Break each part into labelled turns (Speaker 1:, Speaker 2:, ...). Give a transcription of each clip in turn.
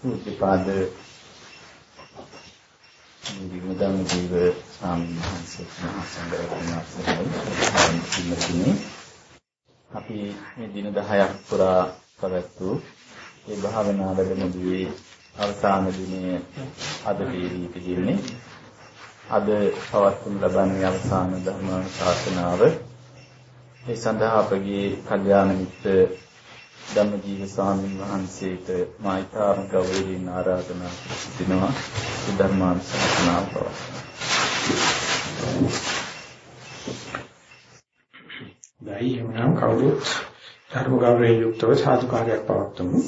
Speaker 1: පූජ්‍යපාද විමුදම් ජීව ස්වාමීන් වහන්සේ මහසංඝරත්නයන් අපි මේ දින 10ක් පුරා පැවැත්වූ ඒ භාවනා වැඩමුළුවේ අවසාන දිනයේ අද වේදී තිබෙන්නේ අද පවත්වනු ලබන්නේ අවසාන ධර්මානුශාසනාව ඒ සඳහා අපගේ කල්යාණ මිත්‍ර ධම්මජීව ස්වාමීන් වහන්සේට මායිකාම ගෞරවයෙන් ආරාධනා සිටිනවා ධර්මානුශාසනාව පවත්වන්න.
Speaker 2: දැයි එනම් කවුරුත් ධර්ම ගෞරවයෙන් යුක්තව සාදුකාරයක් පවත්වමු.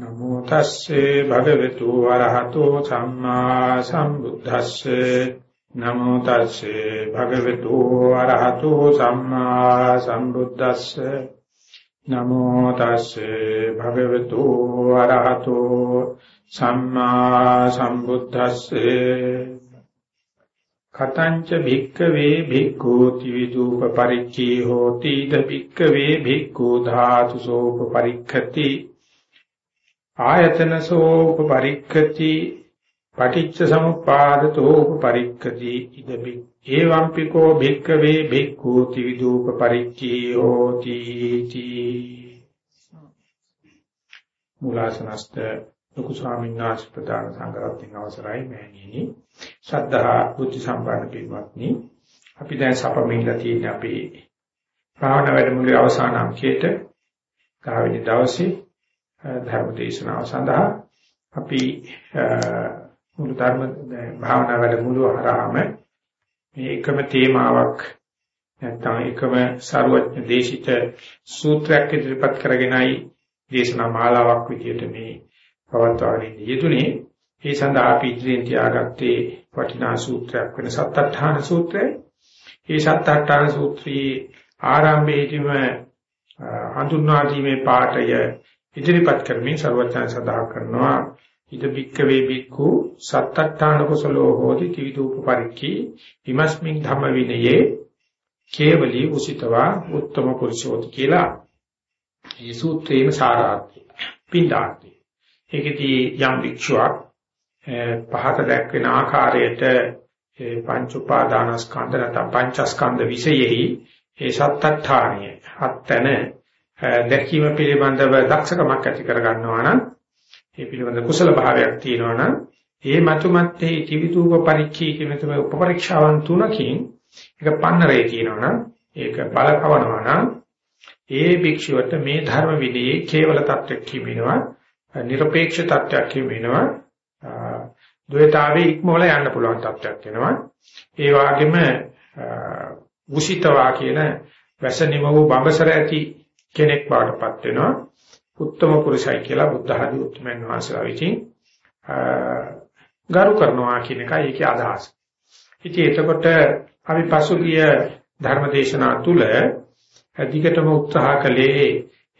Speaker 2: නමෝ තස්සේ භගවතු වරහතෝ සම්මා සම්බුද්දස්සේ නමෝ තස්සේ භගවතු වරහතෝ සම්මා සම්බුද්දස්සේ නමෝ තස්සේ භගවතු වරහතෝ සම්මා සම්බුද්දස්සේ කතංච භික්කවේ භික්ඛූති විදූප පරිච්ඡී හෝති ද භික්කවේ භික්ඛූ ධාතුසෝප පරික්ඛති ආයතනසෝප පරික්ඛති පටිච්ච සමුප්පාදතෝ පරික්ඛති ඉද එවම්පිකෝ භික්ඛවේ භික්ඛූති විදූප පරිච්ඡී හෝති තී මූලාසනස්ත ලොකු ස්වාමීන් වහන්සේ ප්‍රදාන සංඝරත්නයන් අවසරයි මෑණියනි. ශ්‍රද්ධා බුද්ධ සම්පන්න පින්වත්නි අපි දැන් සපමින්ලා තියෙන අපේ භාවනා වැඩමුළුවේ අවසාන අංකයට ගාවිනි දවසේ ධර්ම දේශනාව සඳහා අපි මුළු ධර්ම භාවනා වැඩමුළුව හරහාම මේ එකම තේමාවක් නැත්නම් එකම ਸਰුවඥ දේශිත සූත්‍රයක් ඉදිරිපත් කරගෙනයි දේශනා මාලාවක් විදියට මේ පවත්වාගෙන යෙදුනේ ඒ සඳහා අපි ඉදිරියෙන් තියාගත්තේ වටිනා සූත්‍රයක් වෙන සත්අට්ඨාන සූත්‍රය. මේ සත්අට්ඨාන සූත්‍රයේ ආරම්භයේදීම හඳුන්වා දීමේ පාඩය ඉදිරිපත් කරමින් සර්වඥයන් සදා කරනවා ඉද බික්කවේ බික්ඛු සත්තට්ඨාන කුසලෝ හෝති ත්‍රිවිධූප පරික්ඛී හිමස්මින් ධම්ම විනයේ කේවලී උසිතවා උත්තම පුරුෂෝති කියලා. මේ සූත්‍රයේම සාරාර්ථය පින්ඩාර්ථය. ඒකදී යම් වික්ෂුවක් පහත දැක්වෙන ආකාරයට පංච උපාදානස්කන්ධ නැත්නම් පංචස්කන්ධ විශේෂෙහි ඒ සත්තට්ඨානිය හත්තන දැකීම පිළිබඳව දක්ෂකමක් ඇති කර ගන්නවා නම් ඒ පිළිබඳ කුසල භාවයක් තියෙනවා නම් ඒ මතුමත්තේ ත්‍රිවිධූප පරික්ඛී කියන තමයි උපපරීක්ෂාවන් තුනකින් එක පන්නරේ තියෙනවා නම් ඒක බලකවනවා නම් ඒ භික්ෂුවට මේ ධර්ම විදියේ කේවල තත්ත්වයක් කියවෙනවා নিরপেক্ষ තත්ත්වයක් කියවෙනවා ද්වේතාවේ ඉක්මවල යන්න පුළුවන් තත්ත්වයක් වෙනවා ඒ වගේම උසිතවා කියන වැසනිම වූ බඹසර ඇති කෙනෙක් බවටපත් වෙනවා උත්තම පුරුෂයි කියලා බුද්ධ ආදී උත්තරමන් වහන්සේලා විසින් ගරු කරනවා කියන එකයි ඒකේ අදහස. ඉතින් එතකොට අපි පසුගිය ධර්මදේශනා තුල අධිකතම උත්සාහ කළේ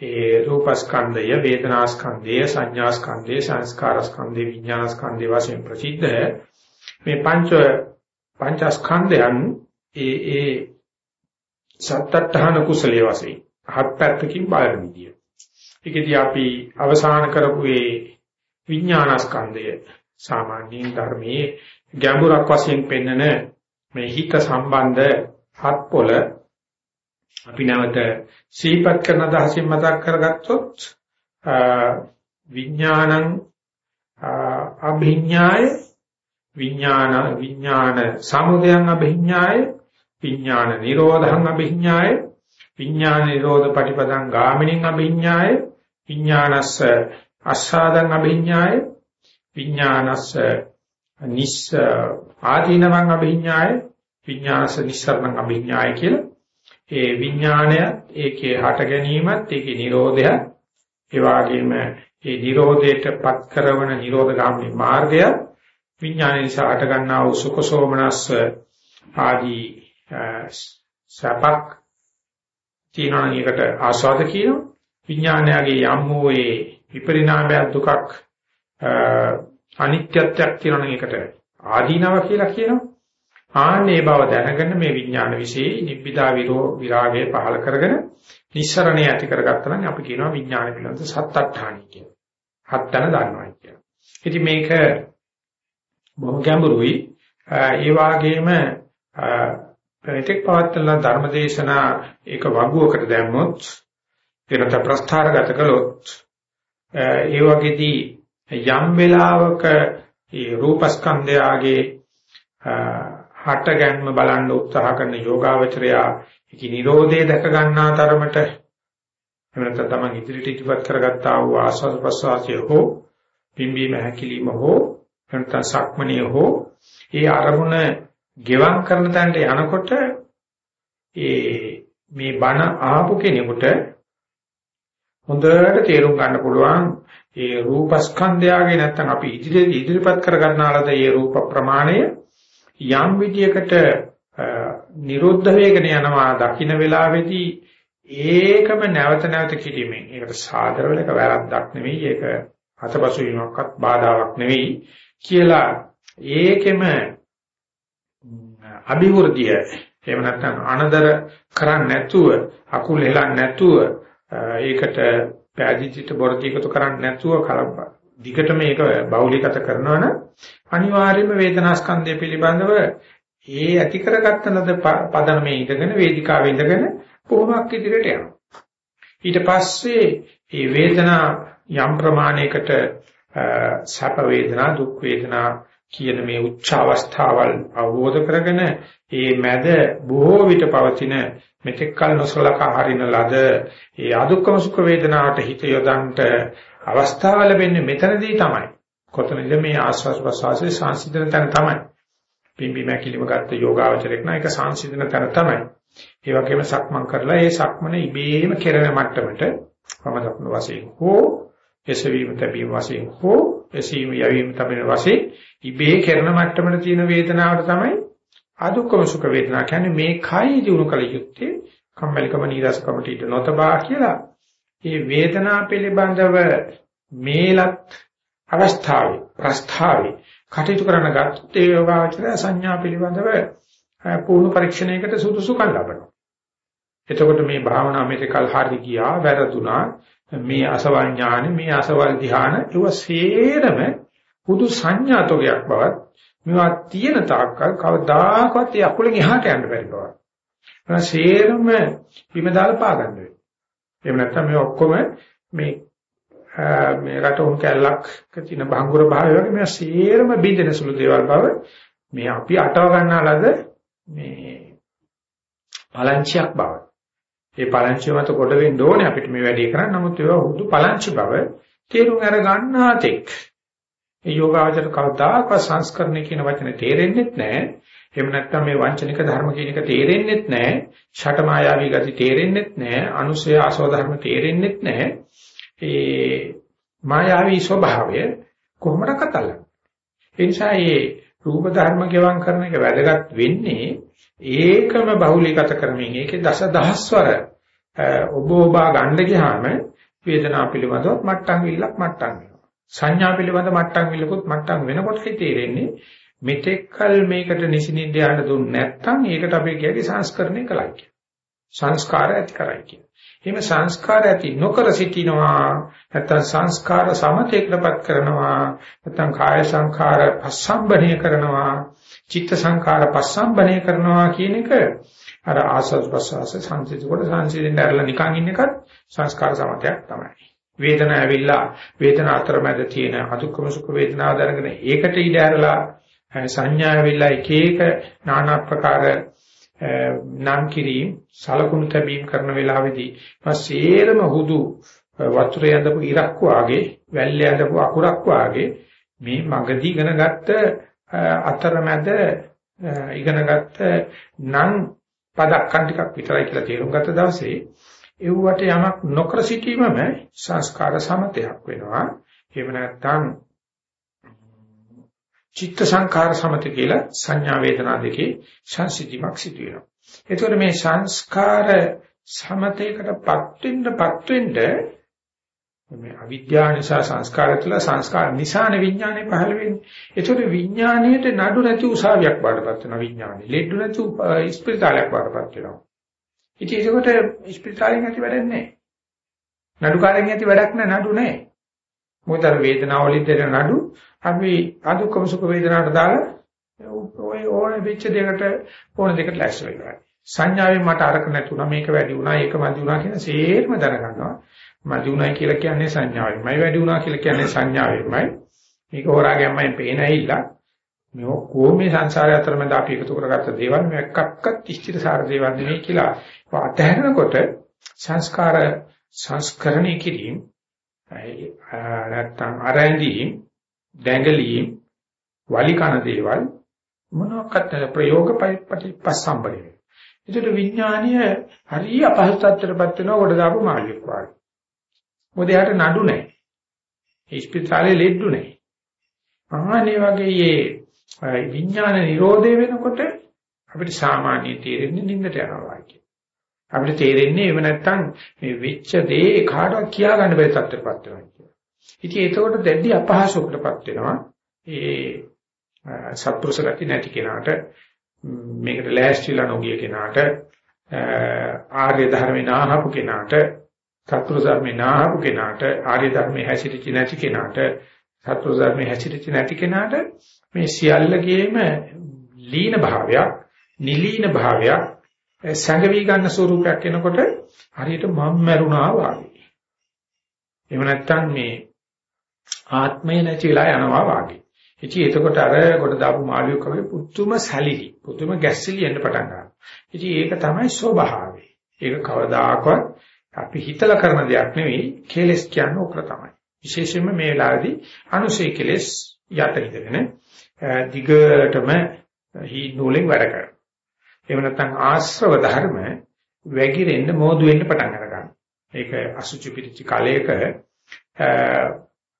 Speaker 2: ඒ රූපස්කන්ධය, වේදනාස්කන්ධය, සංඥාස්කන්ධය, සංස්කාරස්කන්ධය, විඥානස්කන්ධය වශයෙන් ප්‍රසිද්ධ මේ පංච පංචස්කන්ධයන් ඒ ඒ සත්‍යඨාන කුසලයේ වශයෙන් හත් පැත්තකින් බලන විදිය. ඒකදී අපි අවසාන කරපු ඒ විඥානස්කන්ධය සාමාන්‍යයෙන් ධර්මයේ ගැඹුරක් වශයෙන් පෙන්වන මේ හිත සම්බන්ධ හත් පොළ අපි නැවත සීපත් කරන දහසින් මතක් කරගත්තොත් විඥානං අභිඥාය විඥාන විඥාන සමුදයං අභිඥාය විඥාන නිරෝධං අභිඥාය විඥාන නිරෝධ පටිපදං ගාමිනින් අභිඥාය විඥානස්ස අස්සාදං අභිඥාය විඥානස්ස නිස් ආදීනවං අභිඥාය විඥානස්ස නිස්සරණං අභිඥාය කියලා. ඒ විඥාණය ඒකේ හට ගැනීමත් ඒකේ නිරෝධය ඒ වගේම ඒ නිරෝධයටපත් කරන නිරෝධගාමී මාර්ගය විඥානය නිසා හට ගන්නා වූ සුඛ සෝමනස්ස ආදී සපක් තියෙනවා නම් ඒකට ආස්වාද කියනවා විඥානයගේ යම් වූ ඒ විපරිණාමය දුකක් අනිත්‍යත්වයක් කියනවා නම් ඒකට ආදීනව කියලා කියනවා. ආන්නේ බව දැනගෙන මේ විඥාන વિશે නිබ්බිදා විරෝ විරාගය පහල කරගෙන නිස්සරණය ඇති කරගත්තා නම් අපි කියනවා විඥාන පිළිබඳ සත්අට්ඨානයි කියලා. හත්තන දන්නවා කියන. ඉතින් මේක බොහොම ගැඹුරුයි. ඒ වගේම ප්‍රතික් පවත්තන ධර්මදේශනා ඒක වගුවකට දැම්මොත් එනත ප්‍රස්ථාරගත කළොත් ඒ වගේදී යම් වෙලාවක මේ රූපස්කන්ධයාගේ හට ගැන්ම බලන්න උත්සාහ කරන යෝගාවචරයා ඒක නිරෝධය දැක ගන්නා තරමට එහෙම නැත්නම් තමන් ඉදිරියට ඉදිරිපත් කරගත්තා වූ ආස්වාද ප්‍රසවාසය හෝ පිම්බීම හැකිලිම හෝ නැත්නම් සක්මණිය හෝ ඒ අරමුණ ගෙවම් කරන තැනට යනකොට ඒ මේ බණ ආපු කෙනෙකුට හොඳට තේරුම් ගන්න පුළුවන්. ඒ රූපස්කන්ධයගේ නැත්නම් අපි ඉදිරියට ඉදිරිපත් කරගන්නාලද ඒ රූප ප්‍රමාණය යම් විදියකට නිරුද්ධ වේගන යනවා දකින්න වෙලාවේදී ඒකම නැවත නැවත කිරීමෙන්. ඒකට සාදර වෙල එක වැරද්දක් නෙවෙයි ඒක හතපසු වීමක්වත් බාධාවක් නෙවෙයි කියලා ඒකෙම අභිවෘද්ධිය එහෙම නැත්නම් අනදර කරන්නේ නැතුව අකුල් හෙලන්නේ නැතුව ඒකට පෑදීචිට බොරදීකතු කරන්නේ නැතුව කලබ දිගට මේක බෞලිකත කරනවා නම් අනිවාර්යයෙන්ම වේදනා ස්කන්ධය පිළිබඳව ඒ ඇති කරගත්ත නද පදනමේ ඉඳගෙන වේදිකාවේ ඉඳගෙන කොහොමක් ඉදිරියට යනවා. ඊට පස්සේ මේ වේදනා යම් ප්‍රමාණයකට සැප වේදනා දුක් වේදනා කියන මේ උච්ච අවස්ථාවල් අවබෝධ කරගෙන ඒ මැද බොහෝ විට පවතින මෙතෙක් කල නොසලකා හරින ලද ඒ අදුක්කම සුඛ වේදනාවට හිත යොදන්නට අවස්ථාව ලැබෙන්නේ මෙතනදී තමයි. කොතනද මේ ආස්වාස් ප්‍රසවාසයේ සංසිඳන තැන තමයි. පිම්බි මැකිලිම ගත්ත යෝගාවචරයක් නම් ඒක සංසිඳන තැන තමයි. ඒ වගේම සක්මන් කරලා ඒ සක්මන ඉබේම කෙරෙන මට්ටමට වම දකුණු වශයෙන් හෝ එසවීම තැබීම වශයෙන් හෝ එසීම යවීම තැබෙන වශයෙන් ඉබේ කෙරෙන මට්ටමට තියෙන වේදනාවට තමයි අදුක්කම සුඛ වේදනා කියන්නේ මේ කයි දිනු කල යුත්තේ කම්මැලිකම නීරසකමට ඊට නොතබා කියලා මේ වේදනා පිළිබඳව මේලත් අවස්ථාවේ ප්‍රස්ථාවේ කටයුතු කරන ගත්තොත් ඒ යෝගාවචර සංඥා පිළිබඳව පුහුණු පරීක්ෂණයකට සුදුසුකම් ලබනවා. එතකොට මේ භාවනා මෙතකල් හරි ගියා වැරදුනා මේ අසවල් ඥාන මේ අසවල් ධ්‍යාන ඒව සේරම පුදු සංඥාතෝගයක් බවත් මේවා තියෙන තාක්කල් කවදාකවත් ඒ අකුලෙන් එහාට යන්න බැරි බව. ඒක සේරම බිම දාලා පාගන්න වෙනවා. එහෙම නැත්නම් මේ ඔක්කොම මේ මේ රටෝන් කැලලක් තියෙන බංගුර භාවය වගේ මේ සේරම බින්දෙන සුළු දේවල් බව මේ අපි අටව ගන්නාලද මේ පලංචියක් බව. ඒ පලංචිය මත කොට වෙන්න ඕනේ අපිට මේ වැඩේ කරන්න. නමුත් ඒවා හුදු පලංචි බව තේරුම් අර ගන්නා තෙක් ඒ යෝගාවචර කවදාකවත් සංස්කරණය කියන වචනේ තේරෙන්නේ නැහැ. එහෙම නැත්නම් මේ වංචනික ධර්ම කියන එක තේරෙන්නේ නැහැ. ෂටමායාවී ගති තේරෙන්නේ නැහැ. අනුසය ආසව ධර්ම තේරෙන්නේ නැහැ. ඒ මායාවී ස්වභාවය කොහොමද කතලන්නේ? ඒ නිසා මේ රූප ධර්ම ගෙවම් කරන එක වැදගත් වෙන්නේ ඒකම බහුලීගත කරමින් ඒකේ දස දහස්වර ඔබ ඔබා ගන්න ගියාම වේදනාව පිළිබඳව මට්ටම් විල්ලක් මට්ටම් වෙනවා. සංඥා පිළිබඳ මට්ටම් විල්ලකුත් මට්ටම් වෙනකොටයි තේරෙන්නේ මෙතෙක්කල් මේකට නිසිනින්ද යන්න දුන්නේ නැත්නම් ඒකට අපි කියන්නේ සංස්කරණය කළයි කියන. සංස්කාර ඇති කරයි කියන. එහෙම සංස්කාර ඇති නොකර සිටිනවා නැත්නම් සංස්කාර සමතේකටපත් කරනවා නැත්නම් කාය සංඛාර පස්සම්බණය කරනවා චිත්ත සංඛාර පස්සම්බණය කරනවා කියන එක අර ආසස් ප්‍රසවාස සංසිඳ කොට සංසිඳෙන්න ඇරලා නිකන් ඉන්න එකත් සංස්කාර සමතයක් තමයි වේදනාව ඇවිල්ලා වේදනා අතරමැද තියෙන අදුක්කම සුඛ වේදනාව දැනගෙන ඒකට ඉඩ ඇරලා සංඥා ඇවිල්ලා එක එක নানা ආකාර නම් කිරීම සලකුණු තැබීම කරන වෙලාවේදී පස්සේරම හුදු වතුරේ ඇඳපු ඉරක් වාගේ වැල්ලේ ඇඳපු අකුරක් වාගේ මේ මගදී ඉගෙනගත්ත අතරමැද ඉගෙනගත්ත නම් පදක්කන් ටිකක් විතරයි කියලා තේරුම් ගත්ත දවසේ ඒවට යමක් නොකර සිටීමම සංස්කාර සමතයක් වෙනවා එහෙම නැත්නම් චිත්ත සංඛාර සමත කියලා සංඥා වේදනා දෙකේ සංසිද්ධිමක් සිදු වෙනවා. එතකොට මේ සංස්කාර සමතේකටපත් වෙන්නපත් වෙන්න මේ අවිද්‍යාව නිසා සංස්කාර තුළ සංස්කාර නිසානේ විඥානේ පහළ වෙන්නේ. ඒතකොට විඥාණයට නඩු නැති උසාවියක් බාටපත් වෙනවා විඥානේ. ලෙඩු නැති ස්පිරිතාලයක් බාටපත් වෙනවා. ඉතින් ඒකට ස්පිරිතාලෙන් ඇති වැඩක් නැහැ. නඩුකාරයෙන් ඇති වැඩක් නැහැ නඩු නැහැ. මොකද අර වේදනාව වලින් දෙන නඩු අපි අදුක්කම සුඛ වේදනාවට දාලා ඔය ඕන වෙච්ච දෙයකට ඕන දෙකට ලැස්ති වෙනවා. සංඥාවෙන් මට අරක නැතුණා මේක වැඩි වුණා ඒක මදි වුණා කියන සේරම දැනගන්නවා. මදි වුණා කියලා කියන්නේ සංඥාවෙන්මයි වැඩි වුණා කියලා කියන්නේ සංඥාවෙන්මයි. මේක හොරාගෙන්මයි පේන ඇහිලා මේ ඔක්කොම මේ සංසාරය අතරමැද අපි එකතු කරගත්ත දේවල් මේ එකක්වත් ඉෂ්ටිත සාර දේවල් නෙවෙයි කියලා අතහැරනකොට සංස්කාර සංස්කරණය කිරීම නැත්තම් අරැඳීම් දැඟලීම් වලිකන දේවල් මොනවාකට ප්‍රයෝග පරිපස්සම්බලේ. ඒකට විඥානීය හරිය අපහසුතාවයටපත් වෙනවා කොට දාපු මාළියෙක් වගේ. මොකද එයාට නඩු නැහැ. ඉස්පිතාලේ ලෙඩ්ඩු නැහැ. අහන්නේ වගේ මේ විඥාන නිරෝධය වෙනකොට අපිට සාමාන්‍ය තේරෙන්නේ නින්දට යනවා වගේ. අපිට තේරෙන්නේ එව නැත්තම් මේ වෙච්ච දේ කාටවත් කියා ගන්න බැරි තත්ත්වයකටපත් වෙනවා කියලා. ඉතින් ඒකකොට දැඩි අපහසුකටපත් වෙනවා. ඒ සත්පුරුෂ ගති නැති කෙනාට මේකට ලෑස්තිලා නොගිය කෙනාට ආර්ය ධර්මේ නාහපු කෙනාට සත්පුරුෂ ධර්මේ නාහපු කෙනාට ආර්ය ධර්මේ හැසිරෙච්ච නැති කෙනාට සත්පුරුෂ ධර්මේ හැසිරෙච්ච නැති කෙනාට මේ සියල්ලගේම ලීන භාවයක් නිලීන භාවයක් සංගවි ගන්න ස්වරූපයක් එනකොට හරියට මම් මරුණා වගේ. එහෙම නැත්නම් මේ ආත්මය නැති වෙලා යනවා වගේ. ඉතින් එතකොට අර කොට දාපු මාළියෙක් වගේ පුතුම සැලිලි, පුතුම ගැස්සිලි එන්න පටන් ගන්නවා. ඉතින් ඒක තමයි ස්වභාවය. ඒක කවදාකවත් අපි හිතලා කරන දෙයක් නෙවෙයි, කෙලස් කියන්නේ ඕක තමයි. විශේෂයෙන්ම මේ වෙලාවේදී අනුසය කෙලස් යට ඉඳගෙන දිගටම හි නූලෙන් වැඩ කරනවා. එහෙම නැත්නම් ආශ්‍රව ධර්ම වැగిරෙන්න මෝදු වෙන්න පටන් අරගන්නවා. ඒක අසුචි පිටිචි කාලයක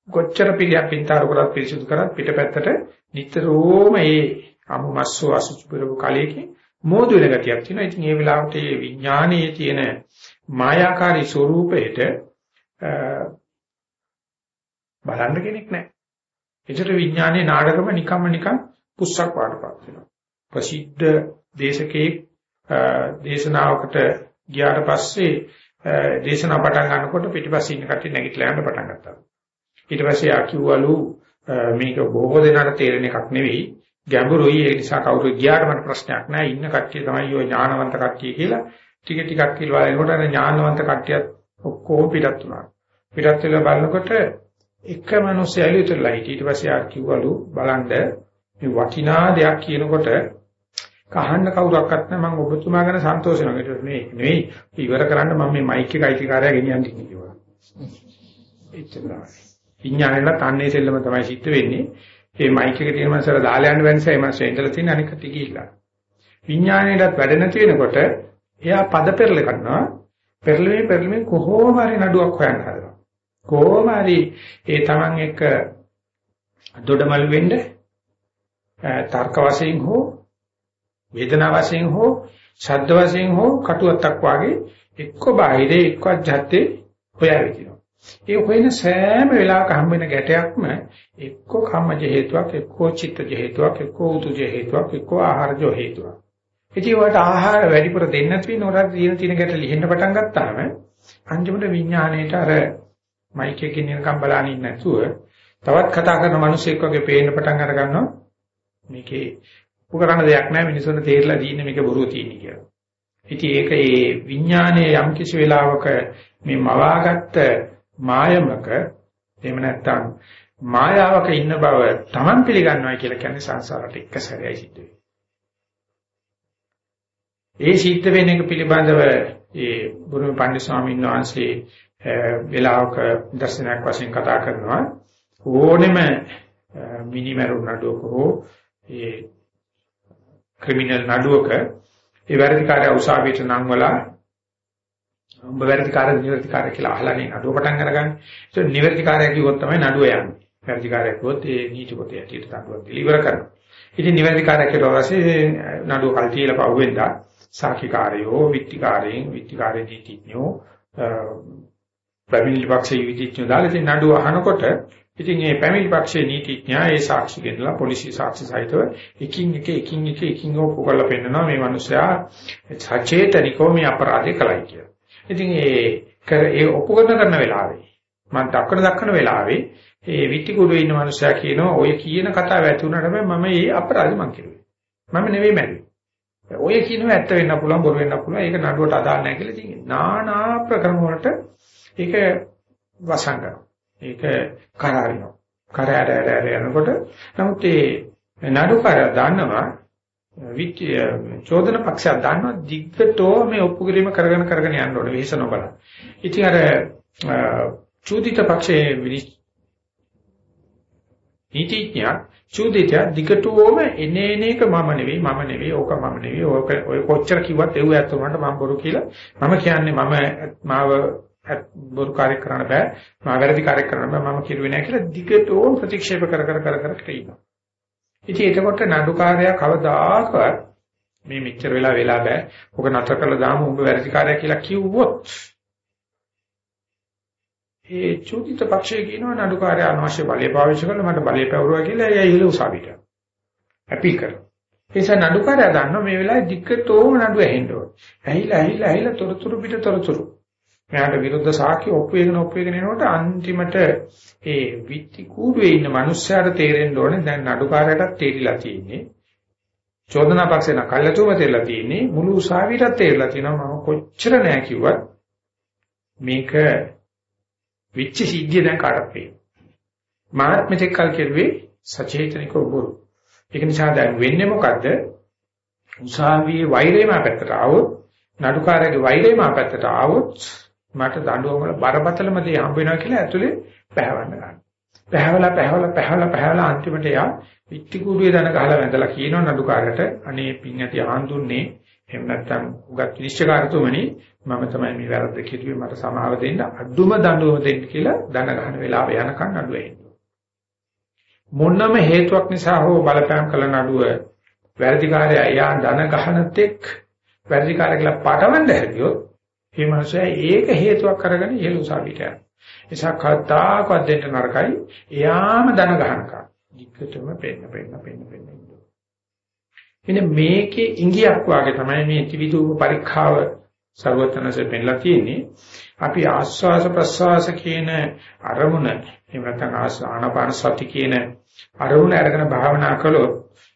Speaker 2: කොච්චර පිළියක් පින්තර කරත් පිරිසුදු කරත් පිටපැත්තට නිතරම මේ අමුමස්සෝ අසුචි පිරපු කාලයකින් මෝදු වෙන ගතියක් තියෙනවා. ඉතින් ඒ වෙලාවට මේ විඥානයේ තියෙන මායාකාරී ස්වરૂපයට බලන්න කෙනෙක් නැහැ. ඒතර විඥානයේ නාඩගම නිකම්ම නිකම් පුස්සක් වඩපත් වෙනවා. ප්‍රසිද්ධ දේශකේ දේශනාවකට ගියාට පස්සේ දේශනාව පටන් ගන්නකොට පිටිපස්සේ ඉන්න කට්ටිය නැගිටලා යන්න පටන් ගත්තා. ඊට පස්සේ ආ කිව්වලු මේක බොහෝ දෙනාට තේරෙන එකක් නෙවෙයි ගැඹුරුයි ඒ නිසා කවුරු ගියාට මට ප්‍රශ්නයක් නැහැ ඉන්න කට්ටිය තමයි ඔය ඥානවන්ත කට්ටිය කියලා ටික ටිකක් කියලා බලනකොට අර ඥානවන්ත කට්ටියත් ඔක්කොම පිටත් වුණා. පිටත් වෙලා බලනකොට එක මිනිස්සෙලු ඉතුරුලා හිටිය. ඊට පස්සේ ආ කිව්වලු බලන්න මේ වටිනා දෙයක් කියනකොට කහන්න කවුරක්වත් නැහැ මම ඔබතුමා ගැන සන්තෝෂ වෙනවා. ඒක නෙවෙයි නෙවෙයි ඉවර කරන්න මම මේ මයික් එක අයිතිකාරයා ගෙනියන්න කිව්වා. එච්චරයි. විඥාණයට අන්නේ සෙල්ලම තමයි සිද්ධ වෙන්නේ. මේ මයික් එක තියෙන මනසට දාලා යන්න වෙනස ඒ මනසේ ඉඳලා තියෙන අනික ටික ගිහිල්ලා. විඥාණයට වැඩ නැති වෙනකොට එයා පද පෙරල කරනවා. පෙරළුවේ පෙරළුවේ කොහොම හරි නඩුවක් හොයන්න හදනවා. කොහොම හරි ඒ Taman එක දොඩමල් වෙන්න තර්ක වශයෙන් හෝ වේදනා වශයෙන් හෝ ශබ්ද වශයෙන් හෝ කටුවත්තක් වාගේ එක්ක බාහිරේ එක්ක අජත්තේ හොයා විදිනවා. ඒ හොයන සෑම වෙලාවක හම් වෙන ගැටයක්ම එක්ක කම්මජ හේතුවක් එක්ක චිත්තජ හේතුවක් එක්ක උතුජ හේතුවක් එක්ක ආහාරජ හේතුවක්. ඉතින් වලට ආහාර වැඩිපුර දෙන්න තියෙන උරට තියෙන තියෙන ගැට ලිහෙන්න පටන් ගත්තාම අන්තිමට විඥාණයට අර මයික් එකකින් නිකන් බලන්න ඉන්නේ නැතුව තවත් කතා කරන මිනිස්සෙක් වගේ පේන්න පටන් අර ගන්නවා. මේකේ උකරන දෙයක් නැහැ මිනිසුන්ට තේරලා දින්නේ මේක බොරුව තියෙන කියලා. ඉතින් ඒක ඒ විඥානයේ යම් කිසි වෙලාවක මේ මවාගත්ත මායමක එහෙම නැත්නම් මායාවක ඉන්න බව Taman පිළිගන්නවා කියලා කියන්නේ සංසාරට එක සැරේයි සිද්ධ වෙන්නේ. ඒ සිද්ධ වෙන එක පිළිබඳව ඒ බුරුම පණ්ඩිත ස්වාමීන් වහන්සේ වෙලාවක දර්ශනයක් වශයෙන් කතා කරනවා ඕනෙම මිනිමරු නඩුවක හෝ ඒ ක්‍රිමිනල් නඩුවක ඒ වැරදිකාරය උසාවියට නම් වලා උඹ වැරදිකාරය නිවැරදිකාරය කියලා අහලානේ නඩුව පටන් අරගන්නේ. ඒක නිවැරදිකාරය කිව්වොත් තමයි නඩුව යන්නේ. වැරදිකාරය කිව්වොත් ඒ නීති පොතේ ඇටියට නඩුවක් ඩිලිවර් කරනවා. ඉතින් නිවැරදිකාරය කියලා වාසේ නඩුව කල් තියලා පහුවෙන්දා සාකිකාරයෝ විත්තිකාරයෙන් විත්තිකාරයේ දීතිඥෝ පැමිණිලි පක්ෂයේ විදිච්චු දාලා ඉතින් නඩුව අහනකොට ඉතින් මේ පැමිණිලි පක්ෂයේ නීතිඥයා ඒ සාක්ෂි ගෙනලා පොලිසිය සාක්ෂි සහිතව එකින් එක එකින් එක එකින් ඔප්පුකලා පෙන්නනවා මේ මිනිස්සයා සචේතනිකව මේ අපරාධය කළයි කියලා. ඉතින් ඒ කර ඒ ඔප්පු කරන කරන වෙලාවේ මම දක්වන දක්වන වෙලාවේ ඒ විටි කුඩුවේ ඉන්න මනුස්සයා කියනවා ඔය කියන කතාව ඇති වුණාට මම ඒ අපරාධ මං කිරුවේ. මම නෙවෙයි මැරුවේ. ඔය කියනවා ඇත්ත වෙන්න පුළුවන් බොරු වෙන්න පුළුවන් ඒක නඩුවට අදාළ නැහැ කියලා තියෙනවා. නානා ප්‍රකරණ වලට ඒක වසංගන. ඒක කරාරිනවා. කරාර ඇර යනකොට නමුත් ඒ නඩුකාරය දන්නවා විච චෝදන පක්ෂය දන්නවා දිග්ගතෝ මේ ඔප්පු කිරීම කරගෙන කරගෙන යන්න ඕනේ වෙහස නොබල. ඉතින් අර චූදිත පක්ෂයේ නීතිඥයා චූදිතය දිගටම එනේන එක මම නෙවෙයි මම නෙවෙයි ඕක මම නෙවෙයි ඕක ඔය කොච්චර කිව්වත් ඒව ඇත්ත උනට මම බොරු කියලා මම කියන්නේ මම මාව බොරු කාර්ය කරන්න බෑ මම වැරදි කාර්ය කරන්න බෑ මම කිරුවේ නෑ කියලා දිගටම ප්‍රතික්ෂේප කර කර කර කර ඉන්නවා ඉතින් එතකොට නඩුකාරයා කවදාකවත් මේ මෙච්චර වෙලා වෙලා බෑ ඔක නතර කරලා දාමු උඹ වැරදි කාර්යය කියලා කිව්වොත් ඒ චූතිත පක්ෂයේ කියනවා නඩුකාරය අනවශ්‍ය බලය පාවිච්චි කරලා මට බලය පැවරුවා කියලා එයා ඉහළ උසාවියට. ඇපීල් කරනවා. ඒ නිසා නඩුකාරය දන්නවා මේ වෙලාවේ දික්කතෝම නඩුව ඇහෙන්න ඕනේ. ඇහිලා ඇහිලා ඇහිලා තොරතුරු පිට තොරතුරු. මෙයාට විරුද්ධ සාක්ෂි ඔප්පු වෙන ඔප්පු වෙන එනකොට අන්තිමට ඒ විත්ති කූඩුවේ ඉන්න මිනිස්සයාට තේරෙන්න ඕනේ දැන් නඩුකාරයටත් තේරිලා තියෙන්නේ. චෝදනා පක්ෂේ නකල්ලතුම තේරිලා තියෙන්නේ මුළු උසාවියටත් තේරිලා තියෙනවා මම කොච්චර නෑ කිව්වත් මේක විච්ච සිද්ධිය දැන් කාටත් පේනවා. මාත් මෙතෙක් කල් කෙරුවේ සචේතනිකව බොරු. ඒක නිසා දැන් වෙන්නේ මොකද්ද? උසාවියේ වෛරය මා පැත්තට ආවොත් නඩුකාරගේ වෛරය මා පැත්තට ආවොත් මට දඬුවම වල බරපතලම දේ හම්බ වෙනවා කියලා ඇතුලේ පැහැවන්න ගන්නවා. පැහැවලා පැහැවලා පැහැවලා පැහැවලා අන්තිමට යා විත්ති කුඩුවේ දන ගහලා වැඳලා කියනවා නඩුකාරට අනේ පින් ඇති ආන්දුන්නේ එහෙම නැත්නම් උගත් විනිශ්චයකාරතුමනි මම තමයි මේ වැරද්ද කිව්වේ මට සමාව දෙන්න අඩුම දඬුවම දෙන්න කියලා දන ගන්න වෙලාව යනකම් නඩුව එන්නේ. මොනම හේතුවක් නිසා හෝ බලපෑම් කළ නඩුව වැරදිකාරය එයා දන ගහන තෙක් වැරදිකාරය කියලා පටවන්න හැදියොත් මේ මනුස්සයා ඒක හේතුවක් කරගෙන ඉහළ උසාවියට යනවා. නිසා කතාකවත් දෙන්න නරකයි එයාම දන ගහනකම්. දික්කටම පෙන්න පෙන්න පෙන්න පෙන්න මෙන්න මේකේ ඉංගියක් වාගේ තමයි මේ ත්‍රිවිධූප පරීක්ෂාව ਸਰවඥන්සේ පෙන්ලා තියෙන්නේ. අපි ආස්වාස ප්‍රස්වාස කියන අරමුණ එහෙම නැත්නම් ආනාපාන සති කියන අරමුණ අරගෙන භාවනා කළොත්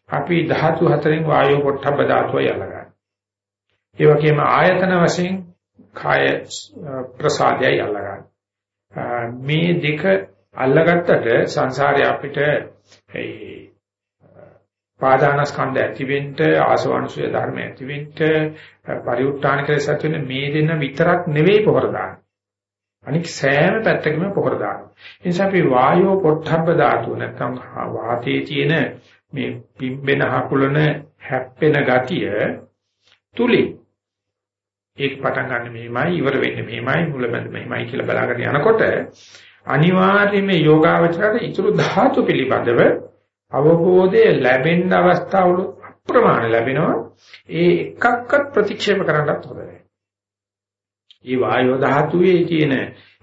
Speaker 2: අපි ධාතු හතරෙන් වායෝ පොට්ටබ්බ ධාතුව යලගන්න. ඒ වගේම ආයතන වශයෙන් කාය ප්‍රසාදයයි අල්ලගන්න. මේ දෙක අල්ලගත්තට සංසාරේ අපිට පාදානස්කන්ධ ඇතිවෙන්න ආසවනුසය ධර්ම ඇතිවෙන්න පරිඋත් ทาน කෙලෙස් ඇති වෙන මේ දෙන්න විතරක් නෙවෙයි පොහොර දාන්නේ. අනික සෑම පැත්තකම පොහොර දානවා. ඒ නිසා අපි වායෝ පොට්ටබ්බ ධාතුව නැත්නම් වාතයේ තියෙන මේ පිම්බෙන හකුලන හැප්පෙන ගතිය තුලින් ඒක පටන් ගන්න මෙහිමයි ඉවර වෙන්නේ මෙහිමයි මුලබඳ මෙහිමයි කියලා බලාගෙන යනකොට අනිවාර්යයෙන්ම යෝගාවචරයට ඊතුරු ධාතු පිළිබඳව අවබෝධය ලැබෙන්න අවස්ථාවල අප්‍රමාණ ලැබෙනවා ඒ එකක්වත් ප්‍රතික්ෂේප කරන්නත් හොඳ නැහැ. මේ වායෝ ධාතුවේ තියෙන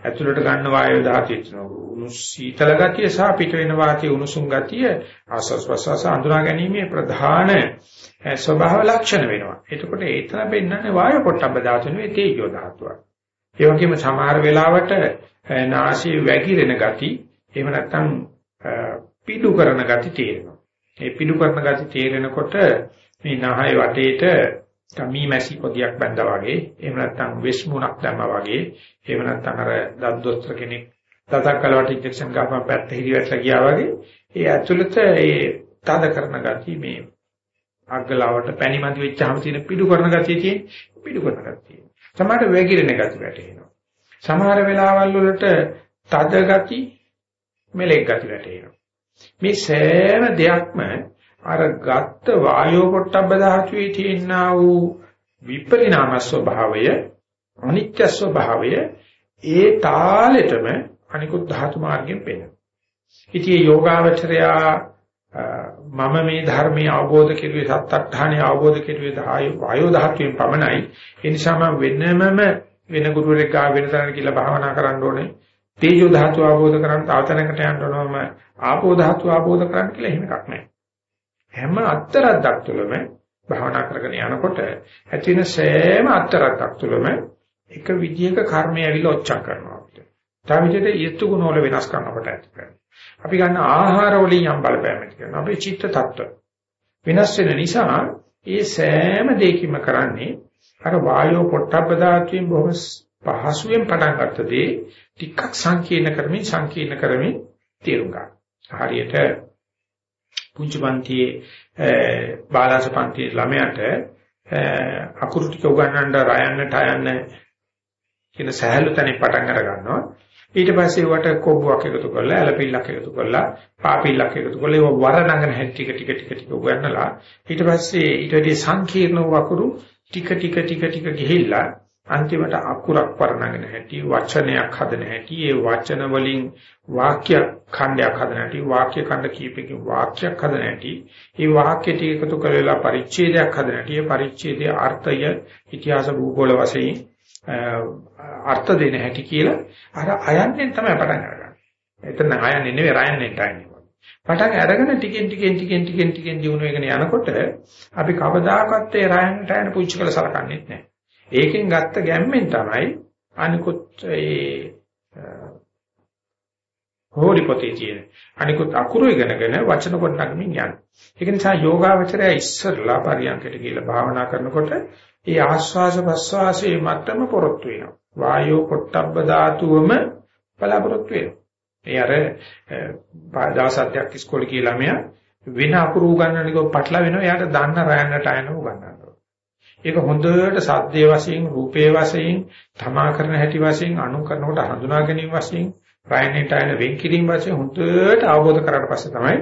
Speaker 2: ඇතුළට ගන්න වායෝ ධාතුවේ තියෙන උණුස් සීතල ගතිය සහ පිට වෙන වාතයේ උණුසුම් ගතිය ආස්වාස් ප්‍රස්වාස අඳුනා ගැනීමේ ප්‍රධාන ස්වභාව ලක්ෂණ වෙනවා. එතකොට ඒතන පෙන්වන්නේ වායෝ පොට්ටබ්බ ධාතු නෙවෙයි තේජෝ ධාතුවක්. ඒ වගේම සමහර වෙලාවට නාසයේ වැగిරෙන ගති එහෙම නැත්නම් පිඩු කරන ගති තේරෙනවා. ඒ පිඩු කරන ගති තේරෙනකොට මේ නහය වටේට කමී මැසි පොදියක් බැඳා වගේ එහෙම නැත්නම් වෙස් මුණක් දැම්මා වගේ එහෙම නැත්නම් අර දත් දොස්තර කෙනෙක් දතක් කලවට ඉන්ජෙක්ෂන් ගහපම පැත්ත හිරිවැටලා ගියා වගේ ඒ ඇතුළත ඒ තද කරන ගතිය මේ අග්ගලාවට පැණි මදි වෙච්චාම තියෙන පිඩු කරන ගතිය තියෙන පිඩු කරන ගතිය. සමහරට වැగిරෙන ගතිය වැටෙනවා. සමහර වෙලාවල් වලට තද ගති මෙලෙක් ගති වැටෙනවා. මේ සෑම දෙයක්ම අර ගත්ත වායෝ පොට්ටබ්බ ධාතුවේ තියෙනා වූ විපරිණාම ස්වභාවය අනිත්‍ය ස්වභාවය ඒ තාලෙටම අනිකුත් ධාතු මාර්ගයෙන් පෙනෙනවා. ඉතින් යෝගාවචරයා මම මේ ධර්මයේ අවබෝධ කෙරුවේ සත්‍යඥානෙ අවබෝධ කෙරුවේ වායෝ ධාතුවෙන් පමණයි. ඒ නිසා මම වෙනමම වෙන ගුරුවරයෙක් ගාව වෙන තැනකට කියලා භාවනා කරන්න ඕනේ. තේජෝ ධාතුව අවබෝධ කරගන්න තාවතනකට යන්න ඕනම ආපෝ ධාතුව අවබෝධ කරගන්න කියලා එහෙම එකක් නැහැ. හැම අත්තරක් තුළම භාවනා කරගෙන යනකොට ඇති වෙන සෑම අත්තරක් තුළම එක විදියක කර්මය ඇවිල්ලා ඔච්චම් කරනවා අපිට. තව විදිහට ඊත්තු ගුණ වල වෙනස්කම් අපට ඇති කරනවා. අපි ගන්න ආහාර වලින් යම් බලපෑම් ඇති කරනවා. අපේ චිත්ත tattwa වෙනස් වෙන නිසා ඒ සෑම දෙයකින්ම කරන්නේ අර වායෝ පොට්ටබ්බ ධාතුවෙන් බොහොම පහසුවෙන් පටන් ගත්ත දේ ටිකක් සංකීර්ණ කරමින් සංකීර්ණ කරමින් තේරුම් ගන්න. හරියට පුංචි පන්තියේ බාලාස පන්තියේ ළමයාට අකුරු ටික උගන්වන්න රයන්නට යන්න කියන සහැල්ලු තැනින් පටන් අර ගන්නවා. ඊට පස්සේ වට කොබ්බුවක් එකතු කරලා ඇලපිල්ලක් එකතු කරලා පාපිල්ලක් එකතු කරලා ඒව වරණගෙන හැටි ටික ටික ටික ටික උගන්වලා ඊට පස්සේ ඊට වැඩි සංකීර්ණ වකුරු ටික ටික ටික ටික ගිහිල්ලා අන්තිමට අකුරක් වරණගෙන හැටි වචනයක් හදන හැටි ඒ වචන වලින් වාක්‍ය ඛණ්ඩයක් හදන හැටි වාක්‍ය ඛණ්ඩ කීපකින් වාක්‍යයක් හදන හැටි ඒ වාක්‍ය ටික එකතු කරලා පරිච්ඡේදයක් හදන හැටි ඒ පරිච්ඡේදයේ අර්ථය ඉතිහාස භූගෝල වශයෙන් අර්ථ දෙන හැටි කියලා අර අයන්නෙන් තමයි පටන් අරගන්නේ. එතන අයන්නේ නෙවෙයි රයන්නෙන් ටයින්නේ. පටන් අරගෙන ටිකෙන් ටිකෙන් ටිකෙන් ටිකෙන් ටිකෙන් දිනු වෙගෙන යනකොට අපි කවදාකවත් ඒ රයන්ට යන පුංචි කළ සලකන්නේ නැහැ. ඒකෙන් ගත්ත ගැම්මෙන් තමයි අනිකුත් ඒ හෝරි පොතේ තියෙන අනිකුත් අකුරු ඉගෙනගෙන වචන කොට නගමින් යන්නේ. ඒක නිසා යෝගාවචරය ඉස්සරලා පරියන්කට ගිහිල්ලා භාවනා කරනකොට ඒ ආස්වාස ප්‍රස්වාසයේ මත්තම පොරොත්තු වෙනවා. වායෝ පොට්ටබ්බ ධාතුවම බලාපොරොත්තු වෙනවා. ඒ අර දවසක් ඉස්කෝලේ කියලා ළමයා වෙන අකුරු උගන්වන්න ගිහුව පටල වෙනවා. එයාට දන්න රයන්නට අයන උගන්වනවා. ඒක හොඳට සද්දේ වශයෙන්, රූපේ වශයෙන්, තමා කරන හැටි වශයෙන්, අනු කරනකොට හඳුනා ගැනීම වශයෙන්, රයන්නට අයන වෙන් කිරීම වශයෙන් හොඳට අවබෝධ කරලා පස්සේ තමයි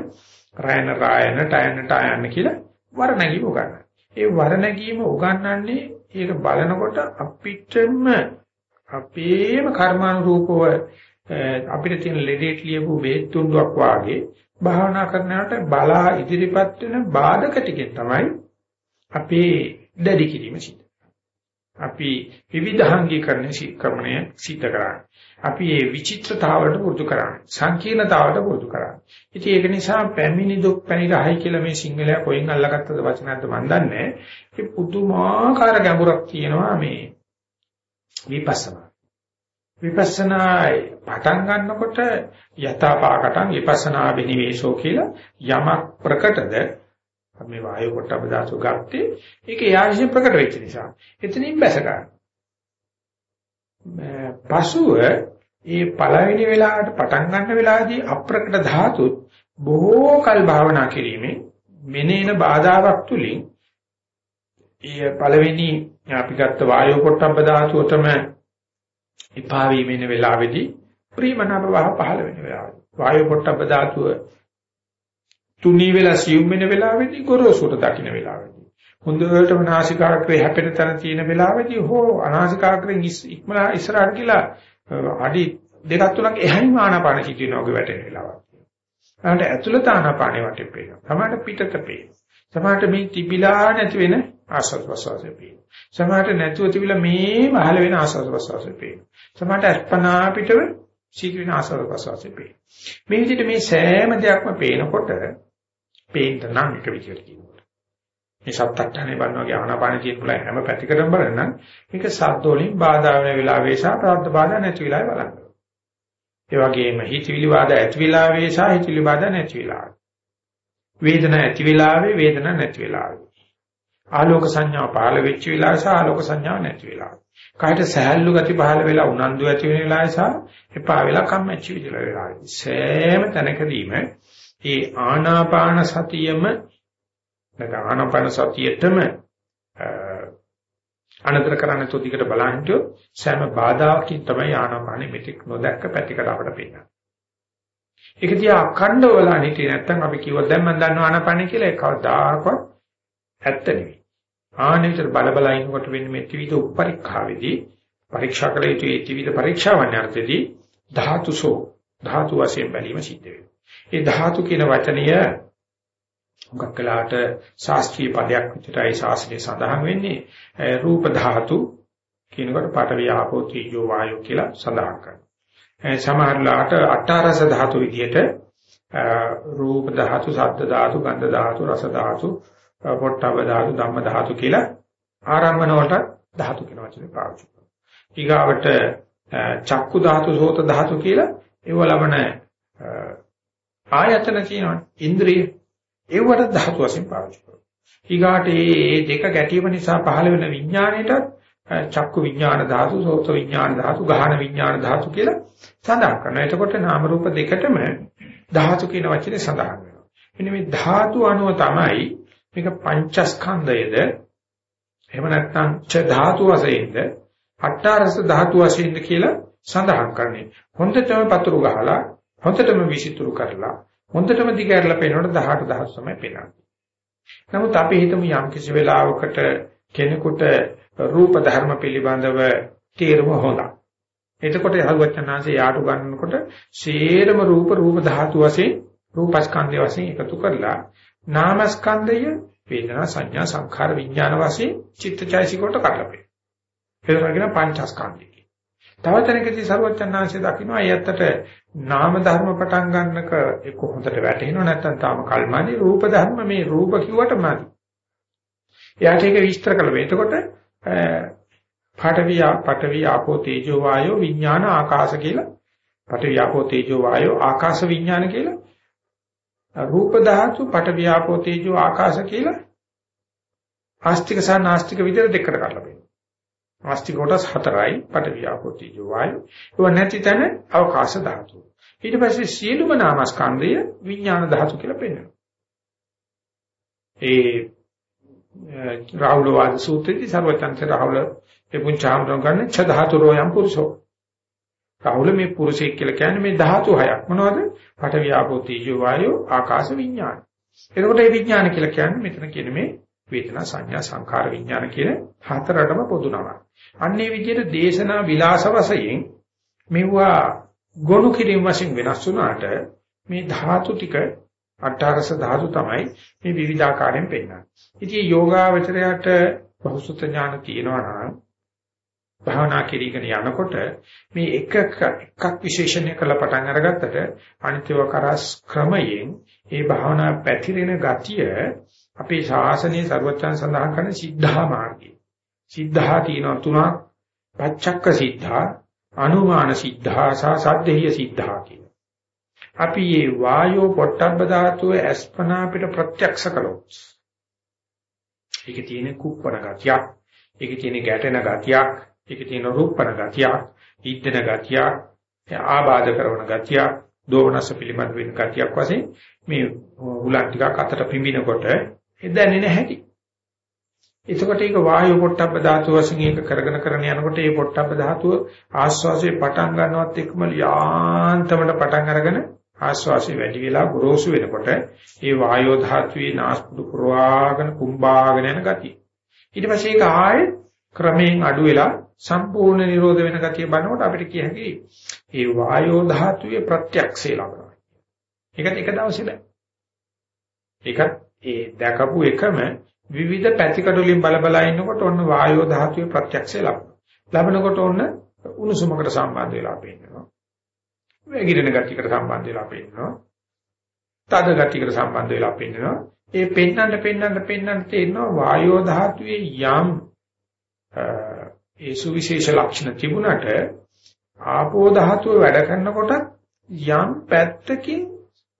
Speaker 2: රයන රායන, ටයන ටයන කියලා වර්ණගීම උගන්වන්නේ. ඒ වර්ණගීම උගන්වන්නේ ඒක බලනකොට අපිටම අපේම කර්මානුරූපව අපිට තියෙන ලෙඩේට ලියපු බේත් තුණ්ඩුවක් වාගේ භාවනා කරනකොට බලා ඉදිරිපත් වෙන බාධක ටිකෙන් තමයි අපේ දැඩි කිරීම සිද්ධ අපි විවිධාංගීකරණ ක්‍රමණය සිද්ධ කරන්නේ. අපි මේ විචිත්‍රතාවලට පුරුදු කරන්නේ. සංකීර්ණතාවලට පුරුදු කරන්නේ. ඉතින් ඒක නිසා පැමිණි දුක් පැනිරහයි කියලා මේ සිංහලයා කොහෙන් අල්ලගත්තද වචනයක්ද මන් දන්නේ. ඒ පුදුමාකාර ගැඹුරක් තියෙනවා මේ විපස්සනා. විපස්සනා පටන් ගන්නකොට යථාපාකටං විපස්සනා බිනිවේෂෝ කියලා යමක් ප්‍රකටද මේ වායු කොටබ දාසු ගත්තේ. ඒක යාශි ප්‍රකට වෙච්ච නිසා. එතනින් බැස ගන්න. පසුව ඒ පළවෙනි වෙලාවට පටන් ගන්න වෙලාවේදී අප්‍රකට ධාතු බොහෝ කල් භාවනා කිරීමෙන් මෙනේන බාධාවක් තුලින් ඒ පළවෙනි අපි ගත්ත වායු කොටබ ධාතුවටම එපා වීම වෙන වෙලාවේදී ප්‍රීමනාප වහ පහළ වෙන වෙලාවදී. වායු පොට්ටබ්බ ධාතුව තුනී වෙලා සියුම් වෙන වෙලාවේදී ගොරෝසුට දකින්න වෙලාවේදී හොඳටම නාසිකාග්‍රේ හැපෙන තැන තියෙන වෙලාවේදී හෝ අනාසිකාග්‍රෙන් ඉක්මනා ඉස්සරහට කියලා අඩි දෙකක් තුනක් එහයින් ආනාපාන හිටිනවා වගේ වැටෙන වෙලාවක්. අහන්න ඇතුළත ආනාපානේ වටේ පේනවා. සමහරට පිටත පේනවා. සමහරට මේ තිබිලා නැති වෙන ආස්වාද ප්‍රසවාසය පේනවා. සමහරට නැතුව තිබිලා මේ මහල වෙන ආස්වාද ප්‍රසවාසය පේනවා. සමහරට අස්පනා පිටව සීක්‍රින ආස්වාද ප්‍රසවාසය පේනවා. මේ විදිහට මේ සෑම දෙයක්ම පේනකොට පේන්න නම් එක විදිහට කියනවා. මේ සත්‍යඥානේ බලනවාගේ ආනාපාන කියන පුළා හැම පැතිකඩම බලනනම් මේක සද්ද වලින් බාධා වෙන වෙලාවේ සහ ප්‍රාර්ථ බාධා නැති වෙලාවේ බලන්න. ඒ වගේම හිතවිලි බාධා ඇති වෙලාවේ සහ හිතවිලි බාධා නැති වෙලාවේ. වේදනා ඇති වෙලාවේ වේදනා නැති වෙලාවේ. ආලෝක සංඥා පහළ වෙච්ච වෙලාව සහ ආලෝක සංඥා නැති වෙලාව. කායට සහැල්ලු ගති පහළ වෙලා උනන්දු ඇති වෙන වෙලාව සහ එපා වෙලා කම්මැච්ච විදිලා වෙලාව. සෑම තැනකදීම මේ ආනාපාන සතියම නැත්නම් ආනාපාන සතියෙටම අනතර කරන්න තොදිකට බලහිටියොත් සෑම බාධාකින් තමයි ආනාපානෙ මෙතෙක් නොදැක්ක පැතිකඩ අපට පේන්නේ. ඒක තියා අඛණ්ඩව බලන්න හිටියේ නැත්නම් අපි කිව්වොත් දැන් මම දන්නවා ආනාපානෙ කියලා ඒක කවදාකවත් ඇත්ත නෙවෙයි. ආනෙතර බල බල ඉන්නකොට වෙන්නේ මේ ත්‍රිවිධ උපපරීක්ෂාවේදී පරීක්ෂා කළ යුතු ඒ ත්‍රිවිධ පරීක්ෂාවන් අර්ථයේදී ධාතුසෝ ධාතු වශයෙන් බැලීම සිද්ධ වෙනවා. ඒ ධාතු කියන වචනය මොකක් කළාට ශාස්ත්‍රීය පදයක් විතරයි ශාස්ත්‍රයේ සඳහන් වෙන්නේ රූප ධාතු කියනකොට පඨවි ආපෝ තේජෝ වායෝ කියලා සඳහන් කරනවා. සමහරලාට අටාරස ධාතු විදිහට රූප ධාතු, ශබ්ද ධාතු, ගන්ධ ධාතු, රස ධාතු, පොට්ටබ ධාතු, ධම්ම ධාතු කියලා ආරම්භන වලට ධාතු කියන වචනේ පාවිච්චි කරනවා. ඊගාවට චක්කු ධාතු, සෝත ධාතු කියලා ඒව ලබන ආයතන කියනවා. ඉන්ද්‍රිය. ඒවට ධාතු වශයෙන් පාවිච්චි කරනවා. ඊගාට මේ දෙක ගැටීම නිසා පහළ වෙන විඥාණයටත් චක්කු විඥාන ධාතු, සෝත විඥාන ධාතු, ගාහන විඥාන ධාතු කියලා සඳහන් කරනවා. එතකොට නාම රූප දෙකටම ධාතු කියන වචනේ සඳහන් වෙනවා. මෙන්න මේ ධාතු අනුව තමයි මේක පංචස්කන්ධයද එහෙම නැත්නම් ච ධාතු වශයෙන්ද අට්ඨාරස ධාතු වශයෙන්ද කියලා සඳහන් කරන්නේ. හොඳටම පතුරු ගහලා හොඳටම විසිතුරු කරලා හොඳටම දිගහැරලා පේනකොට 18 ධාතු තමයි පේන්නේ. නමුත් අපි හිතමු යම් කිසි වෙලාවකට කෙනෙකුට රූප ධර්ම පිළිබඳව තේරුම හොඳයි. එතකොට හරුවචනාංශය යාට ගන්නකොට ශේරම රූප රූප ධාතු වශයෙන් රූපස්කන්ධය වශයෙන් එකතු කරලා නාමස්කන්ධය වේදනා සංඥා සංඛාර විඥාන වශයෙන් චිත්තචෛසික කොට කඩලා පෙන්නනවා. ඒක කියන පංචස්කන්ධය. තව තැනකදී සරුවචනාංශය දකින්නවා යත්තට නාම ධර්ම පටන් ගන්නක ඒක හොඳට වැටහෙනව නැත්නම් තාම කල්මාදී රූප ධර්ම මේ රූප කිව්වට මදි. එයාට ඒක විස්තර කළ වේ. එතකොට පඨවි පඨවි ආපෝ තේජෝ වායෝ විඥාන ආකාශ කියලා පඨවි ආපෝ තේජෝ වායෝ ආකාශ විඥාන කියලා රූප ධාතු පඨ වියාපෝ තේජෝ ආකාශ කියලා ආස්තික සහ නාස්තික විදිහට දෙකට කරලා බලන්න. ආස්තික කොටස් හතරයි පඨ වියාපෝ තේජෝ වායු. ඒව නැති තැන අවකාශ ධාතු. ඊට පස්සේ සියලුම නාමස්කන්ධය විඥාන ධාතු කියලා පෙන්වනවා. ඒ රාහුල වාද සූත්‍රයේදී සර්වචන්ත රාහුල ඒ පුංචාමරම් ගන්න ඡ ධාතුරෝ යම් පුරුෂෝ රාහුල මේ පුරුෂයෙක් කියලා කියන්නේ මේ ධාතු හයක් මොනවද? පඨ වියාපෝ තීජෝ වායෝ ආකාශ විඥාන. එතකොට මේ විඥාන කියලා කියන්නේ මෙතන කියන මේ වේදනා සංඥා සංකාර විඥාන කියන හතරටම පොදු නමක්. අන්නේ විදිහට දේශනා විලාස වශයෙන් මෙවුවා ගොනු කිරීම වශයෙන් වෙනස් වුණාට මේ ධාතු ටික අට්ඨාරස ධාතු තමයි මේ විවිධාකාරයෙන් පෙන්වන්නේ. ඉතින් යෝගාවචරයට බහුසුත ඥාන තියෙනවා නම් භාවනා කිරීගෙන යනකොට මේ එක එකක් විශේෂණය කරලා පටන් අරගත්තට අනිත්‍යව කරස් ක්‍රමයෙන් ඒ භාවනා පැතිරෙන ගතිය අපේ ශාසනයේ ਸਰවඥයන් සඳහන් කරන සිද්ධා මාර්ගය. සිද්ධා තියෙන තුනක් පච්චක්ක සිද්ධා, අනුමාන සිද්ධා සහ සද්දේය සිද්ධා කියන. අපි මේ වායෝ පොට්ටබ්බ ධාතුව අස්පනා පිට ප්‍රත්‍යක්ෂ කළොත් ඒකේ තියෙන කුප්පණ ගතියක්, ඒකේ තියෙන ගැටෙන ගතියක්, ඒකේ තියෙන රූපණ ගතියක්, ඊද්දන ගතියක්, ආබාධ කරන ගතියක්, දෝමනස පිළිබඳ වෙන ගතියක් වශයෙන් මේ උලන් ටිකක් අතට පිඹිනකොට ඒ දැනෙන්නේ නැහැටි. එතකොට ඒක වායු පොට්ටබ්බ ධාතු වශයෙන් ඒක කරගෙන කරගෙන යනකොට මේ පොට්ටබ්බ ධාතුව ආස්වාසේ පටන් ගන්නවත් එක්කම යාන්තමට පටන් අරගෙන ආස්වාසේ වැඩි වෙලා ගොරෝසු වෙනකොට ඒ වායෝ ධාතුවේ නාස්පුඩු පුරවාගෙන කුම්බාගෙන යන ගතිය. ඊට පස්සේ ඒක ආයේ ක්‍රමයෙන් අඩු වෙලා සම්පූර්ණ නිරෝධ වෙන ගතිය බලනකොට අපිට කිය හැකි ඒ වායෝ ධාතුවේ ප්‍රත්‍යක්ෂය ලබනවා. ඒකත් එක දවසේ බෑ. ඒකත් ඒ දැකපු එකම විවිධ පැතිකඩ වලින් බල බල ඉන්නකොට ඔන්න වායෝ ධාතුවේ ප්‍රත්‍යක්ෂය ලබනවා. ලබනකොට ඔන්න උණුසුමකට සම්බන්ධ වෙලා පේනවා. වැగిරෙන ගතියකට සම්බන්ධ වෙලා පේනවා. තද ගතියකට සම්බන්ධ වෙලා පේනවා. ඒ පෙන්නන්න පෙන්නන්න පෙන්නන්න තේරෙනවා වායෝ ධාතුවේ යම් ඒ සුවිශේෂ ලක්ෂණ තිබුණට ආපෝ ධාතුව වැඩ කරනකොට යම් පැත්තකින්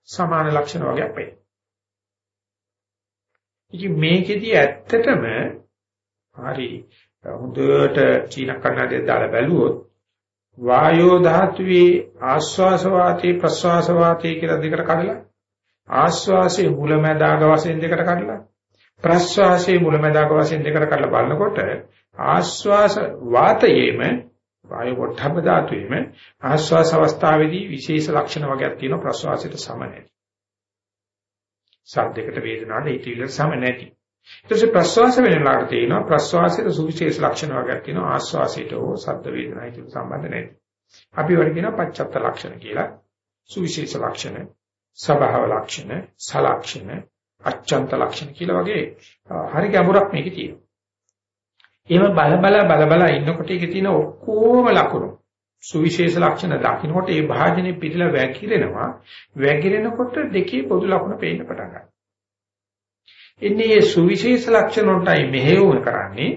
Speaker 2: සමාන ලක්ෂණ වගේ අපේ. ඉතින් මේකෙදි ඇත්තටම හරි හොඳට චීන කන්නඩේ දාලා බැලුවොත් වායෝ ධාතුවේ ආශ්වාස වාතේ ප්‍රශ්වාස වාතේ කියලා දෙකට කඩලා ආශ්වාසයේ මුලැමැදාග වශයෙන් දෙකට කඩලා ප්‍රශ්වාසයේ මුලැමැදාග වශයෙන් දෙකට කඩලා බලනකොට ආශ්වාස වාතයේම වායු පොට්ටබ්බ ධාතුවේම ආශ්වාස අවස්ථාවේදී විශේෂ ලක්ෂණ වර්ගයක් තියෙනවා ප්‍රශ්වාසයට සම නැති. සද්දයකට වේදනාවට හිතවිල්ල සම නැති. ඊට පස්සේ ප්‍රශ්වාස වෙනලාට තියෙනවා ප්‍රශ්වාසයට සුවිශේෂ ලක්ෂණ වර්ගයක් තියෙනවා ආශ්වාසයට හෝ සද්ද වේදනායි කියන සම්බන්ධ නැති. අපි වල කියනවා පච්චත්ත ලක්ෂණ කියලා. සුවිශේෂ ලක්ෂණ, ස්වභාව ලක්ෂණ, සලක්ෂණ, අච්ඡන්ත ලක්ෂණ කියලා වගේ හරි ගැඹුරක් මේකේ තියෙනවා. එහෙම බල බල බල බල ඉන්නකොට ඒකේ තියෙන ඔක්කොම ලක්ෂණ සුවිශේෂ ලක්ෂණ දකින්නකොට ඒ භාජනේ පිටලා වැగిරෙනවා. වැగిරෙනකොට දෙකේ පොදු ලක්ෂණ පේන්න පටන් ගන්නවා. එන්නේ මේ සුවිශේෂ ලක්ෂණ වලටයි මෙහෙයුම කරන්නේ.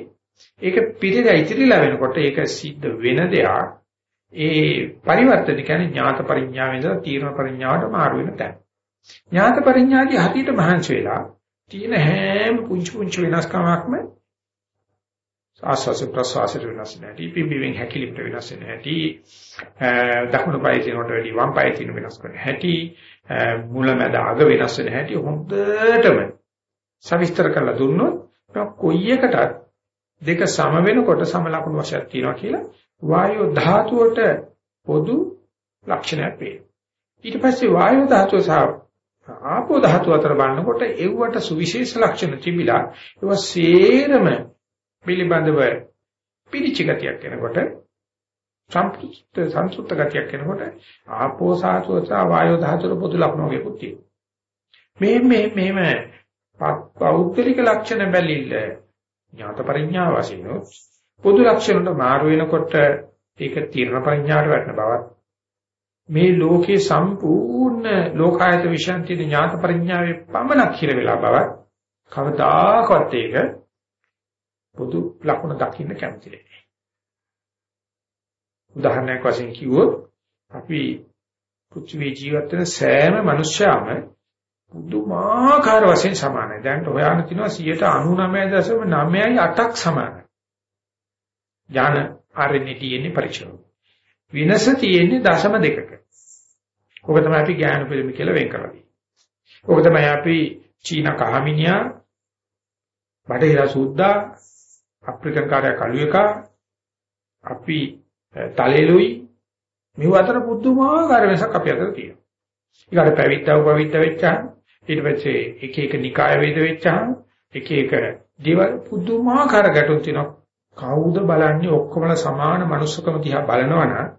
Speaker 2: ඒක පිළිලා ඉතිරිලා වෙනකොට ඒක සිද්ධ වෙන දෙයක්. ඒ පරිවර්තන කියන්නේ ඥාත පරිඥාවෙන් ඉඳලා තීර්ණ පරිඥාවට මාරු වෙන තැන. ඥාත පරිඥාදී හතියට මහන්සි වෙලා තියෙන හැම පුංචි පුංචි වෙනස්කමක්ම ආස්වාස ප්‍රසවාසයට වෙනස් නැති පිම්බිවෙන් හැකිලිට වෙනස් නැති දකුණු පාය තිනකොට වැඩි වම් පාය තින වෙනස් කරන හැටි මුලමැද අග වෙනස් වෙන හැටි හොඳටම සවිස්තර කරලා දුන්නොත් කොයි එකටත් දෙක සම වෙනකොට සම ලකුණු වශයෙන් තියෙනවා කියලා වායෝ ධාතුවට පොදු ලක්ෂණයක් වේ. ඊට පස්සේ වායෝ ධාතුව සහ ආපෝ ධාතුව අතර බලනකොට ඒවට සුවිශේෂ ලක්ෂණ තිබිලා ඒවා සේරම පිළිබඳව පිරිචි ගතියක් වෙනකොට සම්පූර්ණ සංසුත්ත ගතියක් වෙනකොට ආපෝ ධාතුව සහ වායෝ ධාතුවේ පොදු ලක්ෂණ වගේකුත් තියෙනවා. මේ මේ මේම පෞද්ගලික ලක්ෂණ බැලිල්ල ඥාත පරිඥා වශයෙන් පොදු ලක්ෂණ වලට මාරු වෙනකොට ඒක තීර්ණ පරිඥාට වැටෙන බවත් මේ ලෝකේ සම්පූර්ණ ලෝකායත විශ්යන් තියෙන ඥාත පරිඥාවේ පමණක් හිර වෙලා බවත් කවදාකවත් ඒක පොදු ලක්ෂණ දකින්න කැමති නැහැ. උදාහරණයක් වශයෙන් කිව්වොත් අපි පෘථිවි ජීවත් වෙන සෑම මනුෂ්‍යයම පුදුමාකාර වශයෙන් සමානයි. දැන් හොයාගෙන තිනවා 99.9යි 8ක් සමානයි. ඥාන RNA තියෙන්නේ පරීක්ෂණ. විනස තියෙන්නේ දශම දෙකක. ඔක තමයි අපි ඥාන පිළිම කියලා වෙන් කරන්නේ. ඔක තමයි අපි චීන කහමිනියා බටහිර සුද්දා අප්‍රිකන් කාර්ය කළු එක අපි තලෙලුයි. මේ අතර පුදුමාකාර වෙනසක් අපි අතර තියෙනවා. ඊකට පැවිද්දව පවිද්ද වෙච්චා ඊට පස්සේ එක එක නිකාය වේද වෙච්චාම එක එක දේවල් පුදුමාකාර ගැටුම් තියෙනවා. කවුද බලන්නේ ඔක්කොමලා සමාන මනුස්සකම දිහා බලනවනම්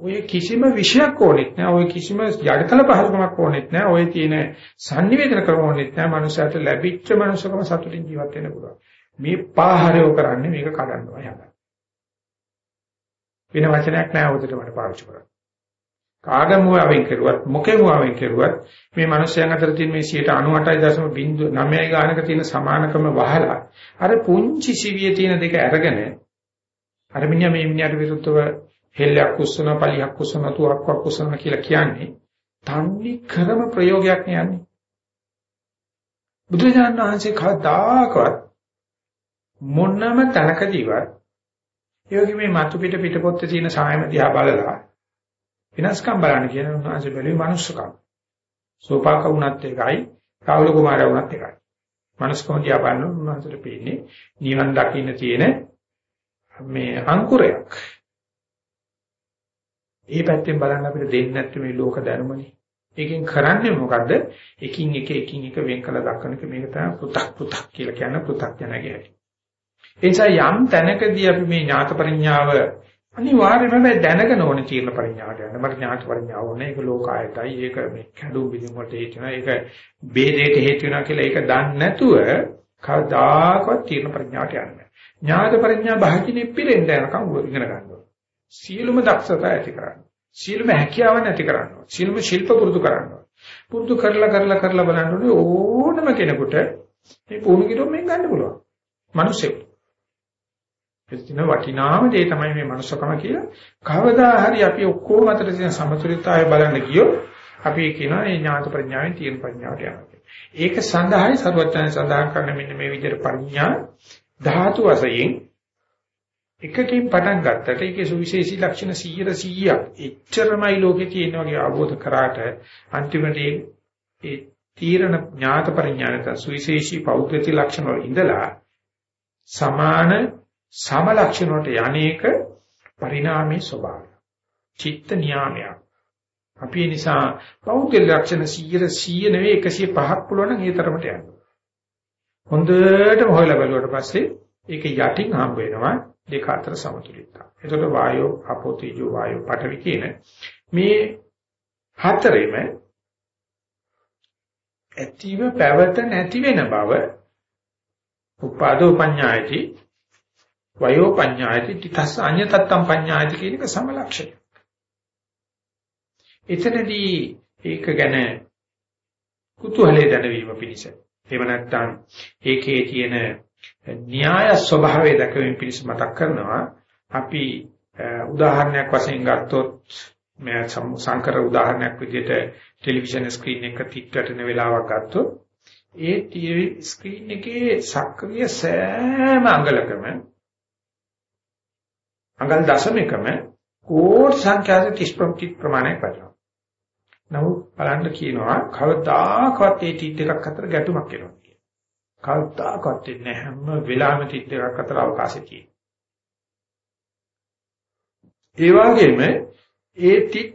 Speaker 2: ඔය කිසිම විෂයක් ඕනෙත් නෑ ඔය කිසිම යඩකල පහසුකමක් ඕනෙත් නෑ ඔය තියෙන sannivedana ක්‍රම ඕනෙත් නෑ මනුස්සයාට ලැබිච්ච මනුස්සකම සතුටින් ජීවත් වෙන්න පුළුවන්. මේ පාහරයෝ කරන්නේ මේක කඩන්නවා යනවා. වෙන වචනයක් නෑ උදේට මට පාවිච්චි කරන්න. කාගමුවෙන් කෙරුවත් මොකෙමුවෙන් කෙරුවත් මේ මිනිස්යන් අතර තියෙන මේ 98.9 ගානක තියෙන සමානකම වහලා අර පුංචි සිවිය තියෙන දෙක අරගෙන අර මිනිහා මේ මිනිහාට විරුද්ධව හෙල්ලයක් කුස්සන පලියක් කුස්සන තුවක්වක් කුස්සන කියලා කියන්නේ තන්නේ කරම ප්‍රයෝගයක් නෙයන්නේ බුදුරජාණන් වහන්සේ කවදාකවත් මොනම තැනකදීවත් යෝගී මේ මතු පිට පිටපොත්තේ තියෙන සායම දිහා බලලා විනාශකම් බලන්න කියන උන්වහන්සේ බැලුවේ මනුස්සකම්. සෝපාක වුණත් එකයි, කාවුල කුමාරයා වුණත් එකයි. මනුස්සකම් දිහා බලන උන්වහන්සේට පේන්නේ නිවන් දකින්න තියෙන මේ අංකුරයක්. ඒ පැත්තෙන් බලන්න අපිට දෙන්නේ නැත්තේ මේ ලෝක ධර්මනේ. ඒකෙන් කරන්නේ මොකද්ද? එකින් එක එකින් එක වෙන් කළ දක්වන එක මේක තමයි පු탁 පු탁 කියලා කියන පු탁 යන ගැටි. ඒ නිසා යම් තැනකදී අපි මේ ඥාත පරිඥාව අනිවාර්යයෙන්ම දැනගෙන ඕනේ තීර්ණ පරිඥාවට යන්න. මට ඥාත පරිඥාව ඕනේ. ඒක ලෝකායතයි. ඒක මේ කැඩුම් බිඳුම් වලට හේතු වෙනවා. ඒක ભેදයට හේතු වෙනවා කියලා ඒක දන්නේ නැතුව කවදාකවත් තීර්ණ පරිඥාවට යන්නේ ඥාත පරිඥා භාජනේ පිරෙන්න යනකම් ඉගෙන ගන්න සියලුම දක්ෂතා ඇති කරගන්න. සියලුම හැකියාවන් ඇති කරගන්න. සියලුම ශිල්ප පුරුදු කරගන්න. පුරුදු කරලා කරලා කරලා බලන්න ඕනම කෙනෙකුට මේ පුහුණු කිරුම් මෙන් ගන්න පුළුවන්. මිනිස්සෙක්. එතින වටිනාම දේ තමයි මේ manussකම කියලා. කවදා හරි අපි ඔක්කොම අතර තියෙන සමතුලිතතාවය බලන්න ගියොත් අපි කියනවා මේ ඥාත ප්‍රඥාවෙන් තියෙන ප්‍රඥාවට යනවා. ඒක සඳහායි සර්වඥයන් සඳහන් කරන මෙන්න මේ විදිහට ප්‍රඥා ධාතු වශයෙන් එකකින් පටන් ගත්තට ඒකේ සුවිශේෂී ලක්ෂණ 100 100ක් එච්චරමයි ලෝකේ තියෙන වගේ අවබෝධ කරාට අන්තිමට ඒ තීරණ ඥාත පරිඥානත සුවිශේෂී පෞද්ගලික ලක්ෂණ වල ඉඳලා සමාන සම ලක්ෂණ වලට යන්නේක පරිණාමයේ ස්වභාවය. චිත්ත නියාමයක්. අපි නිසා පෞද්ගල ලක්ෂණ 100 100 නෙවෙයි 105ක් පුළුවන් නම් ඒ තරමට යන්න. හොඳටම හොයලා බලුවට පස්සේ ඒක යටින් හම්බ වෙනවා දෙක අතර සමතුලිතතාව. එතකොට වායෝ අපෝ තේජෝ වායෝ පඨවි කියන මේ හතරෙම ඇතිව පැවත නැති වෙන බව උපාදෝ පඤ්ඤායති වයෝ පඤ්ඤායති තිතස් අඤ්‍යතත්තම් පඤ්ඤායති කියන එක සමලක්ෂණය. එතනදී ඒක ගැන කුතුහලයේ දැනවීම පිණිස එහෙම නැත්නම් ඒකේ තියෙන න්‍යාය ස්වභාවය දැකීම පිණිස මතක් කරනවා අපි උදාහරණයක් වශයෙන් ගත්තොත් මම සංකර උදාහරණයක් විදිහට ටෙලිවිෂන් ස්ක්‍රීන් එක තික්කටන වෙලාවක් ගත්තොත් ඒ ටීවී ස්ක්‍රීන් එකේ සක්‍රිය සෑම අඟලකම අඟල් දශමිකම කෝටි සංඛ්‍යාත 30 ප්‍රමාණයක් වටිනවා. නමුත් බලන්න කියනවා කවදාකවත් ඒ ටිත් එකක් අතර ගැටුමක් එනවා කියන. කවදාකවත් නැහැ හැම වෙලාවෙම ටිත් එකක් අතර අවකාශය තියෙනවා. ඒ වගේම ඒ ටිත්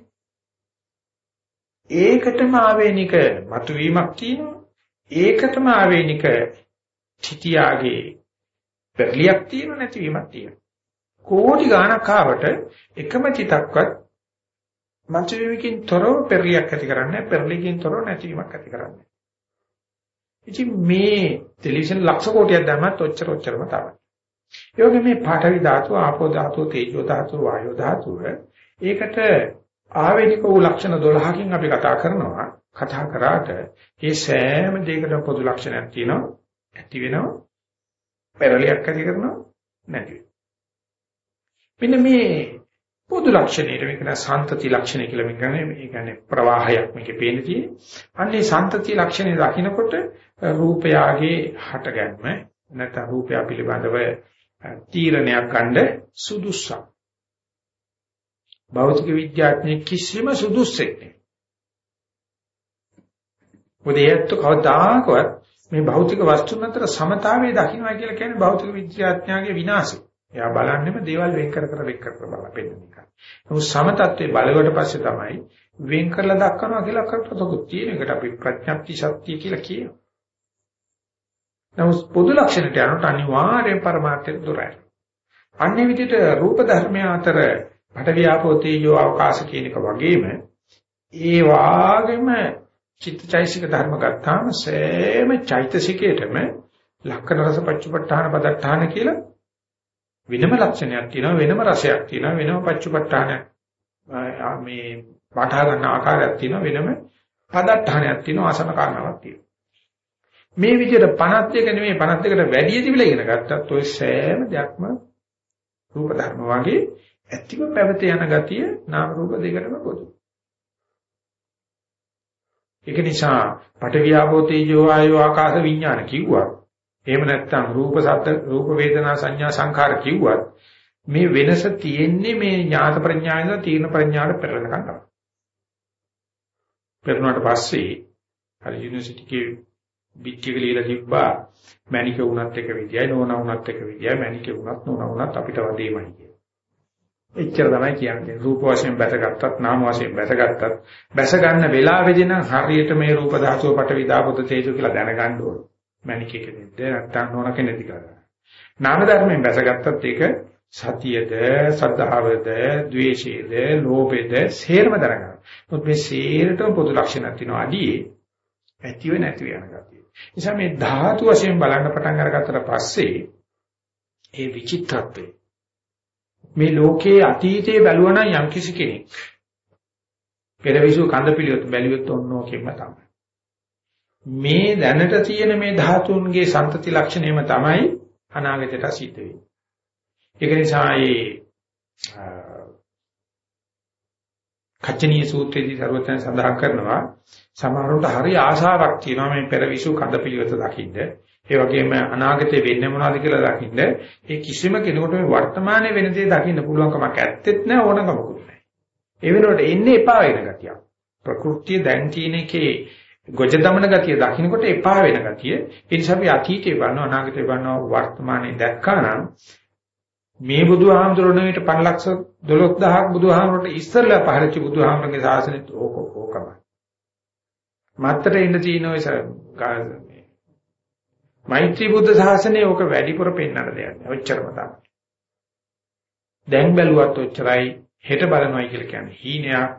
Speaker 2: ඒකටම ආවේනික මතුවීමක් තියෙනවා. ඒකටම ආවේනික තිතියාගේ පෙරලියක් තියෙන නැතිවීමක් තියෙනවා. කෝටි ගණක් ආවට එකම චිතක්වත් මතුවීමකින් තොරව පෙරලියක් ඇති කරන්නේ පෙරලියකින් තොරව නැතිවීමක් ඇති කරන්නේ. ඉතින් මේ ටෙලිවිෂන් ලක්ෂ කෝටියක් දැම්මත් ඔච්චර ඔච්චරම තමයි. ඒ වගේ මේ පාඨවි ධාතුව, ආපෝ ධාතුව, තේජෝ ධාතුව, වායෝ ධාතුව ඒකට ආවේනික වූ ලක්ෂණ 12කින් අපි කතා කරනවා. කතා කරාට මේ සෑම දෙයකටම පොදු ලක්ෂණයක් තියෙනවා. ඇති වෙනවා. පෙරලියක් ඇති කරනවා. නැති වෙනවා. මෙන්න මේ පොදු ලක්ෂණයට මේක න සාන්තති ලක්ෂණය කියලා මේ කියන්නේ මේ කියන්නේ ප්‍රවාහයක් මේකේ පේන තියෙන්නේ. අන්නේ සාන්තති ලක්ෂණය දකිනකොට රූපයාගේ හටගැන්ම නැත්නම් රූපය පිළිබඳව තීරණයක් ගන්න සුදුසක්. භෞතික විද්‍යාඥයෙක් කිසිම සුදුස්සෙක් නෙවෙයි. උදේට කවදාකවත් මේ භෞතික වස්තුන් අතර සමතාවයේ දකින්නවා කියලා කියන්නේ භෞතික විද්‍යාඥයාගේ විනාශය. එයා බලන්නෙම දේවල් වෙන් කර කර වෙන් කර කර බලලා පෙන්නන එක. නමුත් සමතත්වයේ බලවට පස්සේ තමයි වෙන් කරලා දක්වනවා කියලා කරතොකුත් තියෙන එකට අපි ප්‍රඥප්ති සත්‍ය කියලා කියනවා. නමුත් පොදු ලක්ෂණයට යනකොට අනිවාර්යෙන් પરමාර්ථයට දුරයි. අන්නේ විදිහට රූප ධර්මය අතර පටවියාපෝ තේජෝ අවකාශ කියන එක වගේම ඒ වාගෙම චිත්තචෛසික ධර්ම ගත්තාම සෑම චෛතසිකයකටම ලක්කන රස පච්චපට්ඨාන පදට්ඨාන කියලා වෙනම ලක්ෂණයක් තියෙනවා වෙනම රසයක් තියෙනවා වෙනම පච්චපට්ඨානයක් මේ වටහා ගන්න ආකාරයක් තියෙනවා වෙනම පදට්ඨානයක් තියෙනවා ආසන කාරණාවක් තියෙනවා මේ විදිහට 51 නෙමෙයි 52කට වැඩි තිබිලා ඉගෙන ගත්තත් ඔය සෑම දෙයක්ම රූප ධර්ම වගේ ඇතිව පැවත යන ගතිය නාම රූප දෙකටම පොදුයි. ඒක නිසා පටවියාපෝ තේජෝ ආයෝ ආකාශ විඥාන කිව්වා. එහෙම නැත්නම් රූප සද්ද රූප වේදනා සංඥා සංඛාර කිව්වත් මේ වෙනස තියෙන්නේ මේ ඥාත ප්‍රඥාවෙන්ද තීන ප්‍රඥාවට පෙරලනකම් තමයි. පෙරළුණාට පස්සේ හරි යුනිවර්සිටි එකේ පිටියක ලියලා තිබ්බා මැනික වුණත් එක විදියයි නෝන වුණත් එක විදියයි මැනික වුණත් නෝන වුණත් අපිට වදේමයි කිය. එච්චර තමයි කියන්නේ. රූප වශයෙන් බැසගත්තත් නාම වශයෙන් බැසගත්තත් බැස ගන්න වෙලාවෙදී නම් හරියට මේ රූප ධාතුව පට විදාපොත තේජෝ කියලා දැනගන්න ඕන. මැනික කෙනෙක්ද නැත්නම් නෝන කෙනෙක්ද කියලා. නාම ධර්මයෙන් බැසගත්තත් ඒක සතියද සද්ධාවද ද්වේෂයේද ලෝභයේද සේරම දරගන්න. මොකද මේ සේරටම පොදු ලක්ෂණක් තියෙනවා. අඩියේ ඇතිව නැතිව යන ගතිය. නිසා මේ ධාතු වශයෙන් බලන්න පටන් අරගත්තට පස්සේ ඒ විචිත්තත්වය මේ ලෝකයේ අතීතයේ බැලුවා නම් යම් කිසි කෙනෙක් පෙරවිසු කඳ පිළිවෙත් බැලුවොත් ඔන්නෝ කෙම තමයි. මේ දැනට තියෙන මේ ධාතුන්ගේ සන්තති ලක්ෂණයම තමයි අනාගතයට සිද්ධ වෙන්නේ. ඒක නිසා ඒ කච්චනීය සූත්‍රයේදී සර්වඥයන් සඳහන් කරනවා සමහරවිට හරි ආශාවක් තියෙනවා මේ පෙරවිසු කඳපිලිවෙත දකින්න. ඒ වගේම අනාගතේ වෙන්නේ මොනවද කියලා දකින්න. ඒ කිසිම කෙනෙකුට මේ වර්තමානයේ වෙන දේ දකින්න පුළුවන් කමක් ඇත්තෙත් නැහැ ඕනකමකුත් නැහැ. ඒ වෙනකොට එන්නේ එපා වෙන ගතියක්. ප්‍රകൃතිය දැන් තියෙන එකේ ගොජ දමන ගතිය දකින්නකොට එපා වෙන ගතිය. ඒ නිසා අපි අතීතේ බලනවා අනාගතේ බලනවා වර්තමානයේ දැක්කා නම් මේ බුදුහාමුදුරණේට 5 ලක්ෂ 12000ක් බුදුහාමුදුරට ඉස්සරලා පහරච්ච බුදුහාමුදුරගේ ශාසනෙත් ඕක ඕකමයි. මත්තර ඉන්න තියෙන ඔය මේ මෛත්‍රී බුද්ධ ශාසනය ඕක වැඩිපුර පෙන්වන්න දෙයක් නෑ. ඔච්චරම තමයි. දැන් බැලුවත් ඔච්චරයි හෙට බලනවායි කියලා කියන්නේ හීනයක්.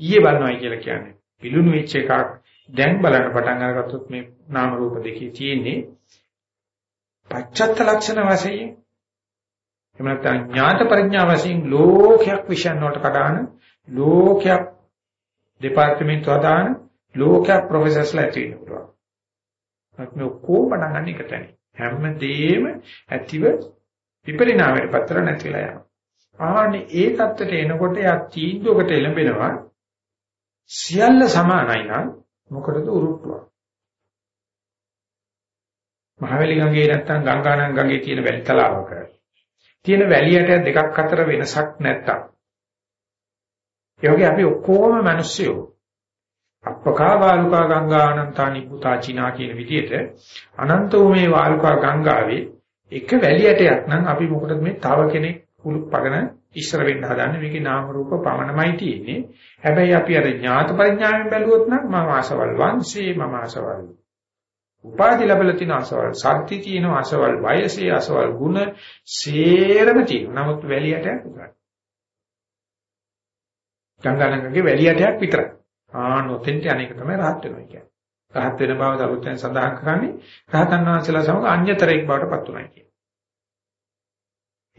Speaker 2: ඊයේ බලනවායි කියලා කියන්නේ පිලුණු වෙච්ච එකක්. දැන් බලන්න පටන් අරගත්තොත් මේ නාම රූප දෙකේ තියෙන්නේ පච්චත්ත ලක්ෂණ වශයෙන් එහෙම නැත්නම් ඥාත පරිඥා වශයෙන් ලෝකයක් විශ්යන් වලට කඩාන ලෝකයක් දෙපාර්තමේන්තුව හදාන ලෝකයක් ප්‍රොෆෙසර්ස්ලා ඇති වෙන්න පුළුවන්. මේ ඔක්කොම පටන් එකට හැමදේම ඇතිව විපරිණාමයට පතර නැතිලා යනවා. ආනේ ඒ தත්තට එනකොට යා තීන්දුවකට එළඹෙනවා සියල්ල සමානයි නම් මොකටද උරුට්ටුවක් මහවැලි ගඟේ නැත්තම් ගංගානම් ගඟේ තියෙන වැලි තලාවක තියෙන වැලියට දෙකක් අතර වෙනසක් නැත්තම්. ඒ වගේ අපි ඔක්කොම මිනිස්සුયો අප්පකා වාලුකා ගංගා අනන්තානි පුතා චිනා කියන විදිහට අනන්ත වූ මේ වාලුකා ගංගාවේ එක වැලියටයක් නම් අපි මොකටද මේ තව කෙනෙක් කුළු පගන ඉස්සර වෙන්න හදන්නේ මේකේ නාම රූප පමණමයි තියෙන්නේ හැබැයි අපි අර ඥාත පරිඥාවෙන් බැලුවොත් නම් මම ආසවල් වංශේ මම ආසවල් උපාධි ලැබලා තියෙන අසවල් ශක්ති තියෙන අසවල් වයසේ අසවල් ගුණ සේරම තියෙන. නමුත් වැලියටයක් විතරයි. ගංගානංගගේ වැලියටයක් විතරයි. ආ නොතෙන්ට අනේක තමයි රහත් වෙනවා කියන්නේ. රහත් වෙන බව දරුවෙන් සඳහන් කරන්නේ රහතන් වහන්සේලා සමග අඤ්‍යතරයක් බවට පත් උනායි කියන්නේ.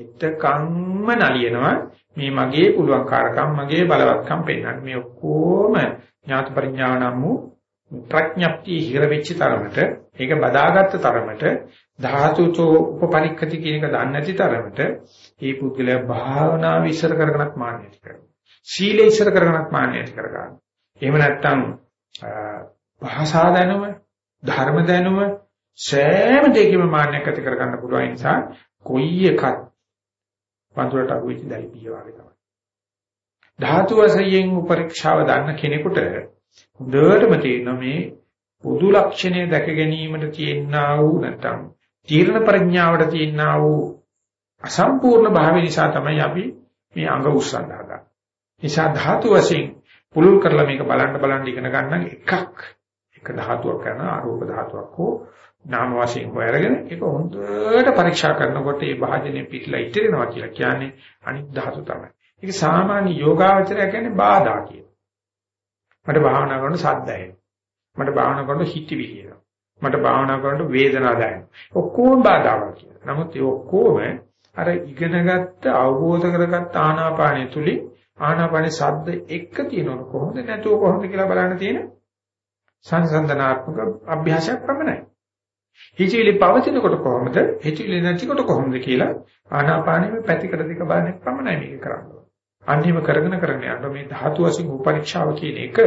Speaker 2: එතකම්ම නලියනවා මේ මගේ පුළුවන් කාරකම් මගේ බලවත්කම් පෙන්වන්නේ මේ ඔක්කොම ඥාත පරිඥාව නම් වූ ප්‍රඥප්තිය හිර වෙච්ච තරමට ඒක බදාගත්ත තරමට ධාතුචෝ උපපරික්කති කියන එක දන්නේ නැති තරමට මේ පුද්ගලයා භාවනාව ඉස්සර කරගෙනත් මාන්නය ඇති කරනවා. සීලය ඉස්සර කරගෙනත් මාන්නය ඇති කරගන්නවා. එහෙම නැත්නම් භාෂා දැනුම, ධර්ම දැනුම සෑම දෙයකම මාන්නයක් ඇති කරගන්න පුළුවන් නිසා කොයි එකත් පඳුරට අහුවෙච්ච දයිපිය වගේ තමයි. ධාතු වශයෙන් උපරික්ෂාව දන්න කෙනෙකුට හොඳටම තේරෙනවා මේ පොදු ලක්ෂණය දැක ගැනීමට තියෙනා වූ නැත්නම් තීර්ණ ප්‍රඥාවට තියෙනා වූ අසම්පූර්ණ භාවය නිසා තමයි අපි මේ අංග උස්සන්න හදන්නේ. නිසා ධාතු වශයෙන් පුළුල් කරලා මේක බලන්න බලන්න ඉගෙන ගන්න එකක් එක ධාතුවක් කරන ආරෝප ධාතුවක් හෝ නාම වශයෙන් හොයරගෙන ඒක හොඳට පරීක්ෂා කරනකොට මේ භාජනයේ පිටලා ඉතිරෙනවා කියලා කියන්නේ අනිත් ධාතු තමයි. ඒක සාමාන්‍ය යෝගාවචරය කියන්නේ බාධා කියන. මට භාවනා කරනකොට සද්ද ඇහෙනවා. මට භාවනා කරනකොට හිතවිලි එනවා. මට භාවනා කරනකොට වේදනාව දැනෙනවා. ඔක්කොම බාධාවක් කියලා. නමුත් ඒ ඔක්කොම අර ඉගෙනගත්ත අවබෝධ කරගත්ත ආනාපානය තුලින් ආනාපානේ සද්ද එක තියෙනවද කොහොමද නැතුව කොහොමද කියලා බලන්න තියෙන සංසන්දනාත්මක අභ්‍යාසයක් පමණයි. හිතවිලි පවතිනකොට කොහොමද හිතවිලි නැතිකොට කොහොමද කියලා ආනාපානෙම පැතිකඩ දෙක බලන්නේ පමණයි මේක කරන්නේ. අන්නේම කරගෙන කරගෙන යනවා මේ ධාතු වශයෙන් උපරික්ෂාව කියන එක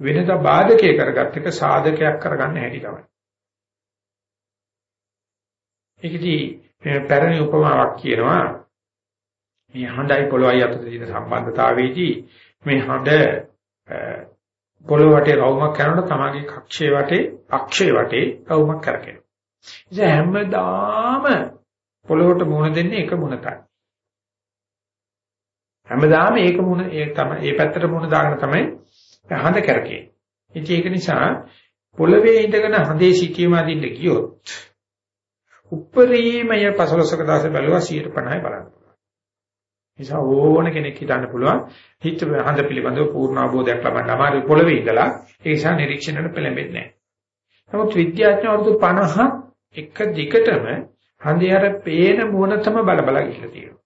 Speaker 2: වෙනදා බාධකයේ කරගත් එක සාධකයක් කරගන්න හැටි තමයි. ඒකදී පැරණි උපමාවක් කියනවා මේ හඳයි පොළොවයි අතර තියෙන සම්බන්ධතාවයේදී මේ හඳ පොළොව වටේ රවුමක් කරනකොට තමගේ කක්ෂයේ වටේ අක්ෂයේ වටේ රවුමක් කරකිනවා. ඉතින් හැමදාම පොළොවට මුහුණ දෙන්නේ එක මුණතයි. හැමදාම ඒක මුණ ඒ තමයි ඒ පැත්තට මුණ දාගෙන තමයි හඳ කරකේ. ඉතින් ඒක නිසා පොළවේ ඉඳගෙන හඳේ සිටීම අදින්න ගියොත් උප්පරීමය පසලසක දාස බැලුවා 150යි බලන්න. නිසා ඕන කෙනෙක් හිතන්න පුළුවන් හිත හඳ පිළිබඳව පූර්ණ අවබෝධයක් ලබන්න අමාරු පොළවේ ඉඳලා ඒ නිසා නිරීක්ෂණයට පෙළඹෙන්නේ නැහැ. නමුත් විද්‍යාඥයෝ අවුරුදු 50ක් එක දිගටම හඳේ අර පේන මොනතම බල බල ගිහලා තියෙනවා.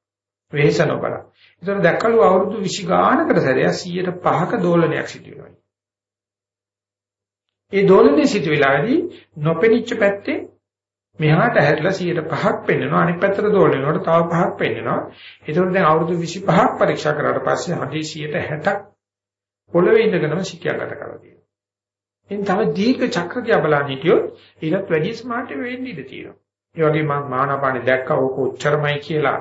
Speaker 2: වෙහස නොබල. ඒතර දැක්කලු අවුරුදු 20 ගානකට සැරයක් 105ක දෝලනයක් සිදු වෙනවා. ඒ දෝලනයේ සිදු වෙලාදී නොපෙනිච්ච පැත්තේ මෙහාට හැරිලා 105ක් පෙන්වනවා අනිත් පැත්තට දෝලනය වෙනකොට තව 5ක් පෙන්වනවා. ඒතකොට දැන් අවුරුදු 25ක් පරීක්ෂා කරාට පස්සේ හදේ 160ක් පොළවේ ඉඳගෙනම සිකියාගත කරලා තියෙනවා. එන් තව දීර්ඝ චක්‍ර දිහා බලන්න හිටියොත් ඊටත් වැඩි ස්මාර්ට් වෙන්න ඉඩ තියෙනවා. ඒ වගේ මම මානපාණි දැක්කා ඕක උච්චරමයි කියලා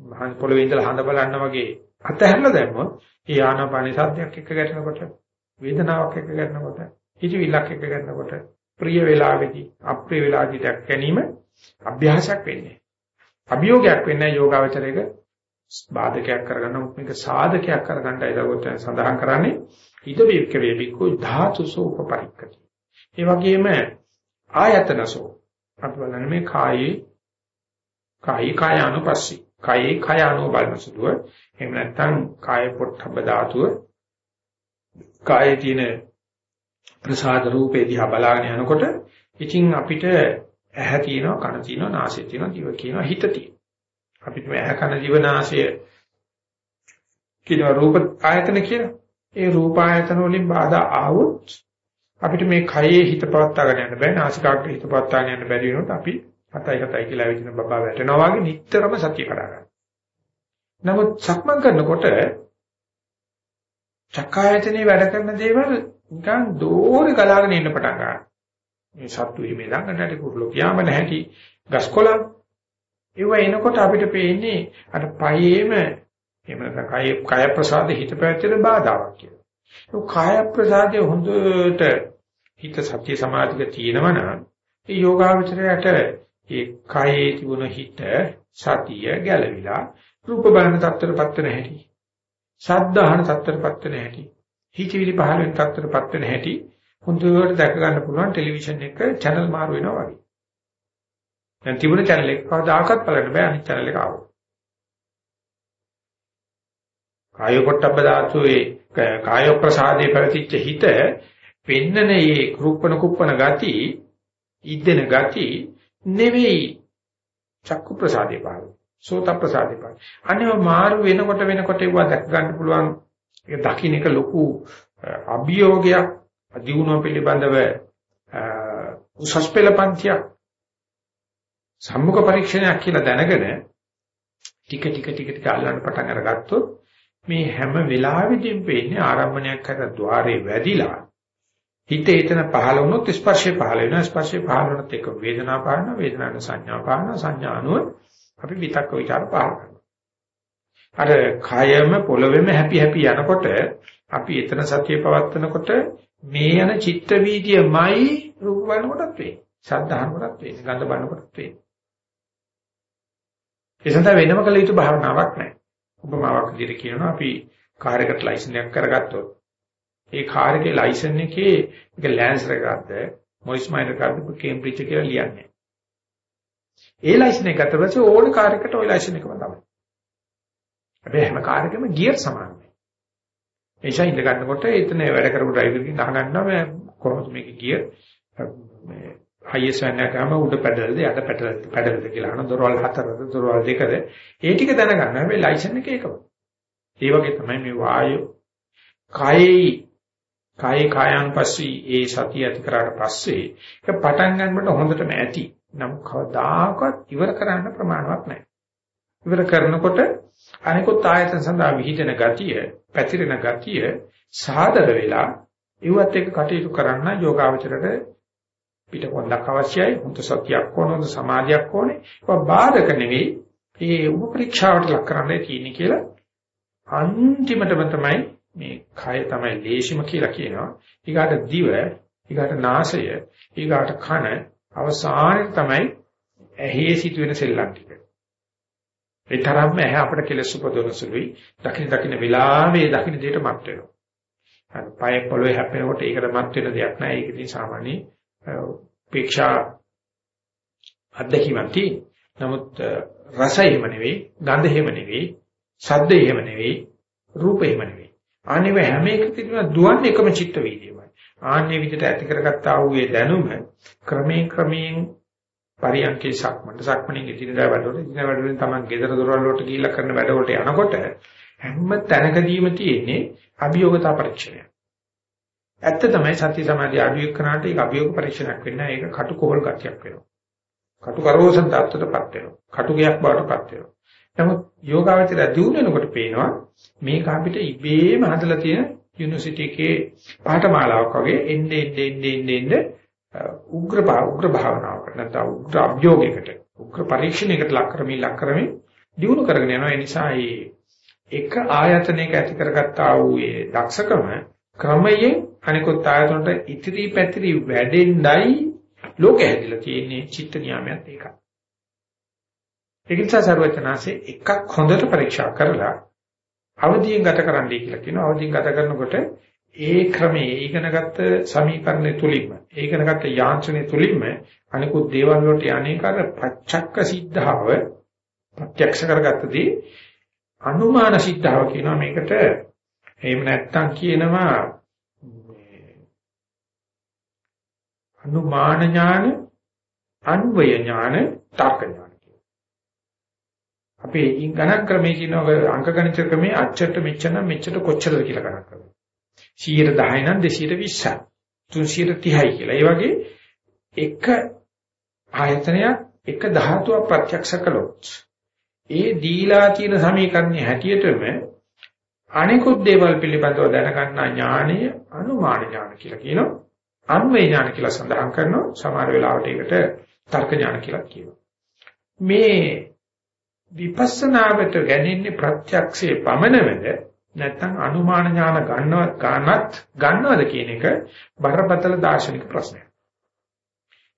Speaker 2: මහන් පොළවේ ඉඳලා හඳ බලන්න වගේ අතහැරලා දැම්මොත් ඒ ආනාපානි සද්දයක් එක්ක ගැටෙනකොට වේදනාවක් එක්ක ගැටෙනකොට හිතවිල්ලක් එක්ක ගැටෙනකොට ප්‍රිය වේලාවේදී අප්‍රිය වේලාවේදී දැක් ගැනීම අභ්‍යාසයක් වෙන්නේ. අභියෝගයක් වෙන්නේ යෝගාවචරයක බාධකයක් කරගන්න මේක සාධකයක් කරගන්නයි දවොත් සඳහන් කරන්නේ. ඉද වේක වේබිකෝ ධාතුසෝ උපපරික්කති. ඒ වගේම ආයතනසෝ අපි බලන්නේ මේ කායේ කායි කාය අනුපස්සී. කයේ කය අනුව බලන සුදුව එහෙම නැත්නම් කාය පොට්ටබ්බ ධාතුව. කායේ තියෙන ප්‍රසාද රූපේ දිහා බලාගෙන යනකොට ඉතින් අපිට ඇහැ තියෙනවා කන තියෙනවා නාසය තියෙනවා දිව කියනවා හිත තියෙනවා අපිට මේ ඇහැ කන දිව නාසය කියන රූප ආයතන කියලා ඒ රූප ආයතන වලින් බාධා ආවොත් අපිට මේ කයේ හිත පවත්වා ගන්න යන්න බෑ නාසිකාග්‍රේ හිත පවත්වා ගන්න බැරි වෙනොත් අපි හතයි හතයි කියලා වෙදින බබා වැටෙනවා වගේ නිටතරම සතිය කඩා ගන්න. නමුත් සක්මන් කරනකොට චක්කායතනේ වැඩ කරන දේවල් නිකන් දෝරේ ගලාගෙන එන්න පටන් ගන්නවා. මේ සත්තු මේ ළඟට කුරුළු කියාම නැහැටි ගස්කොලන් ඒව එනකොට අපිට පේන්නේ අර පයේම එහෙම නැත්නම් කය කය ප්‍රසාද හිත පැවැත්වෙන බාධාවක් කියලා. ඒ කාය ප්‍රසාදයේ හොඳට හිත සත්‍ය සමාධික තියෙනවනම් ඒ යෝගාවචරයට ඒ කයේ තිබුණ හිත සතිය ගැලවිලා රූප බලන තත්ත්වයටපත් වෙන හැටි. ශබ්ද අහන තත්ත්වයටපත් වෙන හැටි. හිතවිලි පහළ වෙන තත්ත්වයටපත් වෙන හැටි හොඳට දැක ගන්න පුළුවන් ටෙලිවිෂන් එක channel මාරු වෙනවා වගේ. දැන් තිබුණ channel එක කවදාකවත් බලන්න බෑ අනිත් channel එක ආවොත්. කාය පොට්ටබ්බ ධාතුවේ කාය ප්‍රසාදේ පැවතිච්ච හිත පෙන්නන මේ කුප්පන කුප්පන ගති ඉද්දෙන ගති නෙවෙයි චක්කු ප්‍රසාදේ පාර සෝත ප්‍රසාදේ පාර අනේ මාරු වෙනකොට වෙනකොට ඒවා දැක ගන්න පුළුවන් ඒක දකින්න එක ලොකු අභියෝගයක් ජීවන පිළිබඳව උසස් පෙළ පන්තියක් සම්මුඛ පරීක්ෂණයක් කියලා දැනගෙන ටික ටික ටික ටික අල්ලන්න පටන් අරගත්තොත් මේ හැම වෙලාවෙදීම වෙන්නේ ආරම්භණයක් හද ద్వාරේ වැදිලා හිත එතන පහළ වුණොත් ස්පර්ශය පහළ වෙනවා. ස්පර්ශය පහළ වුණොත් ඒක වේදනාව පාන වේදනාවට සංඥා පාන සංඥානුව අපි විතක්ක ਵਿਚාර පහළ කරනවා. අර කායම පොළවෙම හැපි හැපි යනකොට අපි එතන සතිය පවත්නකොට මේ යන චිත්ත වීදියමයි රූප බලනකොටත් වෙන්නේ ශබ්ද අහනකොටත් වෙන්නේ ගන්ධ බලනකොටත් වෙන්නේ ඒ සඳහා වෙනම කළ යුතු භාවනාවක් නැහැ. උපමාවක් විදිහට කියනවා අපි කාර් එකට ලයිසන් එකක් කරගත්තොත්. ඒ කාර් එකේ ලයිසන් එකේ එක ලෑන්සර් එකක්ද මොයිස් මයිනර් එකක්ද කේම්බ්‍රිජ් කියලා ලියන්නේ. ඒ ලයිසන් එක ගත්ත පස්සේ ඕන කාර් එකට ওই ලයිසන් එකම තමයි. හැබැයි හැම කාර් එකෙම ගියර් සමානයි. ඒ නිසා ඉඳ ගන්නකොට එතන වැඩ කරපු ඩ්‍රයිවර්ගෙන් අහගන්නවා කොහොමද මේක ගියර් මේ හයියස් වෑන් එකම උඩ පැඩල්ද යට පැඩල් පැඩල්ද කියලා අහන දොරවල් හතරද දොරවල් දෙකද ඒ ටික දැනගන්න හැබැයි ලයිසන් එක ඒකම. ඒ වගේ තමයි මේ වායු කායේ කායේ කායන් පස්සී ඒ සතිය ඇති කරාට පස්සේ ඒක පටන් ගන්නකොට හොඳටම ඇති. නම් කවදාකවත් ඉවර කරන්න ප්‍රමාණවත් නැහැ. ඉවර කරනකොට අනිකුත් ආයතන සඳහා විහිදෙන ගතිය, පැතිරෙන ගතිය සාදර වෙලා ඉවත් එක කටයුතු කරන්න යෝගාවචරයට පිටකොන්දක් අවශ්‍යයි. හොඳ සතියක් ඕන හොඳ සමාධියක් ඕනේ. ඒක බාධක නෙවෙයි. මේ උපපරීක්ෂාවට ලක් කරන්නයි තියෙන්නේ කියලා අන්තිමටම තමයි මේ කය තමයි ලේසිම කියලා කියනවා. ඊගාට දිව ඊගාට නාසය ඊගාට කන අවසානයේ තමයි ඇහි සිදුවෙන සෙල්ලම් ටික. ඒ තරම්ම ඇහැ අපිට කෙලස් උපදවන සුළුයි දකින්න දකින්න වෙලාවේ දකින්න දෙයට මත් වෙනවා අර පය පොළවේ හැපෙනකොට ඒකට මත් වෙන දෙයක් නෑ ඒක ඉතින් සාමාන්‍ය උපේක්ෂා අත්දැකීමක් තියෙන. නමුත් රසය එහෙම නෙවෙයි, ගන්ධ එහෙම නෙවෙයි, ශබ්ද එහෙම නෙවෙයි, රූප එහෙම නෙවෙයි. ආනෙව හැම එකකදීම දුවන්නේ එකම චිත්ත වීදියමයි. ආන්නේ විදිහට ඇති කරගත්තා වූ ඒ දැනුම ක්‍රමයෙන් ක්‍රමයෙන් පරියන්කේ සක්මන්ට සක්මණෙන් ඉදිරියට වැඩවලට ඉදිරියට වැඩවලින් තමයි ගෙදර දොරවල් වලට ගිහිල්ලා කරන වැඩවලට යනකොට හැම තැනකදීම තියෙන්නේ අභියෝගතා පරීක්ෂණය. ඇත්ත තමයි සත්‍ය සමාධිය අඩු එක්කනට ඒක අභියෝග පරීක්ෂණයක් වෙන්නේ ඒක කටුකොහල් ගතියක් වෙනවා. කටු කරෝසන් තත්ත්වයටපත් වෙනවා. කටුගයක් බවටපත් වෙනවා. නමුත් යෝගාවචරය දිනුනනකොට පේනවා මේක අපිට ඉබේම හදලා තියෙන යුනිවර්සිටි එකේ පාඨමාලාවක් වගේ එන්නේ එන්නේ එන්නේ එන්නේ උග්‍ර උග්‍ර භාවනාවකට නැත්නම් උග්‍ර අභියෝගයකට උග්‍ර පරීක්ෂණයකට ලක් කරමින් ලක් කරමින් දිනු කරගෙන යනවා ඒ නිසා මේ එක ආයතනයක ඇති කරගත්තා වූ ඒ දක්ෂකම ක්‍රමයෙන් අනිකුත් ආයතනට ඉතිරි පැතිරි වැඩෙන්නයි ලෝකෙ හැදිලා තියෙන්නේ චිත්ත නියාමයත් ඒකයි. ඒක නිසා සර්වචනාසේ එකක් හොඳට පරීක්ෂා කරලා අවදියෙන් ගත කරන්නයි කියලා කියනවා. අවදියෙන් ගත කරනකොට ඒ ක්‍රමයේ ඉගෙනගත්ත සමීකරණ තුලින්ම ඉගෙනගත්ත යාන්ත්‍රණය තුලින්ම අනිකුත් දේවල් වලට අනේකර පච්චක්ක සිද්ධාව ප්‍රත්‍යක්ෂ කරගත්තදී අනුමාන සිද්ධාව කියනවා මේකට එහෙම නැත්තම් කියනවා අනුමාන ඥාන, අන්වය ඥාන, තර්ක ඥාන කියලා. අපේ ගණන් ක්‍රමයේ කියනවා අංක ගණිත ක්‍රමයේ අච්චරට මෙච්චර නම් මෙච්චර කොච්චරද කියලා ගණන් කරනවා. 110 නම් 220යි. 330යි කියලා. ඒ වගේ එක ආයතනයක් එක ධාතුවක් ප්‍රත්‍යක්ෂ කළොත් ඒ දීලා තියෙන සමීකරණයේ හැටියටම අනිකුත් දේවල් පිළිබඳව දැනගන්නා ඥානය අනුමාන ඥාන කියලා කියනවා. අන්වේ ඥාන කියලා සඳහන් කරනවා. සමහර වෙලාවට ඒකට තර්ක ඥාන කියලා කියනවා. මේ විපස්සනාවට ගැනෙන්නේ ප්‍රත්‍යක්ෂයේ පමණවද නැත්නම් අනුමාන ඥාන ගන්නව ගන්නත් ගන්නවද කියන එක බරපතල දාර්ශනික ප්‍රශ්නයක්.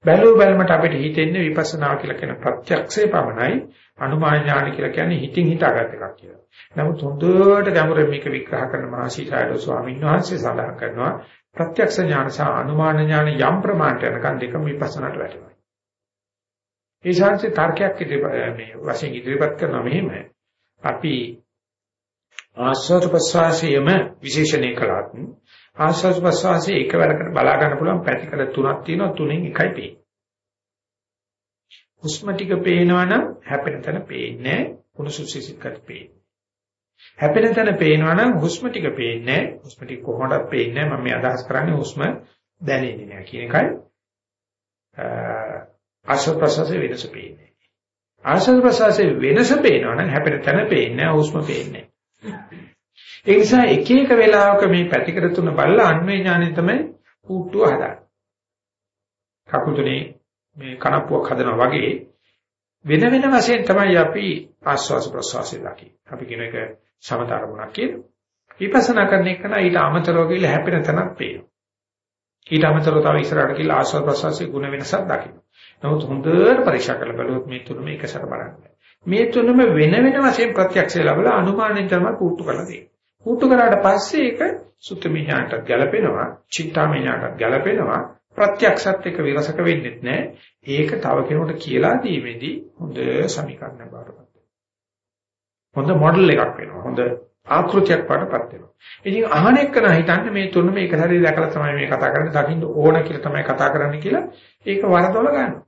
Speaker 2: බැලුව බැලමට අපිට හිතෙන්නේ විපස්සනා කියලා කියන ප්‍රත්‍යක්ෂේ පමණයි අනුමාන ඥාන කියලා කියන්නේ හිතින් හිතාගත් එකක් කියලා. නමුත් හොඳට ගැඹුරින් මේක විග්‍රහ කරන මහසීසාරද ස්වාමීන් වහන්සේ සඳහන් කරනවා ප්‍රත්‍යක්ෂ ඥාන සහ අනුමාන ඥාන යම් ප්‍රමාණයට යනකම් දෙකම විපස්සනාට වැටෙනවා. ඒ ශාන්ති තර්කයක් මේ වශයෙන් ඉදිරිපත් කරනවා මෙහෙම අපි ආස්වාද ප්‍රසවාසයේම විශේෂණය කළාත් ආස්වාද ප්‍රසවාසයේ එකවරකට බලා ගන්න පුළුවන් පැතිකඩ තුනක් තියෙනවා තුනෙන් එකයි පේන්නේ. හුස්ම ටික පේනවනම් හැපෙන තැන පේන්නේ කුණුසුසිසිකත් පේන්නේ. හැපෙන තැන පේනවනම් හුස්ම ටික පේන්නේ හුස්ම ටික කොහොමදත් පේන්නේ මම මේ අදහස් කරන්නේ හුස්ම දැනෙන්නේ නැහැ කියන එකයි. ආස්වාද ප්‍රසවාසයේ වෙනස පේන්නේ. ආස්වාද ප්‍රසවාසයේ වෙනස පේනවනම් හැපෙන තැන පේන්නේ හුස්ම පේන්නේ. ඒ නිසා එක එක වෙලාවක මේ පැතිකඩ තුන බලලා අන්වේ ඥානෙ තමයි පුට්ටුව හදාගන්නේ. කකුතුනේ මේ කනප්පුවක් හදනවා වගේ වෙන වෙන වශයෙන් තමයි අපි ආස්වාස ප්‍රසවාසය දකින්නේ. අපි කියන එක සමතරමුණක් කියලා. විපස්සනා කරන එක නම් ඊට අමතරව කියලා හැපෙන තැනක් පේනවා. ඊට අමතරව තව ඉස්සරහට කියලා ආස්වාද ප්‍රසවාසයේ ಗುಣ වෙනසක් දකින්න. නමුත් හොඳට පරීක්ෂා කරලා බලුවොත් මේ තුනම එකසර බලන්න. මේ තුනම වෙන වෙන වශයෙන් ප්‍රත්‍යක්ෂය ලැබලා අනුමානෙන් තමයි පුට්ටු කරලා දෙන්නේ. පුට්ටු කරාට පස්සේ ඒක සුත්තමිඥාණයට ගැලපෙනවා, චිත්තාමිඥාණයට ගැලපෙනවා, ප්‍රත්‍යක්ෂත් එක්ක විරසක වෙන්නේ නැහැ. ඒක තව කෙනෙකුට කියලා දීමේදී හොඳ සමීකරණ බාරපත්. හොඳ මොඩල් එකක් වෙනවා. හොඳ ආකෘතියක් වඩපත් වෙනවා. ඉතින් අහන එක්කන හිතන්නේ මේ තුනම එක සැරේ දැකලා තමයි මේ කතා කරන්නේ, දකින්න ඕන කියලා තමයි කතා කරන්නේ කියලා ඒක වරදොල ගන්නවා.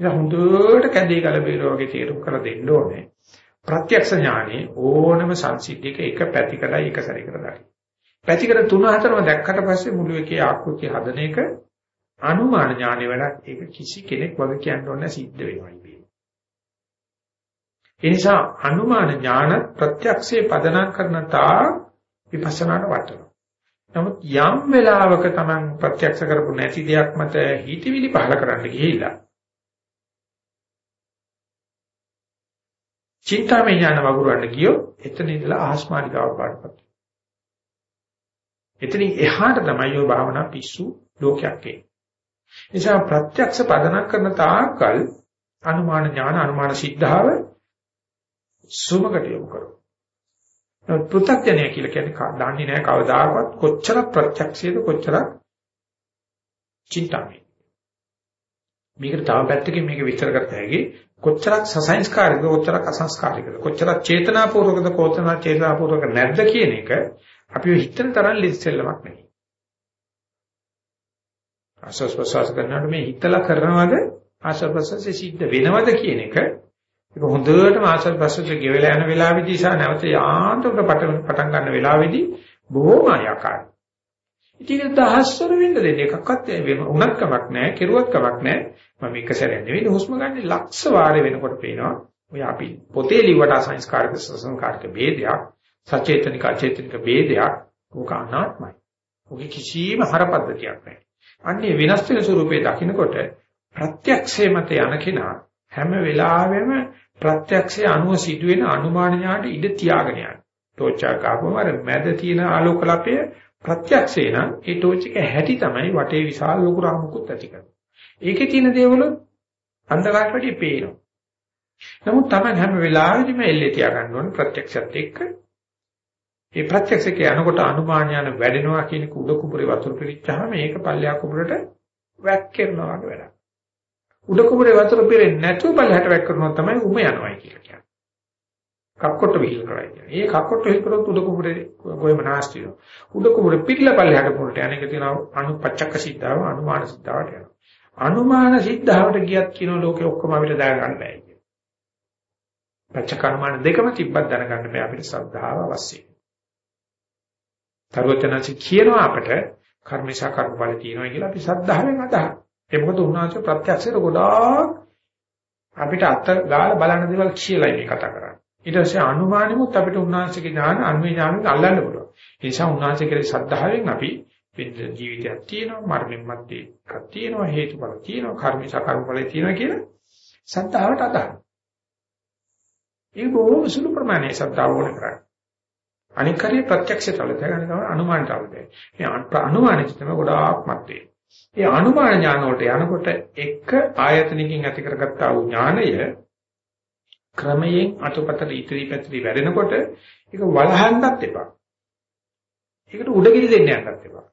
Speaker 2: ඉතින් හොඳට කැදේ ගලබේර වගේ තේරුම් කරලා දෙන්න ඕනේ. ප්‍රත්‍යක්ෂ ඥානෙ ඕනම සංසිද්ධියක එක පැතිකඩයි එක සැරයකට දකින්න. පැතිකඩ තුන හතරම දැක්කට පස්සේ මුළු එකේ ආකෘතිය හදන එක අනුමාන ඥානෙ වැඩක් ඒක කිසි කෙනෙක් වගේ කියන්න ඕනේ සිද්ධ වෙනවා ඉතින්. ඒ නිසා අනුමාන ඥාන ප්‍රත්‍යක්ෂේ පදනම් කරන තා විපස්සනාට වටනවා. නමුත් යම් වෙලාවක Taman ප්‍රත්‍යක්ෂ කරපු නැති දෙයක් මත හිතවිලි පහල කරන්න ගිහිල්ලා චින්තාමය ඥාන වගුරවන්න ගියොත් එතන ඉඳලා ආස්මානිකාව පාඩපත්. එතනින් එහාට තමයි ඔය භාවනා පිස්සු ලෝකයක් එන්නේ. නිසා ප්‍රත්‍යක්ෂ පදනම් කරන තාකල් අනුමාන ඥාන අනුමාන සිද්ධාව සුමකට යොමු කරනවා. පෘථග්ජනය කියලා කියන්නේ දන්නේ නැහැ කවදාකවත් කොච්චර ප්‍රත්‍යක්ෂයේද කොච්චර චින්තාමය. මේකට තව පැත්තකින් මේක විස්තර කරත හැකි කොච්චරක් සසංස්කාරිකද කොච්චරක් අසංස්කාරිකද කොච්චරක් චේතනාපූර්වකද කොච්චරක් චේතනාපූර්වක නැද්ද කියන එක අපි හිතන තරම් ලිස්සෙල්ලමක් නෙවෙයි. ආශස් ප්‍රසවාස කරනකොට මේ හිතලා කරනවද ආශස් ප්‍රසවාසයේ සිද්ධ වෙනවද කියන එක ඒක හොඳටම ආශස් ප්‍රසවාසයේ ගෙවලා යන වෙලාවෙදී සහ නැවත යාන්ත්‍රක පටන් ගන්න වෙලාවෙදී බොහොම ආකාරයි. ඉතින් දහස්වර වෙන්න දෙන්නේ. එකක්වත් උනත් කමක් නැහැ කෙරුවත් කමක් නැහැ. මම එක සැරයක් නෙවෙයි. හුස්ම ගන්න ලක්ෂ වාරේ වෙනකොට පේනවා. ඔය අපි පොතේ ලිව්වට අසංස්කාරක සංස්කාරක ભેදයක් සචේතනික අචේතනික ભેදයක් ඕක අනාත්මයි. ඔගේ කිසිම හරපද්ධතියක් නැහැ. අන්නේ වෙනස් වෙන ස්වරූපේ දකින්නකොට ප්‍රත්‍යක්ෂේ මත යන කෙනා හැම වෙලාවෙම ප්‍රත්‍යක්ෂයේ අනුව සිදුවෙන අනුමාන ඥාට ඉඩ තියාගෙන යනවා. තෝචා ගාපම අර මැද තියෙන ආලෝකලපය ප්‍රත්‍යක්ෂේ නම් ඒ ටෝච් එක හැටි තමයි වටේ විශාල ලොකු රාමුකුත් ඇති කරන්නේ. ඒකේ තියෙන දේවල් අන්ධකාරයට වැඩි පේනවා. නමුත් තමයි හැම වෙලාවෙදිම එල්ලේ තියා ගන්න ඕනේ ප්‍රත්‍යක්ෂත් එක්ක. ඒ ප්‍රත්‍යක්ෂකේ යනකොට අනුමානයන වැඩෙනවා කියන කුඩ කුඹුරේ වතුර පිරිච්චාම මේක පල්ලෙහා කුඹුරට වැක්කිරනවා වගේ වැඩක්. උඩ කුඹුරේ වතුර පිරෙන්නේ නැතුව පල්ලෙහාට වැක්කිරනවා තමයි උම යනවායි කියලා කියන්නේ. කක්කොට විහිල් කරයි කියන්නේ. ඒ කක්කොට විහිල් කරොත් උඩ කුඹුරේ ගොයම නාස්ති වෙනවා. උඩ කුඹුරේ පිටිලා පල්ලෙහාට කුඹුරට යන එක තියෙනවා අනුපච්චක්ක සිද්ධාව අනුමාන සිද්ධාවට යනවා. අනුමාන සිද්ධාවට ගියත් කියන ලෝකේ ඔක්කොම අපිට දැනගන්න බෑ කියන්නේ. පච්චක අනුමාන දෙකම තිබ්බත් දැනගන්න බෑ අපිට ශ්‍රද්ධාව අවශ්‍යයි. තරවචනසි කියනවා අපට කර්මේශා කර්ම බල තියෙනවා කියලා අපි ශ්‍රද්ධාවෙන් අදහන. ඒ මොකද උන්වහන්සේ ප්‍රත්‍යක්ෂයට ගොඩාක් අපිට අත ගාලා බලන දේවල් කියලා මේ කතා කරන්නේ. ඊට පස්සේ අනුමානෙමුත් අපිට උන්වහන්සේගේ ඥාන අන්වේ ඥානෙත් අල්ලන්න පුළුවන්. ඒ නිසා උන්වහන්සේ කෙරේ ශ්‍රද්ධාවෙන් අපි ජීවිතයක් තියෙනවා මරණයන් මැත්තේ එකක් තියෙනවා හේතුඵල තියෙනවා කර්ම සකර්මඵල තියෙනවා කියලා ශ්‍රද්ධාවට අදහන. ඒක බොහොම සුළු ප්‍රමාණයේ ශ්‍රද්ධාව ඕන කරන්නේ. අනික හරිය ප්‍රත්‍යක්ෂතවල තේරෙන අනුමානට අවදේ. මේ අනුමානෙත් තමයි ගොඩාක් මැත්තේ. ඒ අනුමාන ඥාන වලට යනකොට එක ආයතනකින් ඇති කරගත්තා වූ ඥානය ක්‍රමයෙන් අතුපතට ඉතිරි පැතිරි වැඩෙනකොට ඒක වලහන්නත් එපා. ඒකට උඩගිනි දෙන්න යන්නත් එපා.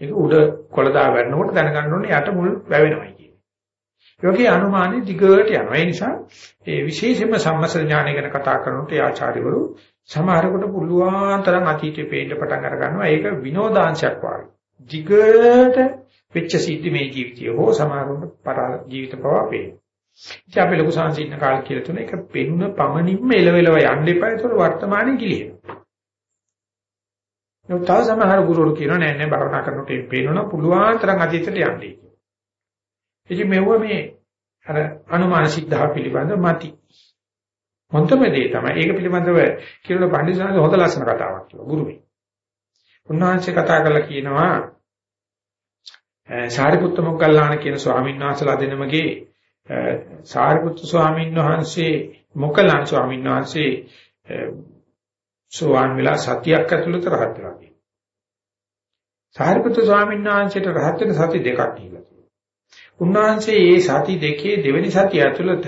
Speaker 2: ඒක උඩ කොළදා වැටෙනකොට දැනගන්න ඕනේ යට මුල් වැවෙනවයි කියන්නේ. ඒ වගේ අනුමානෙ දිගට යනවා. ඒ නිසා ඒ විශේෂයෙන්ම සම්මස්ත ඥානය ගැන කතා කරනකොට ඒ ආචාර්යවරු සමහරකට පුළුවන් තරම් අතීතේ පේන්න පටන් අර ගන්නවා. ඒක විනෝදාංශයක් වගේ. දිගට වෙච්ච සිද්ධි මේ ජීවිතය හෝ සමහරවට පරාල ජීවිත පවා පේනවා. ඉතින් අපි ලොකු සංසීන කාල කියලා තුන එක පෙන්න පමණින්ම එලවෙලව යන්න එපා. ඒක වර්තමානයේ ගිලිනවා. නමුත් තව සමහර ගුරුවරු කියනවා නෑ නෑ භාවනා කරනකොට මේ පේනවනම් පුළුවන් තරම් අතීතයට යන්නේ කියලා. ඉතින් මෙව මේ අර අනුමාන සිද්ධා පිළිබඳ මති. මොන්තම දේ තමයි. ඒක පිළිබඳව කියන පඬිසාරද හොඳ ලස්සන කතාවක් කියලා ගුරුමේ. උන්වහන්සේ කතා කරලා කියනවා සාරිපුත්ත මොග්ගල්ලාන කියන ස්වාමීන් වහන්සේලා දෙනමගේ සාරිපුත්තු ස්වාමීන් වහන්සේ මොග්ගල්ලාන ස්වාමීන් වහන්සේ සෝවාන් වෙලා සතියක් ඇතුළත රහත් වෙලා තියෙනවා. සාරිපුත්‍ර ස්වාමීන් වහන්සේට රහත් වෙන සති දෙකක් කියලා තියෙනවා. උන්වහන්සේ මේ සති දෙකේ දෙවෙනි සතිය ඇතුළත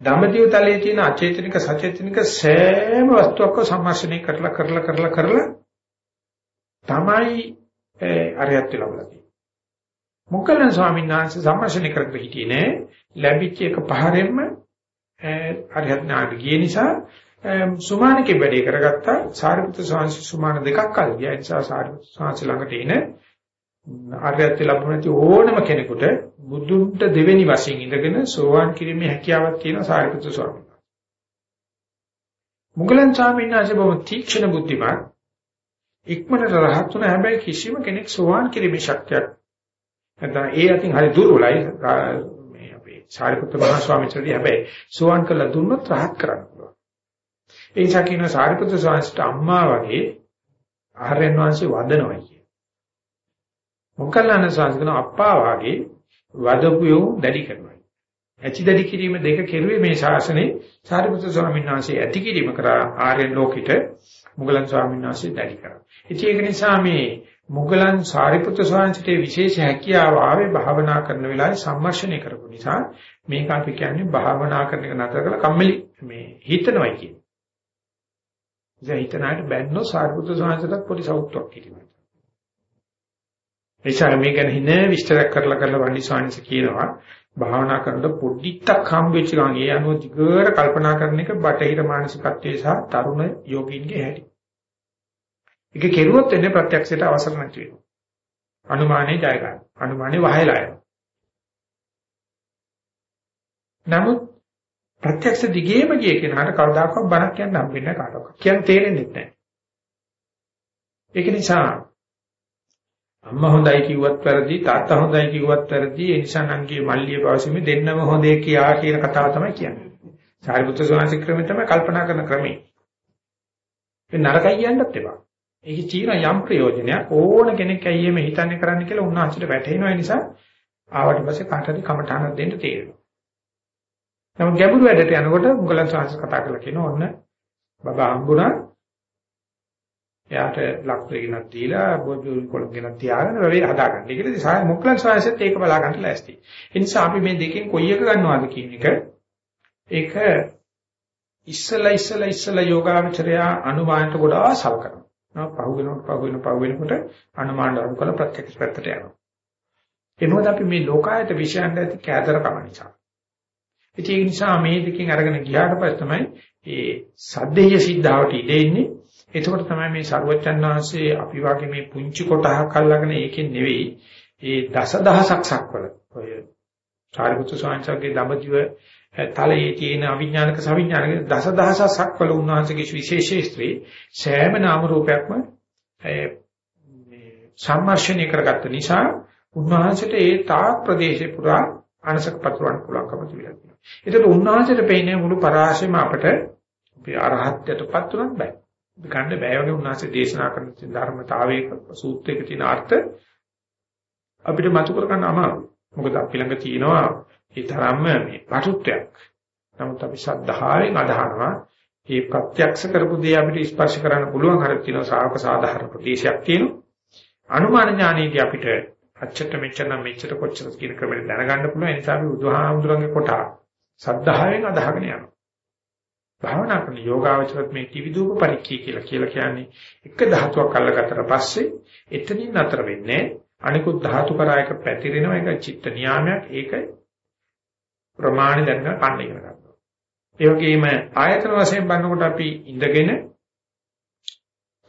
Speaker 2: ධම්මදිව තලයේ තියෙන අචේතනික සචේතනික සෑම වස්තුවක්ම සම්මර්ෂණය කරලා කරලා කරලා කරලා තමයි අරියත් වෙලා තියෙන්නේ. මොකලන් ස්වාමීන් වහන්සේ සම්මර්ෂණය කරගෙන හිටියේ නෑ. ලැබිච්ච එක පහරෙන්ම අරිහත් ඥානට ගිය නිසා සුමානකේ වැඩේ කරගත්තා සාරිපුත්‍ර ස්වාමීන් සුමාන දෙකක් කල් ගියා ඒ නිසා සාරිපුත්‍ර ස්වාමීන් ළඟට එන අරිහත් ලැබුණ නැති ඕනම කෙනෙකුට බුදුන්ට දෙවෙනි වශයෙන් ඉඳගෙන සෝවාන් කිරීමේ හැකියාවක් තියෙන සාරිපුත්‍ර ස්වාමීන් වහන්සේ. මුගලන් ස්වාමීන් වහන්සේ බොහොම තීක්ෂණ බුද්ධිමත් ඉක්මනට රහත් වුණ හැබැයි කිසිම කෙනෙක් සෝවාන් කිරීමේ ශක්තියක් නැත්නම් ඒ අතින් හරි දුර්වලයි සාරිපුත්‍ර මහ ස්වාමීන් වහන්සේ හැබැයි සෝවන් කළා දුන්නොත් රහත් කරන්න පුළුවන්. ඒ නිසා කියන සාරිපුත්‍ර ස්වාමීන්ට අම්මා වගේ ආර්යයන් වහන්සේ වදනවා කිය. මොකල්ලාන ස්වාමීන් අප්පා වගේ වදපුයෝ දැඩි කරනවා. ඇති දැඩි කිරීම දෙක කෙරුවේ මේ ශාසනයේ සාරිපුත්‍ර ස්වාමීන් වහන්සේ ඇති කිරීම කරා ආර්යයන් ලෝකෙට මුගලන් ස්වාමීන් වහන්සේ දැඩි කරා. ඒක නිසා මේ මුගලන් සාරිපුත්‍ර ස්වාමීන්ගේ විශේෂ හැකියාව ආවේ භාවනා කරන වෙලාවේ සම්මර්ෂණය කරපු නිසා මේක අපි කියන්නේ භාවනා කරන එක නතර කරලා කම්මැලි මේ හිතනවයි කියන්නේ. ඉතින් හිතනාට බැන්නෝ සාරිපුත්‍ර ස්වාමීන්ට පොඩි සෞත්වක් කිරීමයි. එචාර මේ ගැන හින විස්තර කරලා කරලා වන්දි ස්වාමීන් කියනවා භාවනා කරනකොට පොඩ්ඩක් හම්බෙච්ච ගමන් ඒ අනුව දිගට කල්පනා කරන එක බටහිර මානසිකත්වයේ සහ තරුණ යෝගීන්ගේ හැටි. ඒක කෙරුවොත් එන්නේ ප්‍රත්‍යක්ෂයට අවසර නැති වෙනවා. අනුමානේ ජය ගන්න. අනුමානේ වහයලා යනවා. නමුත් ප්‍රත්‍යක්ෂ දිගේම ගිය කෙනාට කවදාකවත් බණක් කියන්න හම්බෙන්නේ කාටවත්. කියන්න තේරෙන්නේ නැහැ. ඒක නිසා අම්මා හොඳයි කිව්වත් වැරදි තාත්තා හොඳයි කිව්වත් වැරදි ඒ නිසා නංගී මල්ලිය පවසීමේ දෙන්නම හොඳේ කියා කියන කතාව තමයි කියන්නේ. සාරිපුත්‍ර ස්වාමීන් වහන්සේ ක්‍රමය තමයි කල්පනා කරන ක්‍රමය. ඒ නරකයි කියන්නත් එපා. ඒකේ තියෙන යම් ප්‍රයෝජනයක් ඕන කෙනෙක් ඇයි මේ හිතන්නේ කරන්න කියලා උන්වහන්සේට වැටහෙනවා නිසා ආවට පස්සේ කාටද කමඨානක් දෙන්න තේරෙනවා. නමුත් ගැඹුරු වැඩට යනකොට මුගලන් සාහස කතා කරලා කියන ඕන්න බබා හම්බුණා එයාට ලක්ෂ ගෙනත් දීලා බොජු කොළ ගෙනත් තියාගෙන වෙලේ හදාගන්න. ඒකද සාය මුගලන් සාහසෙත් ඒක බලා ගන්න ලෑස්ති. ඒ නිසා අපි මේ දෙකෙන් කොයි එක ගන්නවද කියන එක ඒක ඉස්සලා ඉස්සලා ඉස්සලා යෝගාවචරය අනුමානට ගොඩාක් සලකනවා. පහු වෙනකොට පහු වෙන පහු වෙනකොට අනුමාන අනුකල ප්‍රත්‍යක්ෂ පැත්තට යනවා. ඒ මොකද අපි මේ ලෝකායත විශ්යන්ට ඇති කෑදරකම නිසා. ඒ නිසා මේ දෙකෙන් අරගෙන ගියාට පස්සේ තමයි ඒ සද්දේය සිද්ධාවට ඉදෙන්නේ. එතකොට තමයි මේ ਸਰවචන් වහන්සේ අපි වගේ මේ පුංචි කොටහක් අල්ලගෙන ඒකෙන් නෙවෙයි ඒ දසදහසක් සක්වල ඔය සාරිපුත්‍ර ස්වාමීන්ගේ දඹදිව තලයේ තියෙන අවිඥානික සවිඥානික දසදහසක් වල උන්වහන්සේගේ විශේෂේස්ත්‍රී සෑම නාම රූපයක්ම මේ සම්මර්ෂණය කරගත්ත නිසා උන්වහන්සේට ඒ තාක් ප්‍රදේශේ පුරා අනසක පතුරවන්න පුළුවන්කම තිබිලා තියෙනවා. ඒකට උන්වහන්සේට පෙන්නේ මුළු පරාශෙම අපට අපි අරහත්ත්වයටපත් උනත් බෑ. ගන්න බෑ වගේ උන්වහන්සේ දේශනා කරන ධර්මතාවයක සූත්‍රයක තියෙන අර්ථ අපිට මතු කර ගන්න අමාරුයි. මොකද අපි ළඟ තියෙනවා ඒ තරම්ම මේ පටුත්වයක්. නමුත් අපි ශ්‍රද්ධාවෙන් අදහනවා මේ ප්‍රත්‍යක්ෂ කරපු දේ අපිට ස්පර්ශ කරන්න පුළුවන් හරියට තියෙනවා ශාවක සාධාරණ ප්‍රදේශයක් තියෙනවා. අනුමාන ඥානයේදී අපිට අච්චට මෙච්චර නම් මෙච්චර කොච්චර කියන ක්‍රමෙට දැනගන්න පුළුවන්. ඒ නිසා අපි බුදුහාමුදුරන්ගේ කොට සද්ධාවෙන් අදහගෙන යනවා. භාවනා කරන යෝගාවචරත් මේ ත්‍රිවිධූප පරික්ඛය කියලා කියලා කියන්නේ එක ධාතුවක් අල්ලගත්තට පස්සේ එතනින් නතර වෙන්නේ අනිකුත් ධාතු කරා එක පැතිරෙනවා ඒක චිත්ත නියාමයක් ඒක ප්‍රමාණ දැනගන්න කන්න ඉගෙන ගන්නවා. ඒ වගේම ආයතන වශයෙන් බලනකොට අපි ඉඳගෙන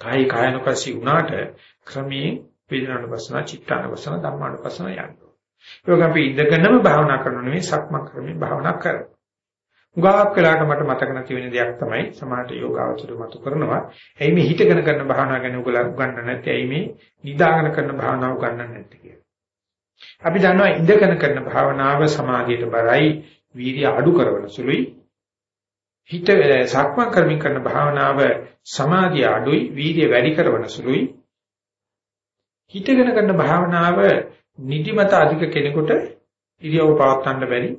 Speaker 2: කායි කායනකසී උනාට ක්‍රමී වේදනානුපස්සන, චිත්තානුපස්සන, ධම්මානුපස්සන යනවා. ඒක අපි ඉඳගෙනම භාවනා කරනව නෙවෙයි සක්මන් ක්‍රමයෙන් භාවනා කරනවා. උගාවක් වෙලාට මට මතක නැති වෙන දෙයක් තමයි සමාහට යෝගාවචර මතු කරනවා. එයි මේ හිතගෙන කරන භාවනා ගැන උගලා උගන්න නැති. එයි මේ නිදාගෙන කරන භාවනාව උගන්නන්නේ නැති කියලා. අපි දන්නවා ඉඳගෙන කරන භාවනාව සමාධියට බරයි, වීර්ය අඩු කරන සුළුයි. හිත සක්මන් කරමින් කරන භාවනාව සමාධිය අඩුයි, වීර්ය වැඩි කරන සුළුයි. හිතගෙන කරන භාවනාව නිදිමත අධික කෙනෙකුට ඉරියව්ව පවත්වන්න බැරි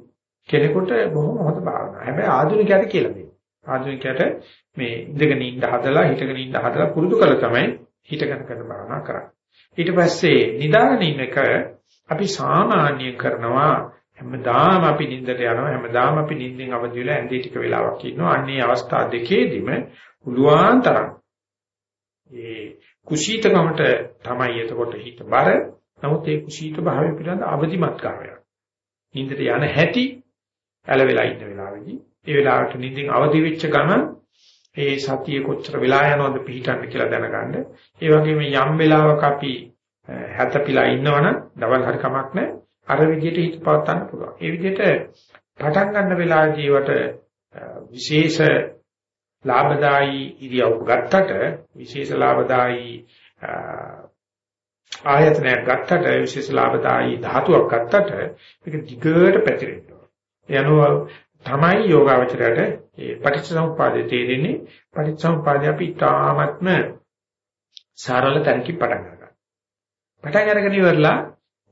Speaker 2: කෙනෙකුට බොහොම හොඳ භාවනාවක්. හැබැයි ආධුනිකයට කියලා දෙන්න. ආධුනිකයට මේ ඉඳගෙන ඉන්න හදලා හිටගෙන ඉන්න හදලා පුරුදු කළ තමයි හිටගෙන කරන භාවනාව කරන්නේ. ඊට පස්සේ නිදාගෙන ඉන්න එක අපි සාමාන්‍ය කරනවා හැමදාම අපි නිින්දට යනවා හැමදාම අපි නිින්දෙන් අවදි වෙලා ඇඳේ ටික වෙලාවක් ඉන්නවා. අන්නේ අවස්ථා දෙකේදීම පුළුවන් තරම් ඒ කුසීතකමට තමයි එතකොට හිත බර. නමුත් ඒ කුසීත භාවය පිළිබඳ අවදිමත් කාර්යයක්. නින්දට යන හැටි ඇල වෙලා ඉන්න වෙලාවෙදී ඒ වෙලාවට නිින්දින් අවදි වෙච්ච ගමන් ඒ සතිය කොච්චර වෙලා යනවද පිටින්න කියලා දැනගන්න. ඒ වගේම යම් වෙලාවක අපි හැතපිලා ඉන්නවනම් දවල් හරි කමක් නැහැ. අර විදිහට හිත පවත්වන්න පුළුවන්. ඒ විදිහට පටන් ගන්න වෙලාවදී වට විශේෂ ලාභදායි ඉරියව් ගත්තට විශේෂ ලාභදායි ආයතනයක් ගත්තට විශේෂ ලාභදායි ධාතුවක් ගත්තට මේක දිගට පැතිරෙනවා. යනවා තමයි යෝගාවචරයට ඒ පටිච්චසමුප්පාදේ තේරෙන්නේ පටිච්චසමුප්පාදේ අපි තාමත්ම සරල තැනකින් පටන් ගන්නවා. පටන් අරගෙන ඉවරලා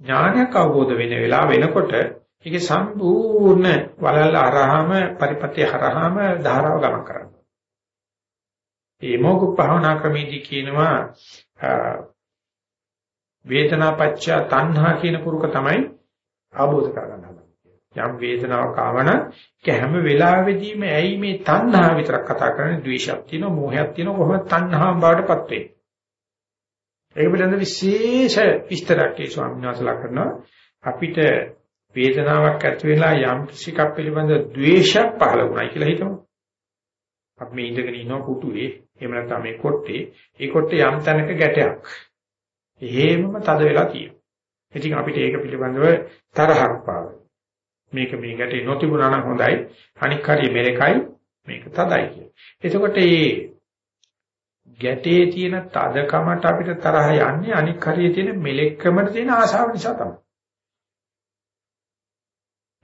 Speaker 2: ඥානයක් අවබෝධ වෙන වෙලාව වෙනකොට ඒකේ සම්පූර්ණ වලල් අරහම පරිපත්‍ය හරහම ධාරාව ගමන් කරනවා. මේ මොග්ග භාවනා ක්‍රමයේදී කියනවා වේදනාපච්චය තණ්හා කියන පුරුක තමයි ආબોධ කරගන්න හදන්නේ. යම් වේදනාවක් ආවන ඒක හැම වෙලාවෙදීම ඇයි මේ තණ්හා විතරක් කතා කරන්නේ? ද්වේෂයක් තියෙනවා මෝහයක් තියෙනවා කොහොමද තණ්හාව බවටපත් වෙන්නේ. ඒක පිළිබඳ විශේෂ විස්තරයක් ඒ ස්වාමීන් වහන්සේලා කරනවා. අපිට වේදනාවක් ඇති වෙලා යම් කිසිකක් පිළිබඳ ද්වේෂයක් පහළ වුණයි කියලා හිතමු. අපි මේ ඉඳගෙන ඉන්නවා පුටුවේ. එහෙම නැත්නම් මේ කොට්ටේ. ඒ කොට්ටේ යම් තැනක ගැටයක්. එහෙමම තද වෙලා තියෙනවා. ඉතින් අපිට ඒක පිළිබඳව තරහක් පාවෙ. මේක මේ ගැටේ නොතිබුණා නම් හොඳයි. අනික් හරිය මෙලකයි. මේක තදයි කියන එතකොට මේ ගැටේ තියෙන තදකමට අපිට තරහ යන්නේ අනික් හරිය තියෙන මෙලෙක්කමට තියෙන ආශාව නිසා තමයි.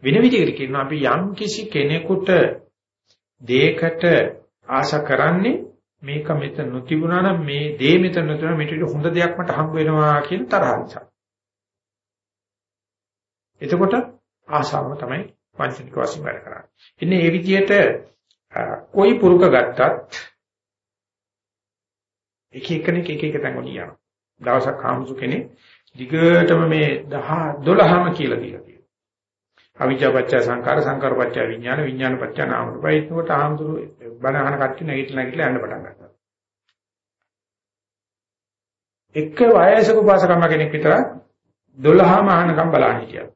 Speaker 2: වෙන විදිහකට කියනවා අපි යම් කිසි කෙනෙකුට දෙයකට ආශා කරන්නේ මේක මෙතන නොතිබුණා නම් මේ දේ මෙතන නොතිබුණා මෙට හොඳ දෙයක් මට හම්බ වෙනවා කියන තරහ නිසා. එතකොට ආශාව තමයි වංචනික වශයෙන් වැඩ කරන්නේ. ඉන්නේ මේ විදිහට કોઈ පුරුක ගත්තත් එක එකනෙක් එක එක තැන් වල යනවා. දවසක් ආමුසු කෙනෙක් දිගටම මේ 10 12ම කියලා දීලා අවිජ්ජා පත්‍ය සංකාර සංකාර පත්‍ය විඥාන විඥාන පත්‍ය නාම රූප ඒකට ආම්දුරු බණ අහන කට්ටිය නැගිටලා නැගිටලා යන්න පටන් ගත්තා. එක්ක වයසක උපාසකම්ම කෙනෙක් විතර 12ම අහනකම් බලන්න හිටියා.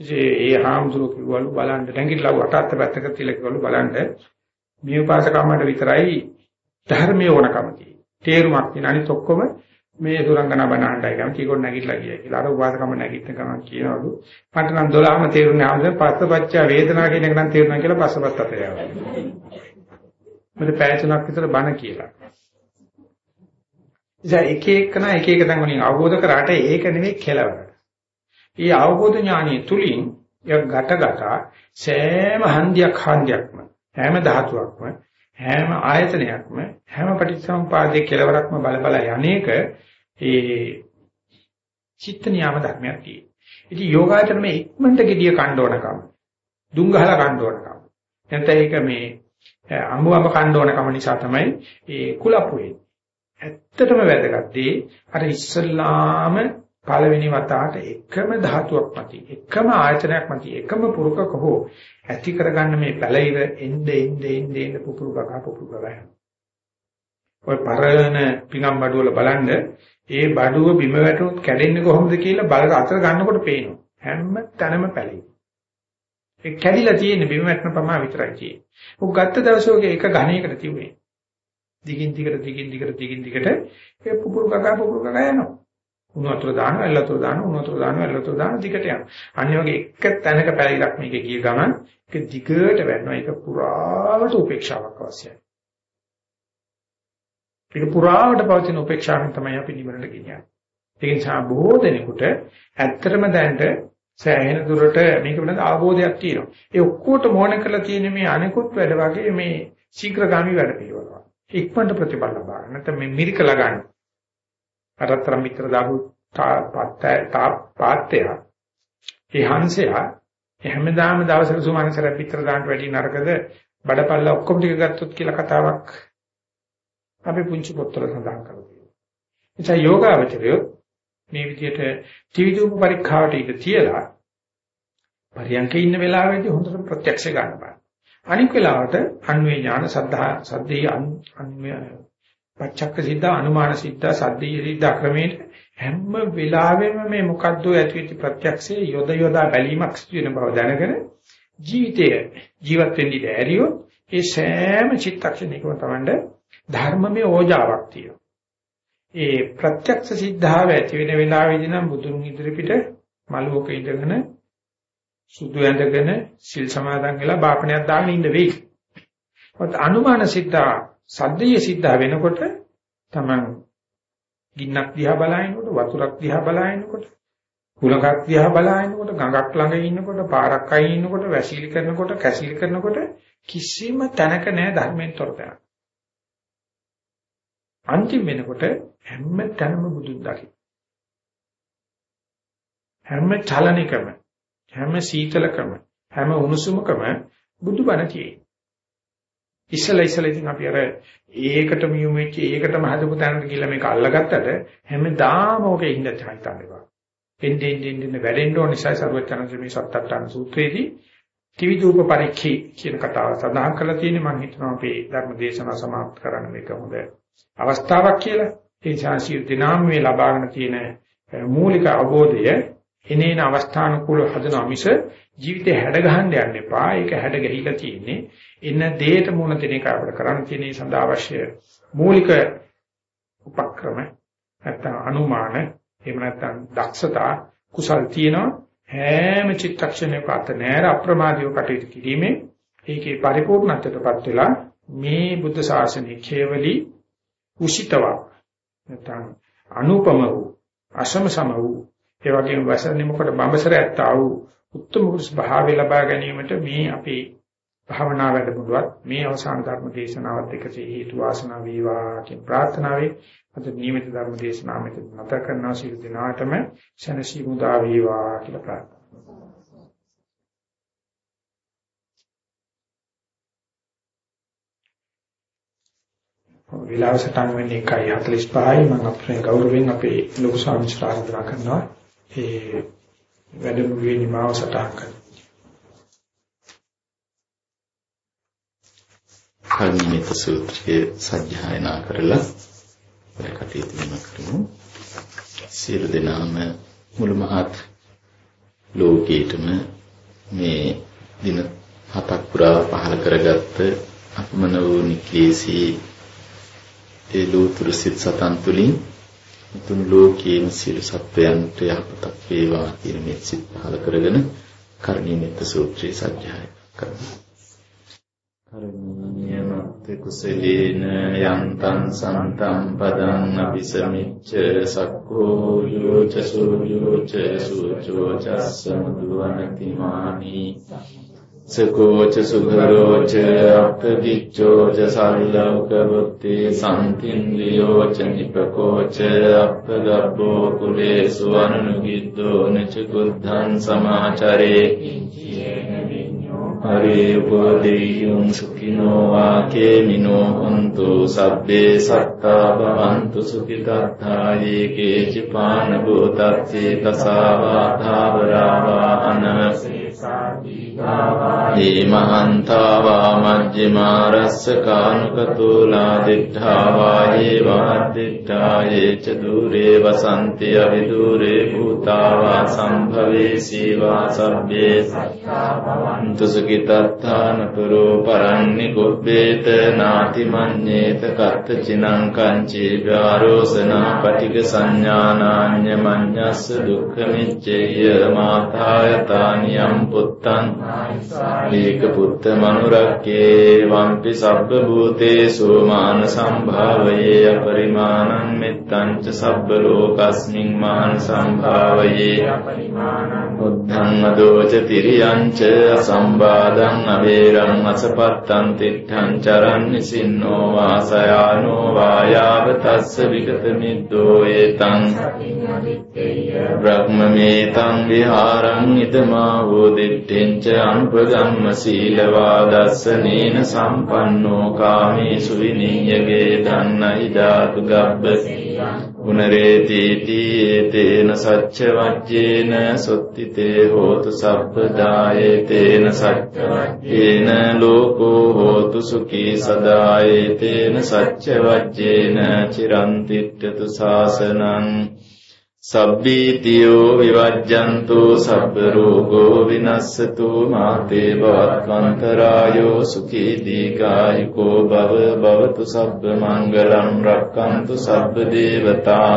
Speaker 2: ඉතින් ඒ ආම්දුරු කිව්වලු බලන්න නැගිටලා වටාත්ත පැත්තක තියලා කිව්වලු බලන්න මේ උපාසකම්මට විතරයි ධර්මයේ ඕනකම තියෙන්නේ. තේරුමක් තියෙන අනිත් ඔක්කොම මේ සුරංගනා බණහන්ඩයි කැමති කොට නැගිටලා ගියා කියලා. අර උපාසකම නැගිටින ගමන් කියනවලු මට නම් 12ම තේරුනේ ආවද පස්සපච්ච වේදනා කියන එක නම් තේරුණා කියලා පස්සපත් අතේ ආවා. මට පැය තුනක් විතර බණ කියලා. ඉතින් එක එකන එක එක තැන් වලින් අවබෝධ කරාට ඒක නෙමෙයි කෙලවර. ඒ අවබෝධ ඥානිය තුලින් යක් ගට ගට සෑම හන්දියක් හන්දියක්ම හැම ධාතුවක්ම හැම ආයතනයක්ම හැම පටිච්චසමුපාදයේ කෙලවරක්ම බල බල යන්නේක ඒ චිත්ත නියම ධර්මයක් තියෙනවා. ඉතින් යෝගාචර මේ ඉක්මනට gediya කණ්ඩ ඕනකම දුම් ගහලා කණ්ඩ ඕනකම නැත්නම් ඒක මේ අඹුවම කණ්ඩ ඕනකම නිසා තමයි ඒ කුලප්පු වෙන්නේ. ඇත්තටම වැදගත් දේ අර ඉස්සල්ලාම පළවෙනි වතාවට එකම ධාතුවක් මත එකම ආයතනයක් මත එකම පුරුකක හෝ ඇති කරගන්න මේ පැලිර එnde එnde එnde එnde පුපුරු ගහ පුපුරු ගහ ඔය පරණ පිනම් බඩුවල බලන්න ඒ බඩුව බිම වැටුනොත් කැඩෙන්නේ කොහොමද කියලා බල අතර ගන්නකොට පේනවා හැම තැනම පැලිර ඒ කැඩිලා තියෙන බිම වැටෙන ප්‍රමාණය විතරයි තියෙන්නේ. ඔක් ගත්ත දවසෝගේ එක ඝණයකට තිබුණේ. දිගින් දිගට දිගින් දිගට දිගින් දිගට ඒ පුපුරු කකා පුපුරු කකා යනවා. උණු වතුර දානවා, එළ වතුර දානවා, උණු වතුර දානවා, එළ වතුර දානවා දිගට යනවා. අනිත් වගේ එක තැනක පැලිරක් මේකේ ගිය ගමන් ඒක දිගට වැටෙනවා. ඒක පුරාවට උපේක්ෂාවක් අවශ්‍යයි. ඒක පුරාවට පවතින උපේක්ෂාවෙන් තමයි අපි නිවනට ගෙනියන්නේ. ඒ නිසා බොහෝ දෙනෙකුට ඇත්තටම දැනට සෑහෙන දුරට මේක පිළිබඳ අවබෝධයක් තියෙනවා. ඒ ඔක්කොට මොන කරලා තියෙන මේ අනිකුත් වැඩ වගේ මේ ශීඝ්‍රගාමි වැඩ පිළිවෙල. ඉක්මනට ප්‍රතිඵල ලබා ගන්න. නැත්නම් මේ මිරිකලා ගන්න. අරතර මිත්‍ර දාපු පාත්තය. ඒ හංසයා හැමදාම දවසක සුමානසර පිටර දාන්න වැඩි නරකද බඩපල්ල ඔක්කොම ටික ගත්තොත් කියලා කතාවක් අපි පුංචි පොත්වල සඳහන් කරලා තියෙනවා. එචා යෝගාවචරය මේ විදිහට ත්‍රිවිධ පරීක්ෂාවට ඉඳ තියලා පරියන්කේ ඉන්න වෙලාවෙදී හොඳට ප්‍රත්‍යක්ෂ ගන්න බෑ. අනික් වෙලාවට අන්වේ ඥාන සද්ධා සද්දේ අන්වේ පච්චක්ක සිද්ධ අනුමාන සිද්ධ සද්දේ සිද්ධ ක්‍රමයට හැම වෙලාවෙම මේ මොකද්ද ඇතිවෙච්ච ප්‍රත්‍යක්ෂයේ යොද යොදා බැලීමක් සිදුවෙන බව දැනගෙන ජීවිතය ජීවත් වෙන්න ඉඩ ඇරියොත් ඒ සෑම චිත්තක්ෂණයකම තමන්ට ධර්මමය ඕජාවක් තියෙනවා. ඒ ප්‍රත්‍යක්ෂ සිද්ධාව ඇති වෙන වෙලාවෙදී නම් බුදුන් ඉදිරිපිට මලුවක ඉඳගෙන සුදු ඇඳගෙන සිල් සමාදන් වෙලා බාපණයක් දාගෙන ඉන්න වෙයි. ඔත් අනුමාන සිද්ධා සද්දීය සිද්ධා වෙනකොට තමන් ගින්නක් දිහා බලනකොට වතුරක් දිහා බලනකොට කුලකක් දිහා බලනකොට ගඟක් ළඟ ඉන්නකොට පාරක් අයින් ඉන්නකොට වැසිලි කරනකොට කැසිලි කරනකොට කිසිම තැනක නැහැ ධර්මයෙන් තොර තැනක්. අන්තිම වෙනකොට හැම තැනම බුදුන් දකි. හැම චලනිකම හැම සීතලකම හැම උණුසුමකම බුදුබණ තියෙයි. ඉස්සලා ඉස්සලා ඉතින් අපි අර ඒකටම යොමු වෙච්ච ඒකටම හදපු තැනට ගිහිල්ලා මේක අල්ලගත්තට හැමදාම ඕකේ ඉන්න හිතන්න එපා. එන්නේ එන්නේ එන්නේ වැඩෙන්න ඕන නිසා සරුවචනන්ද මේ සත්තට්ටාන සූත්‍රයේදී ත්‍රිවිධූප පරික්ඛේ කියන කතාව සඳහන් කරලා තියෙන්නේ මම හිතනවා අපේ ධර්ම දේශනාව સમાප්ත කරන්න මේක හොඳ අවස්ථාවක් කියලා. ඒ නිසා සිය දිනාම මේ ලබාගෙන තියෙන මූලික අවබෝධය එනේන අවස්ථානුකූල හදන මිස ජීවිතේ හැඩ ගහන්න යන්න එපා. ඒක හැඩ ගැහිලා තියෙන්නේ. එන දේට මුණ දෙන එක අපිට කරන්න තියෙන සඳහා අවශ්‍ය මූලික උපක්‍රම නැත්නම් අනුමාන එහෙම නැත්නම් දක්ෂතා කුසල් තියෙනවා හැම චිත්තක්ෂණයක අත නෑර අප්‍රමාදීව කටයුතු කිරීමේ ඒකේ පරිපූර්ණත්වයටපත් වෙලා මේ බුද්ධ ශාසනයේ කේවලී උසිතව නැත්නම් අනුපම වූ අසම සම වූ ඒ වගේම වසන්නේ මොකට බඹසර ඇත්තා වූ උත්තම පුරුෂ භාවය ලබා ගැනීමට මේ අපේ භාවනා වැඩමුළුවත් මේ අවසාන ධර්ම දේශනාවත් එකසේ හේතු වාසනා වේවා කියන ප්‍රාර්ථනාවෙන් අද නියමිත ධර්ම දේශනාව මෙතන නැත කරනවා. සියලු දෙනාටම සනසි මුදා වේවා කියලා ප්‍රාර්ථනා විලාස සටහන් වෙන්නේ 1:45යි මම අපේ ගෞරවයෙන් අපේ ලොකු ස්වාමීන් වහන්සේ ආරාධනා කරනවා. ඒ වැඩමුළුවේ නිමාව සටහන් කරනවා
Speaker 1: කර්ණීයත සූත්‍රය සජ්ජායනා කරලා වැඩ කටයුතු කරමු. සියලු දෙනාම මුළු මහත් ලෝකේටම මේ දින හතක් පුරා පහළ කරගත්ත අපමණ වූ නික්ලේශී ඒ ලෝතුරු සිත් සතන් තුලින් උතුම් ලෝකයේම සියලු සත්වයන්ට යහපතක් වේවා කියන මේ සිත් පහළ කරගෙන කරණීයමෙත්ත සූත්‍රය සජ්ජාය කරමු. කරණීයම කුසලේන යන්තං සන්තං පදං අபிසමිච්ච සක්ඛෝ යෝච සූයෝච සූචෝ චස්ස මුදුවනති මානි සකෝච සුභරෝච අප්පදිච්චෝච සල්ලෝක බුත්තේ සම්තින්ද්‍රියෝච නිපකෝච අප්පගබ්බෝ කුලේසු අනුනුගිද්දෝ නච කුද්ධං සමාචරේ හරේ උපදෙය්‍යං සුඛිනෝ වාකේමිනෝ හොන්තු සබ්බේ සත්තා භවන්තු සුඛිතත්තා යේකේච පාන භූතත්සේ තසාවා ධාවරාවා අනවසේ දීමහන්තාවා මජ්ජිමාරස්ස කානුකතුලා දිට්ඨාවා ඒවා දිට්ඨායේච දුරේ වසන්ති අවිදුරේ භූතාවා සම්භවේ සීවා සබ්බේ සත්තාවන්තු සුඛිතත්තාන පුරෝ පරන්නි කුබ්බේත නාති මඤ්ඤේත කත්ත චිනං කංචේ ගාරෝසනා පටික සංඥානාඤ්ඤ මඤ්ඤස්ස දුක්ඛ මිච්ඡේය මාතායතානියම් පුත්තං ඒක පුත්ත මනුරක්කේ වම්පි සබ්බ භූතේසු මාන සම්භාවයේ අපරිමාණං මෙත්තං ච සබ්බ ලෝකස්මින් මාන සම්භාවයේ බුද්ධං අදෝච තිරියං ච අසම්බාධං අවේරං අසපත්තං තිත්තං චරන්නි සින්නෝ වාසයානෝ වායාව තස්ස විගත මිද්දෝ ඒතං බ්‍රහ්මමේතං විහාරං ඉදමා වූ දිට්ඨෙන්ච අනුපගම්ම සීලවා දස්සනේන සම්පන්නෝ කාමේසු විනීයගේ දන්නයි ධාතු ගබ්බ පුනරේතිති ඒතේන සච්ච වජ්ජේන සොත්තිතේ හෝතු සබ්බදායේතේන සච්ච වජ්ජේන ලෝකෝ හෝතු සුඛී සදායේතේන සච්ච වජ්ජේන චිරන්තිට්ඨතු සාසනං සබ්බීතියෝ විවජ්ජන්තු සබ්බ රෝගෝ විනස්සතු මාතේ භවත්වන්තරායෝ සුඛී දීඝායුකෝ භව භවතු සබ්බ මංගලං රක්칸තු සබ්බ දේවතා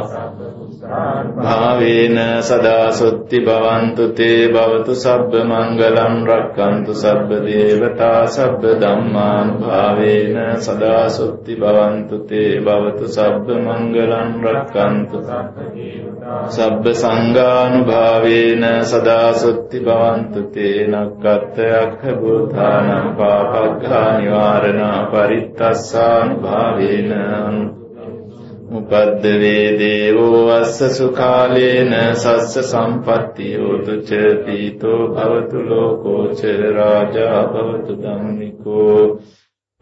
Speaker 1: භාවේන සදා සොත්ති භවන්තු තේ භවතු සබ්බ මංගලං රක්칸තු සබ්බ දේවතා සබ්බ ධම්මාන් භාවේන සදා සොත්ති භවන්තු තේ භවතු සබ්බ මංගලං රක්칸තු සබ්බ දේවතා සබ්බ සංඝානුභාවේන සදා සොත්ති භවන්තු තේන කත්ත අක්ඛ භූතානං පාපග්ඝා නිවාරණ පරිත්තස්සානුභාවේන උපද්ද වේදේවෝ අස්ස සුඛාලේන සස්ස සම්පත්තියෝ තුච පීතෝ භවතු ලෝකෝ ච රාජා භවතු ධම්මිකෝ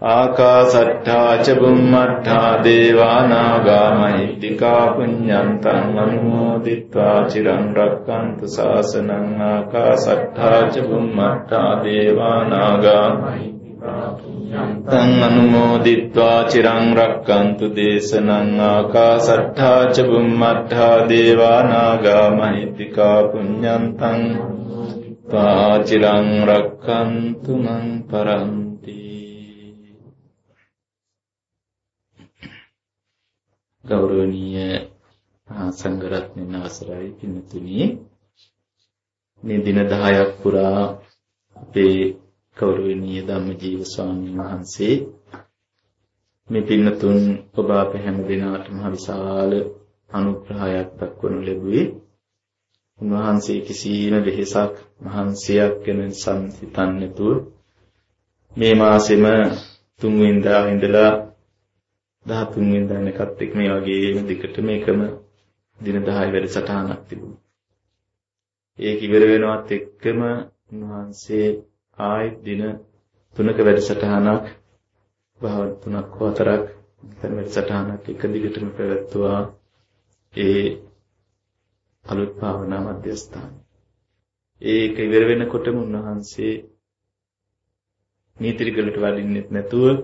Speaker 1: ආකාසට්ඨා ච බුම්මට්ඨා දේවා නාග මහිත්‍තිකා පුඤ්ඤන්තං අනුමෝදිත්වා චිරං රක්칸තු සාසනං ආකාසට්ඨා ච බුම්මට්ඨා දේවා නාග මහිත්‍තිකා තං අනුමෝදිත්වා චිරං රක්칸තු දේශනං ආකාසට්ඨා ච බුම්මට්ඨා දේවා නාග මහිත්‍තිකා පුඤ්ඤන්තං පාචිරං රක්칸තු මං පරන්ති. ගෞරවනීය සංඝරත්නයන් අවසරයි පින්තුනි. මේ දින 10ක් පුරා අපේ ගෞරවනීය ධම්මජීව ස්වාමීන් වහන්සේ මේ පින්නතුන් ඔබ අප හැම දිනාටම විශාල අනුග්‍රහයක් දක්වනු ලැබුවේ උන්වහන්සේ කිසියම් වෙහෙසක් මහන්සියක් ගැන සංසිතන්නේ නැතුව මේ මාසෙම තුන් වෙනිදා ඉඳලා 13 වෙනිදා වෙනකත් එක් මේ වගේම දිගට මේකම දින 10 වැඩසටහනක් තිබුණා. ඒක ඉවර වෙනවත් එක්කම උන්වහන්සේ ආයෙත් දින 3ක වැඩසටහනක් භාව තුනක් හතරක් ඉතින් වැඩසටහනක් එක දිගටම පැවැත්වුවා. ඒ අලුත් භාවනා මධ්‍යස්ථාන. ඒක ඉවර වෙනකොටම උන්වහන්සේ නීතිරිගලට වඩින්නෙත් නැතුව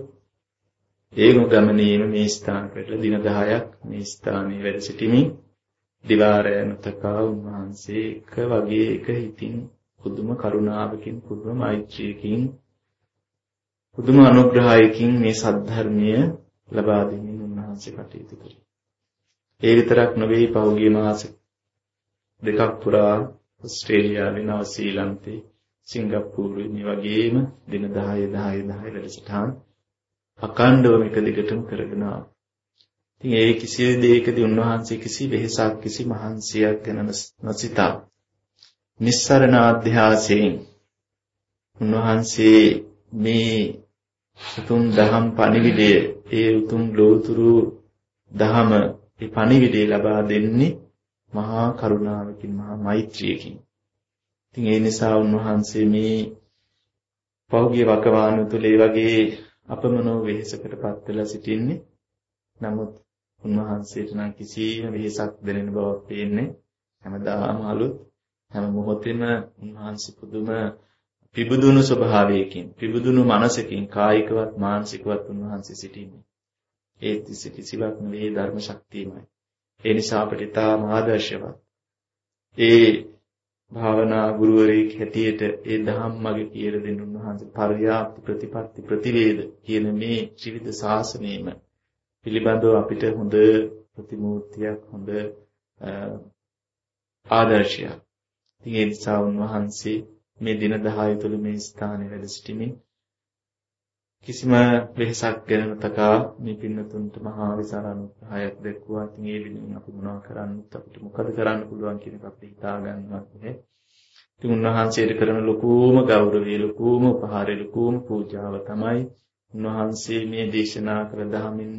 Speaker 1: ඒගොම ගමනේම මේ ස්ථානකට දින 10ක් මේ ස්ථානයේ වැඩ සිටිමින් දිවාරයන්තකා උන්වහන්සේ එක වගේ එක හිතින් පුදුම කරුණාවකින් පුදුම මෛත්‍රියකින් පුදුම අනුග්‍රහයකින් මේ සද්ධර්මය ලබා දෙමින් උන්වහන්සේ කටයුතු කළා. ඒ විතරක් නෙවෙයි පහුගිය මාස දෙකක් පුරා ඕස්ට්‍රේලියාවේ නව ශ්‍රීලන්තේ සිංගප්පූරුවේ මේ වගේම දින 10 10 10 වැඩසටහන් අකණ්ඩව මේක දිගටම කරගෙන ආවා. ඉතින් ඒ කිසි දෙයකදී උන්වහන්සේ කිසි වෙහසක් කිසි මහන්සියක් ගැන නොසිතා නිස්සරණ අධ්‍යාසයෙන් උන්වහන්සේ මේ උතුම් දහම් පණිවිඩය ඒ උතුම් ලෝතුරු දහම ඒ පණිවිඩය ලබා දෙන්නේ මහා කරුණාවකින් මහා මෛත්‍රියකින්. ඉතින් ඒ නිසා උන්වහන්සේ මේ පෞගිය වකවානු තුල ඒ වගේ අපමණෝ වෙහෙසකටපත් වෙලා සිටින්නේ. නමුත් උන්වහන්සේට නම් කිසිම වෙහෙසක් දැනෙන බවක් පේන්නේ හැමදාම අලුත් හැම මොහොතෙම උන්වහන්සේ පුදුම පිබුදුණු ස්වභාවයකින් පිබුදුණු මනසකින් කායිකවත් මානසිකවත් උන්වහන්සේ සිටින්නේ. ඒ කිසි කිසිවක් නෙවෙයි ධර්ම ශක්තියමයි. ඒ නිසා අපිට තාම ආදර්ශවත්. ඒ භාවනා ගුරුවරයෙක් හැටියට ඒ ධම්මගේ කියලා දෙන්න උන්වහන්සේ පරියාප්ති ප්‍රතිපත්ති ප්‍රතිවේද කියන මේ ත්‍රිවිධ ශාසනයම පිළිබඳව අපිට හොඳ ප්‍රතිමූර්තියක් හොඳ ආදර්ශයක්. ඉතින් ඒ නිසා උන්වහන්සේ මේ දින 10 තුළ මේ ස්ථානයේ වැඩ සිටිමින් කිසිම වෙහසක් ගැන තකා මේ පින්නතුන්ට මහා විශාල අනුග්‍රහයක් දැක්වුවා. ඉතින් ඒ වෙනුවෙන් අපි මොනවා කරන්නත් අපිට මොකද කරන්න පුළුවන් කියන එක අපිට හිතා ගන්නවත් නැහැ. ඉතින් උන්වහන්සේට කරන ලොකුම ගෞරවය, ලොකුම උපහාරය, ලොකුම පූජාව තමයි උන්වහන්සේ මේ දේශනා කළ ධර්මින්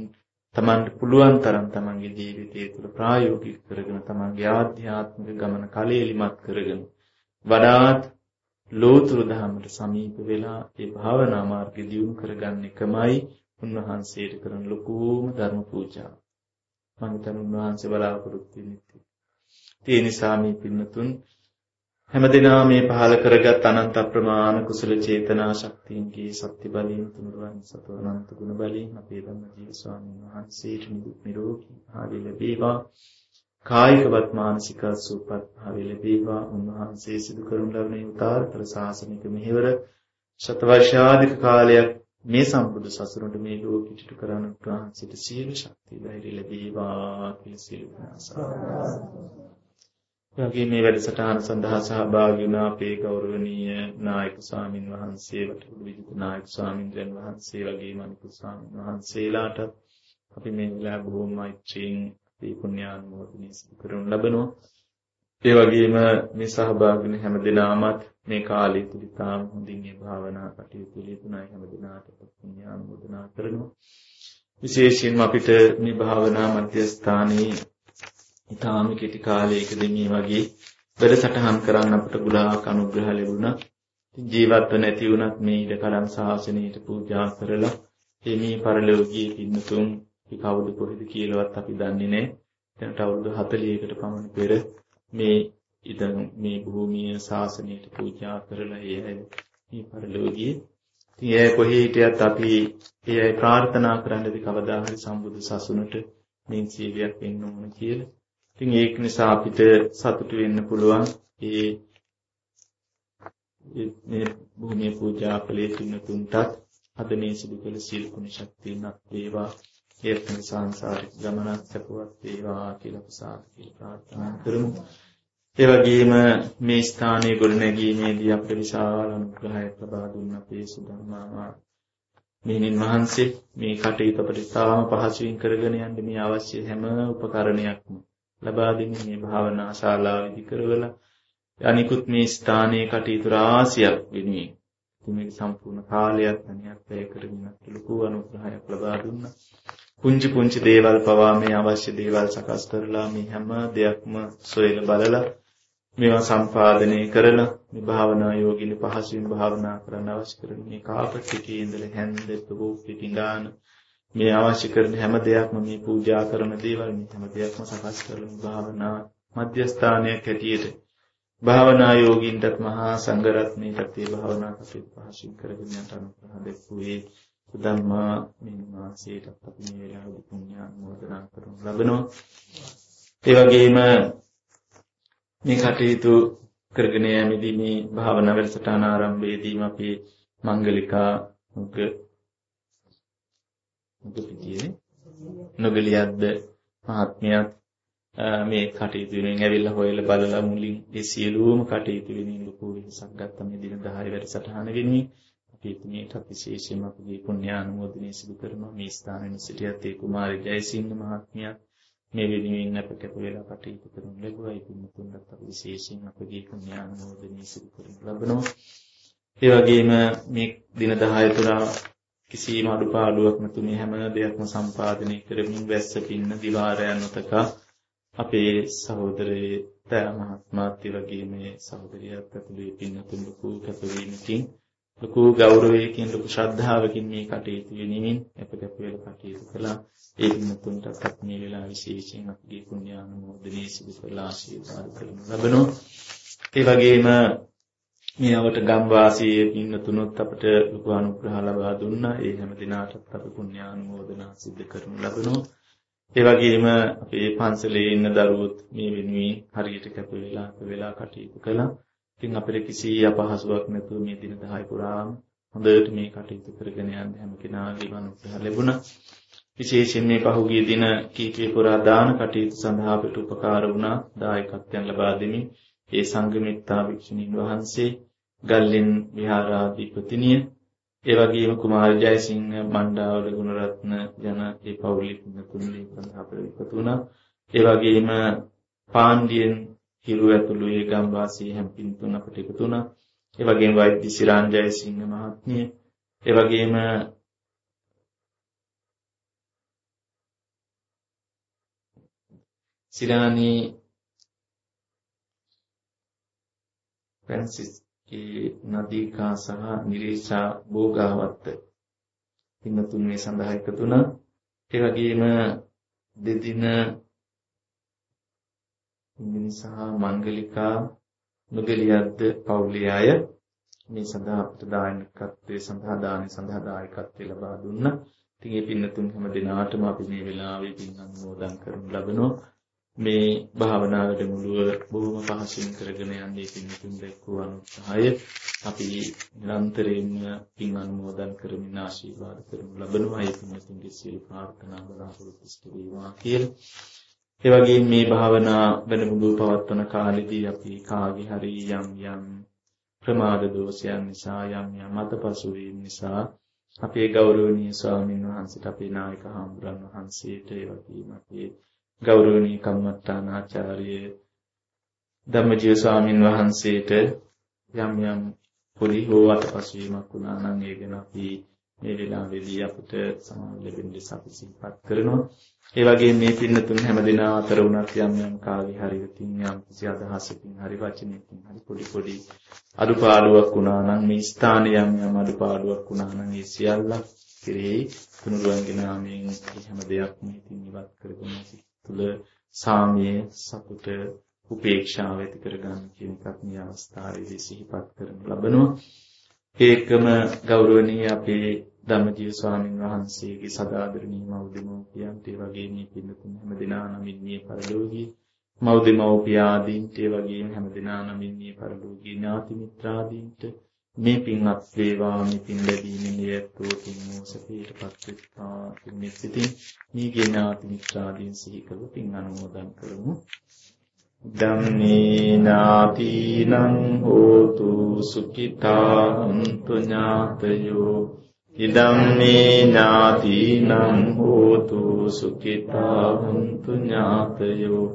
Speaker 1: තමන්ට පුළුවන් තරම් තමන්ගේ ජීවිතය තුළ ප්‍රායෝගික කරගෙන තමන්ගේ ආධ්‍යාත්මික ගමන කලෙලිමත් කරගෙන වඩාත් ලෝතුරු ධර්මයට සමීප වෙලා ඒ භාවනා මාර්ගය දියුණු කරගන්න එකමයි උන්වහන්සේට කරන ලොකුම ධර්ම පූජාව. මම හිතන උන්වහන්සේ බලාපොරොත්තු වෙන්නේ. ඒ නිසා මේ පින්නතුන් හැමදෙනා මේ පහල කරගත් අනන්ත අප්‍රමාණ කුසල චේතනා ශක්තියන්ගේ සත්‍ය බලයෙන් තුනුරුවන් සතු අනන්ත ගුණ බලයෙන් අපේ ධම්ම ජීව ස්වාමීන් වහන්සේට නිරෝගී භාවය ලැබේවා. කායිකවත් මානසික සුවපත් භාවය ලැබේවා. උන්වහන්සේ සිදු කරන ලබන උතාරතර ශාසනික මෙහෙවර ශතවර්ෂාධික කාලයක් මේ සම්බුදු සසුනට මේ ලෝකෙට කරන උන්වහන්සේට සියලු ශක්තිය ධෛර්ය ලැබේවා කියලා සියලු ආශාසනා වගේ මේ වැඩසටහන සඳහා සහභාගී වුණ අපේ ගෞරවනීය නායක ස්වාමින් වහන්සේ වටුළු විජිත නායක ස්වාමින්ද්‍රයන් වහන්සේ වගේම අනිකුත් ස්වාමින් වහන්සේලාට අපි මේ වෙලාව බොහොම මෛත්‍රියෙන් අපේ පුණ්‍යානුමෝදනය සිදු කරනු ලබනවා. ඒ වගේම මේ සහභාගී වෙන හැම දිනාමත් මේ කාලය තුල තාම හොඳින් මේ භාවනා කටයුතු ලියුණා හැම දිනාට පුණ්‍යානුමෝදනා කරනවා. විශේෂයෙන්ම අපිට මේ භාවනා මධ්‍යස්ථානයේ ඊටාම කෙටි කාලයකදී මේ වගේ වැඩසටහන් කරන්න අපට ගුණාක අනුග්‍රහ ලැබුණා. ජීවත්ව නැති වුණත් මේ ඉඩ කඩන් සාසනීයට පූජා කරලා මේ මේ පරලෝකීය පින්නතුන් කවුද කොහෙද කියලාවත් අපි දන්නේ නැහැ. දැනට අවුරුදු 40කට පමණ පෙර මේ ඉතින් මේ භූමිය සාසනීයට පූජා කරලා ඒ අය මේ පරලෝකීය ඉතින් ඒ කොහේ හිටියත් අපි ඒ අය ප්‍රාර්ථනා කරන්නද කවදා හරි සම්බුදු සසුනට මේ සීලයක් වෙන්න ඕන කියලා. ඉතින් ඒක නිසා අපිට සතුටු වෙන්න පුළුවන් ඒ මේ භූමිය පූජා කළේ තුන්තුන්ටත් අද මේ සිදු කළ සීල කුණ ශක්තියනක් වේවා ඒත් සංසාරික ගමනක් සපුවත් වේවා කියලා ප්‍රසාද ප්‍රාර්ථනා කරමු. ඒ වගේම මේ ස්ථානයේ ගොඩනැගීමේදී අපිට විශාල අනුග්‍රහයක් ලබා දුන්න අපේ සුධර්මාමා මෙහිණින් වහන්සේ මේ කටයුතු අපිට තාම පහසුවෙන් කරගෙන යන්න මේ අවශ්‍ය හැම උපකරණයක්ම ලබා දෙමින් මේ භාවනා ශාලාව ඉදි කරවලා අනිකුත් මේ ස්ථානයේ කටයුතු රාශියක් වෙනුවෙන් මේ සම්පූර්ණ කාලයක් අනියක් වැය කරගෙන ලොකු අනුග්‍රහයක් ලබා දුන්නා. පුංචි පුංචි දේවල් පවා මේ අවශ්‍ය දේවල් සකස් කරලා මේ හැම දෙයක්ම සොයලා බලලා මේවා සම්පාදනය කරලා මේ භාවනා යෝගිනි පහසුවෙන් භාවනා කරන්න අවශ්‍ය කරන මේ කාපට් එකේ ඉඳලා හැන්දෙත් බෝපිටින් දාන මේ අවශ්‍ය කරන හැම දෙයක්ම මේ පූජා කරන දේවල් මේ හැම දෙයක්ම සකස් කරන භාවනා මධ්‍යස්ථානයක් හැටියට. භාවනා යෝගින්ටත් මහා සංඝරත්නයටත් මේ භාවනා කටයුතු පහසු කරගෙන යන අනුග්‍රහ දෙපුවේ ධම්මා මේ මාසයටත් අපි මේ වෙලාවේදී පුණ්‍ය අනුමෝදනා කරමු ලබනවා. ඒ වගේම මේ කටයුතු කරගෙන යෑමේදී මේ භාවනා වැඩසටහන ආරම්භයේදීම අපි මංගලිකා මුග්ග මුදුපිටියේ නොගලියද්ද මහත්මියත් මේ කටයුතු වෙනුවෙන් ඇවිල්ලා හොයලා බලලා මුලින් ඒ සියලුම කටයුතු වෙනුවෙන් ලොකු වෙනසක් ගත්තා මේ දින 10 වැඩසටහන වෙනුවෙන් පිටිමේට විශේෂයෙන්ම අපගේ පුණ්‍යානුමෝදනය සිදු කරනවා මේ ස්ථානයේ සිටියත් ඒ කුමාරි ජයසිංහ මහත්මියත් මේ වෙනුවෙන් අප කැප වෙලා කටයුතු කරනු ලැබුවා. ඒ පින්තුන්ට අපි විශේෂයෙන් අපගේ පුණ්‍යානුමෝදනය සිදු කරනු ලබනවා. ඒ වගේම මේ දින 10 තුරා කිසිම අඩුපාඩුවක් නැතු මේ හැම දෙයක්ම සම්පාදනය කරමින් වැස්ස පින්න දිවාරයන් උතකා අපේ සහෝදරයේ තෑ මහත්මාත් ඒ වගේම මේ සහෝදරියත් ඇතුළේ පින්නතුන් ලොකු කැපවීමකින් ලොකු ගෞරවයකින් ලොකු ශ්‍රද්ධාවකින් මේ කටයුතු වෙනිමින් අපකැප වෙලා කටයුතු කළා. ඒ පින්තුන්ටත් මේ වෙලාව විශේෂයෙන් අපගේ පුණ්‍යානුමෝදනයේ සිදු කරලා ආශිර්වාද කරනු ලබනවා. ඒ වගේම මේ අවට ගම් වාසී පින්නතුනොත් අපට ලොකු අනුග්‍රහ ලබා දුන්නා. ඒ හැම දිනාටත් අපි පුණ්‍යානුමෝදනා සිදු කරනු ලබනවා. ඒ වගේම අපේ පන්සලේ ඉන්න දරුවොත් මේ වෙනුවෙන් හරියට කැප වෙලා වෙලා කටයුතු කළා. ඉතින් අපිට කිසි අපහසුාවක් නැතුව මේ දින 10 පුරාම හොඳට මේ කටයුතු කරගෙන යන්න හැම කෙනාගේම අනුග්‍රහ ලැබුණා. විශේෂයෙන් මේ පහුගිය දින කීපය පුරා දාන කටයුතු සඳහා අපට උපකාර වුණා දායකත්වයන් ලබා දෙමින් ඒ සංඝමිත්තා වික්ෂුණීන් වහන්සේ ගල්ලෙන් විහාරාධිපතිනිය ඒ වගේම කුමාර ජයසිංහ මණ්ඩාවල ගුණරත්න යන ඒ පවුලේ පින්තුන්ලි සඳහා අපට එකතු වුණා. ඒ වගේම පාණ්ඩියෙන් හිරු ඇතුළු ඒ ගම්වාසී හැම පින්තුන් අපට එකතු වුණා. ඒ වගේම වෛද්‍ය සිරාන් ජයසිංහ මහත්මිය. ඒ වගේම සිරානී ෆ්‍රැන්සිස් නදීකා සහ නිරේෂා බෝගාවත්ත පින්තුන් මේ සඳහා එකතු වුණා. ඒ වගේම දෙදින ඉන්දිනි සහ මංගලිකා නුගලියද්ද පවුලේ අය මේ සඳහා අපට දායකත්වයේ සඳහා දානි සඳහා දායකත්වය ලබා දුන්නා. ඉතින් මේ පින්නතුන් හැම දිනාටම අපි මේ වෙලාවේ පින් අනුමෝදන් කරමු ලබනවා. මේ භාවනා වැඩමුළුව බොහොම පහසුවෙන් කරගෙන යන්නේ පින්තුන් දැක්වූ අනුත්සාහය අපි නිරන්තරයෙන්ම පින් අනුමෝදන් කරමින් ආශිර්වාද කරමු ලබනවා ඒ පින්තුන්ගේ සියලු ප්‍රාර්ථනා බලාපොරොත්තු ඉෂ්ට වේවා කියලා. ඒ වගේම මේ භාවනා වැඩමුළුව පවත්වන කාලෙදී අපි කාගේ හරි යම් යම් ප්‍රමාද දෝෂයන් නිසා යම් යම් අතපසු වීම නිසා අපේ ගෞරවනීය ස්වාමීන් වහන්සේට අපේ නායක හාමුදුරන් වහන්සේට ඒ වගේම අපේ ගෞරවනීය කම්මත්තානාචාර්ය ධම්මජීව ස්වාමින් වහන්සේට යම් යම් පොඩි හෝ අතපසු වීමක් වුණා නම් ඒ ගැන අපි මේ වෙලාවේදී අපිට සමාව ලැබෙන්න අපි සිහිපත් කරනවා. ඒ වගේම මේ පින්නතුන් හැමදෙනා අතර වුණත් යම් යම් කාගේ හරි විතින් යම් කිසි අදහසකින් හරි වචනයකින් හරි පොඩි පොඩි අඩුපාඩුවක් වුණා නම් මේ ස්ථානයේ යම් යම් අඩුපාඩුවක් වුණා නම් ඒ සියල්ල කෙරෙහි තුනුරුවන්ගේ නාමයෙන් හැම දෙයක්ම ඉතින් ඉවත් කරගෙන තුල සාමයේ සතුට උපේක්ෂාව ඇති කරගන්න කියන එකත් මේ අවස්ථාවේදී සිහිපත් කරනු ලබනවා. ඒකම ගෞරවනීය අපේ ධම්මජීව ස්වාමීන් වහන්සේගේ සදාදරණීය මව්දෙමෝපියන්ට ඒ වගේම මේ පින්තුන් හැම දෙනා නමින් මේ පරිලෝකී මව්දෙමෝපිය ආදීන්ට ඒ වගේම හැම දෙනා නමින් මේ පරිලෝකී ඥාති මිත්‍රාදීන්ට මේ පින්වත් වේවා මේ පින් ලැබීමෙන් යැත්තෝ පින් මොසපීටපත් වෙත්වා. පින් සිතින් මේ ඥාති මිත්‍රාදීන් සිහි කළ පින් අනුමෝදන් කරමු. ධම්මේ නාතිනං හෝතු සුඛිතා හුන්තු ඥාතයෝ. ඉදම්මේ ඥාතිනං හෝතු සුඛිතා හුන්තු ඥාතයෝ.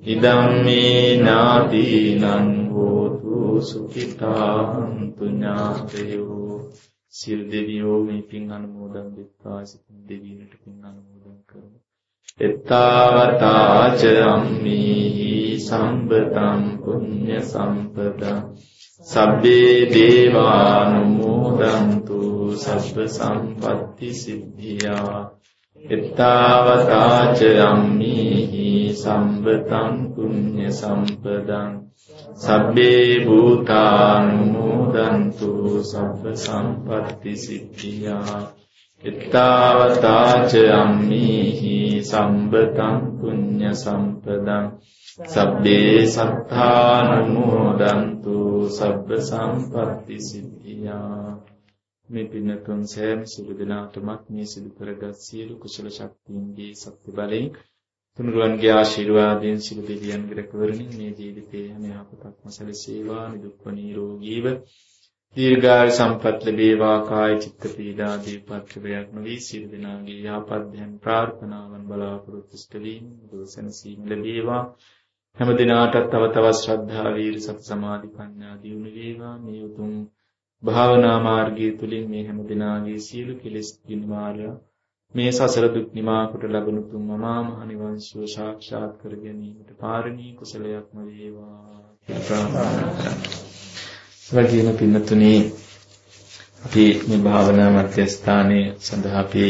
Speaker 1: ඉදම්මේ ඥාතිනං හෝතු සුඛිතා හුන්තු ඥාතයෝ. සියලු දෙවියෝ මේ පින් අනුමෝදන් වෙත්වා සිතින් දෙවියන්ට පින් අනුමෝදන් කරමු. එත්තාවතාච අම්මේහි සම්පතං පුඤ්ඤ සම්පදං. සබ්බේ දේවානුමෝදන්තු සබ්බ සම්පatti සිද්ධියා. එත්තාවතාච අම්මේහි සම්පතං පුඤ්ඤ සම්පදං සබ්බේ භූතානුමෝදන්තු සබ්බ සම්පatti සිද්ධියා ittavataච අම්මේහි සම්බතං පුඤ්ඤ සම්පදං සබ්බේ සත්තානුමෝදන්තු සබ්බ සම්පatti සිද්ධියා මේ පින්නතුන් සෑම සිළු දිනාටමත් මේ සිදු කරගත් සියලු කුසල ශක්තියින්ගේ සත්‍ය බලයෙන් තුනුරුවන්ගේ ආශිර්වාදයෙන් සිළු දෙවියන්ගේ රැකවරණින් මේ ජීවිතයේ හැම යහපතක්ම සැලසේවා නිදුක්ව නිරෝගීව දීර්ඝායු සම්පත් ලැබේවා. කාය චිත්ත පීඩා දීපත්‍රයක් නොවි සියලු දෙනාගේ යහපත් ධ්‍යාන ප්‍රාර්ථනාවන් බලාපොරොත්තු ස්කවීම දෝසනසීම ලැබේවා. හැම දිනාටත් තව තවත් ශ්‍රද්ධා වීර සත් සමාධි ප්‍රඥා දියුණු වේවා. මේ උතුම් භාවනා මාර්ගය තුලින් මේ හැම දිනාගේ සියලු කෙලෙස් දිනමාරය මේ සසර දුක් නිමා කොට ලබන තුම් මමා මහ නිවන් සුව සාක්ෂාත් කර ගැනීමට පාරමී කුසලයක්ම වේවා ප්‍රාර්ථනා කරමි. වගේම පින්නතුනේ අපි මේ භාවනා මධ්‍යස්ථානයේ සඳහා අපි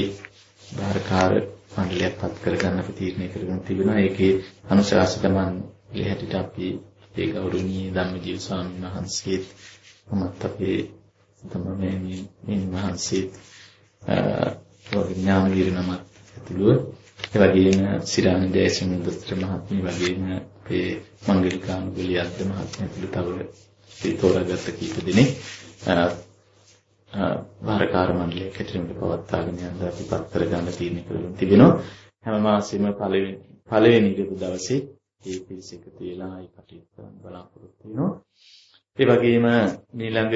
Speaker 1: බාරකාර මණ්ඩලයක් පත් කරගන්න අපි තීරණය කරගෙන තිබෙනවා. ඒකේ අනුශාසක මණ්ඩලය හැටියට අපි ඒ ගෞරවනීය ධම්මජීව ස්වාමීන් වහන්සේත් මමත් අපේ තමයි මේ මහන්සියත් ඥාන වීරනමත් ඇතුළුව. ඒ වගේම සිරාණ ජයසිංහ දොස්තර මහත්මිය වගේම අපේ මංගලිකානුගලිය අද්ද මහත්මිය ඇතුළු තව ඒ තෝරාගත්ත කීප දෙනෙක් වාරකාර මණ්ඩලයක් හැටියට පවත්වාගෙන යන්න අපි පත්තර ගන්න තීරණය කරගෙන තිබෙනවා. හැම මාසෙම පළවෙනි පළවෙනි ඉරිදු දවසේ ඒ පිරිස එකතු වෙලා ඒ කටයුතු බලාපොරොත්තු වෙනවා. ඒ වගේම ඊළඟ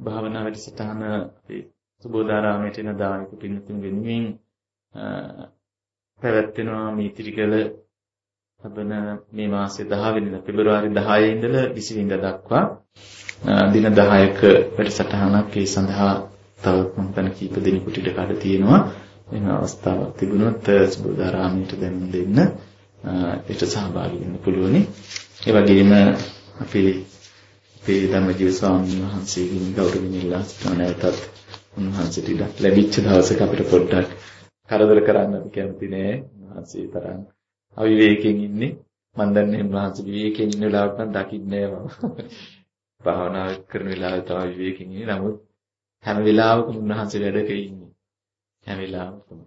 Speaker 1: භාවනා වැඩසටහන අපේ සුබෝධාරාමයට එන දායක පින්තුන් වෙනුවෙන් පැවැත්වෙනවා මීතිරිගල ලබන මේ මාසේ 10 වෙනිදා පෙබරවාරි 10 ඉඳලා 20 වෙනිදා දක්වා දින 10ක වැඩසටහනක් ඒ සඳහා තවත් මම හිතන කීප දිනකට ඉඩ කඩ තියෙනවා. වෙන අවස්ථාවක් තිබුණොත් සුබෝධාරාමයට දැනුම් දෙන්න ඒට සහභාගී වෙන්න පුළුවනි. ඒ වගේම අපි අපේ ධම්මජීව ස්වාමීන් වහන්සේගෙන් ගෞරවයෙන් ඉල්ලා සිටින නැවතත් උන්වහන්සේට ඉඩක් ලැබිච්ච දවසක අපිට පොඩ්ඩක් කරදර කරන්න අපි කැමති නෑ. උන්වහන්සේ තරම් අවිවේකයෙන් ඉන්නේ. මම දන්නේ උන්වහන්සේ විවේකයෙන් ඉන්න වෙලාවට නම් දකින්නේ නෑ මම. භාවනා කරන වෙලාවේ තමයි විවේකයෙන් ඉන්නේ. නමුත් හැම වෙලාවකම උන්වහන්සේ වැඩක ඉන්නේ හැම වෙලාවකම.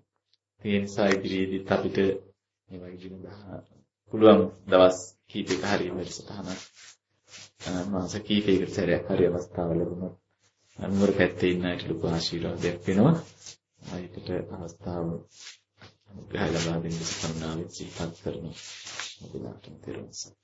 Speaker 1: ඒ නිසා ඉදිරියේදීත් අපිට මේ වගේ දින පුළුවන් දවස් කීපයක හරි වැඩසටහනක් මාස කීපයකට සැරයක් හරි අවස්ථාව ලැබුණොත් අනුවර පැත්තේ ඉන්න අයට ලොකු ආශිර්වාදයක් වෙනවා. ආයතට අවස්ථාව අනුග්‍රහය ලබා දෙන්න සම්මානෙ සිහිපත් කරනවා. මොකද තෙරුවන් සරණයි.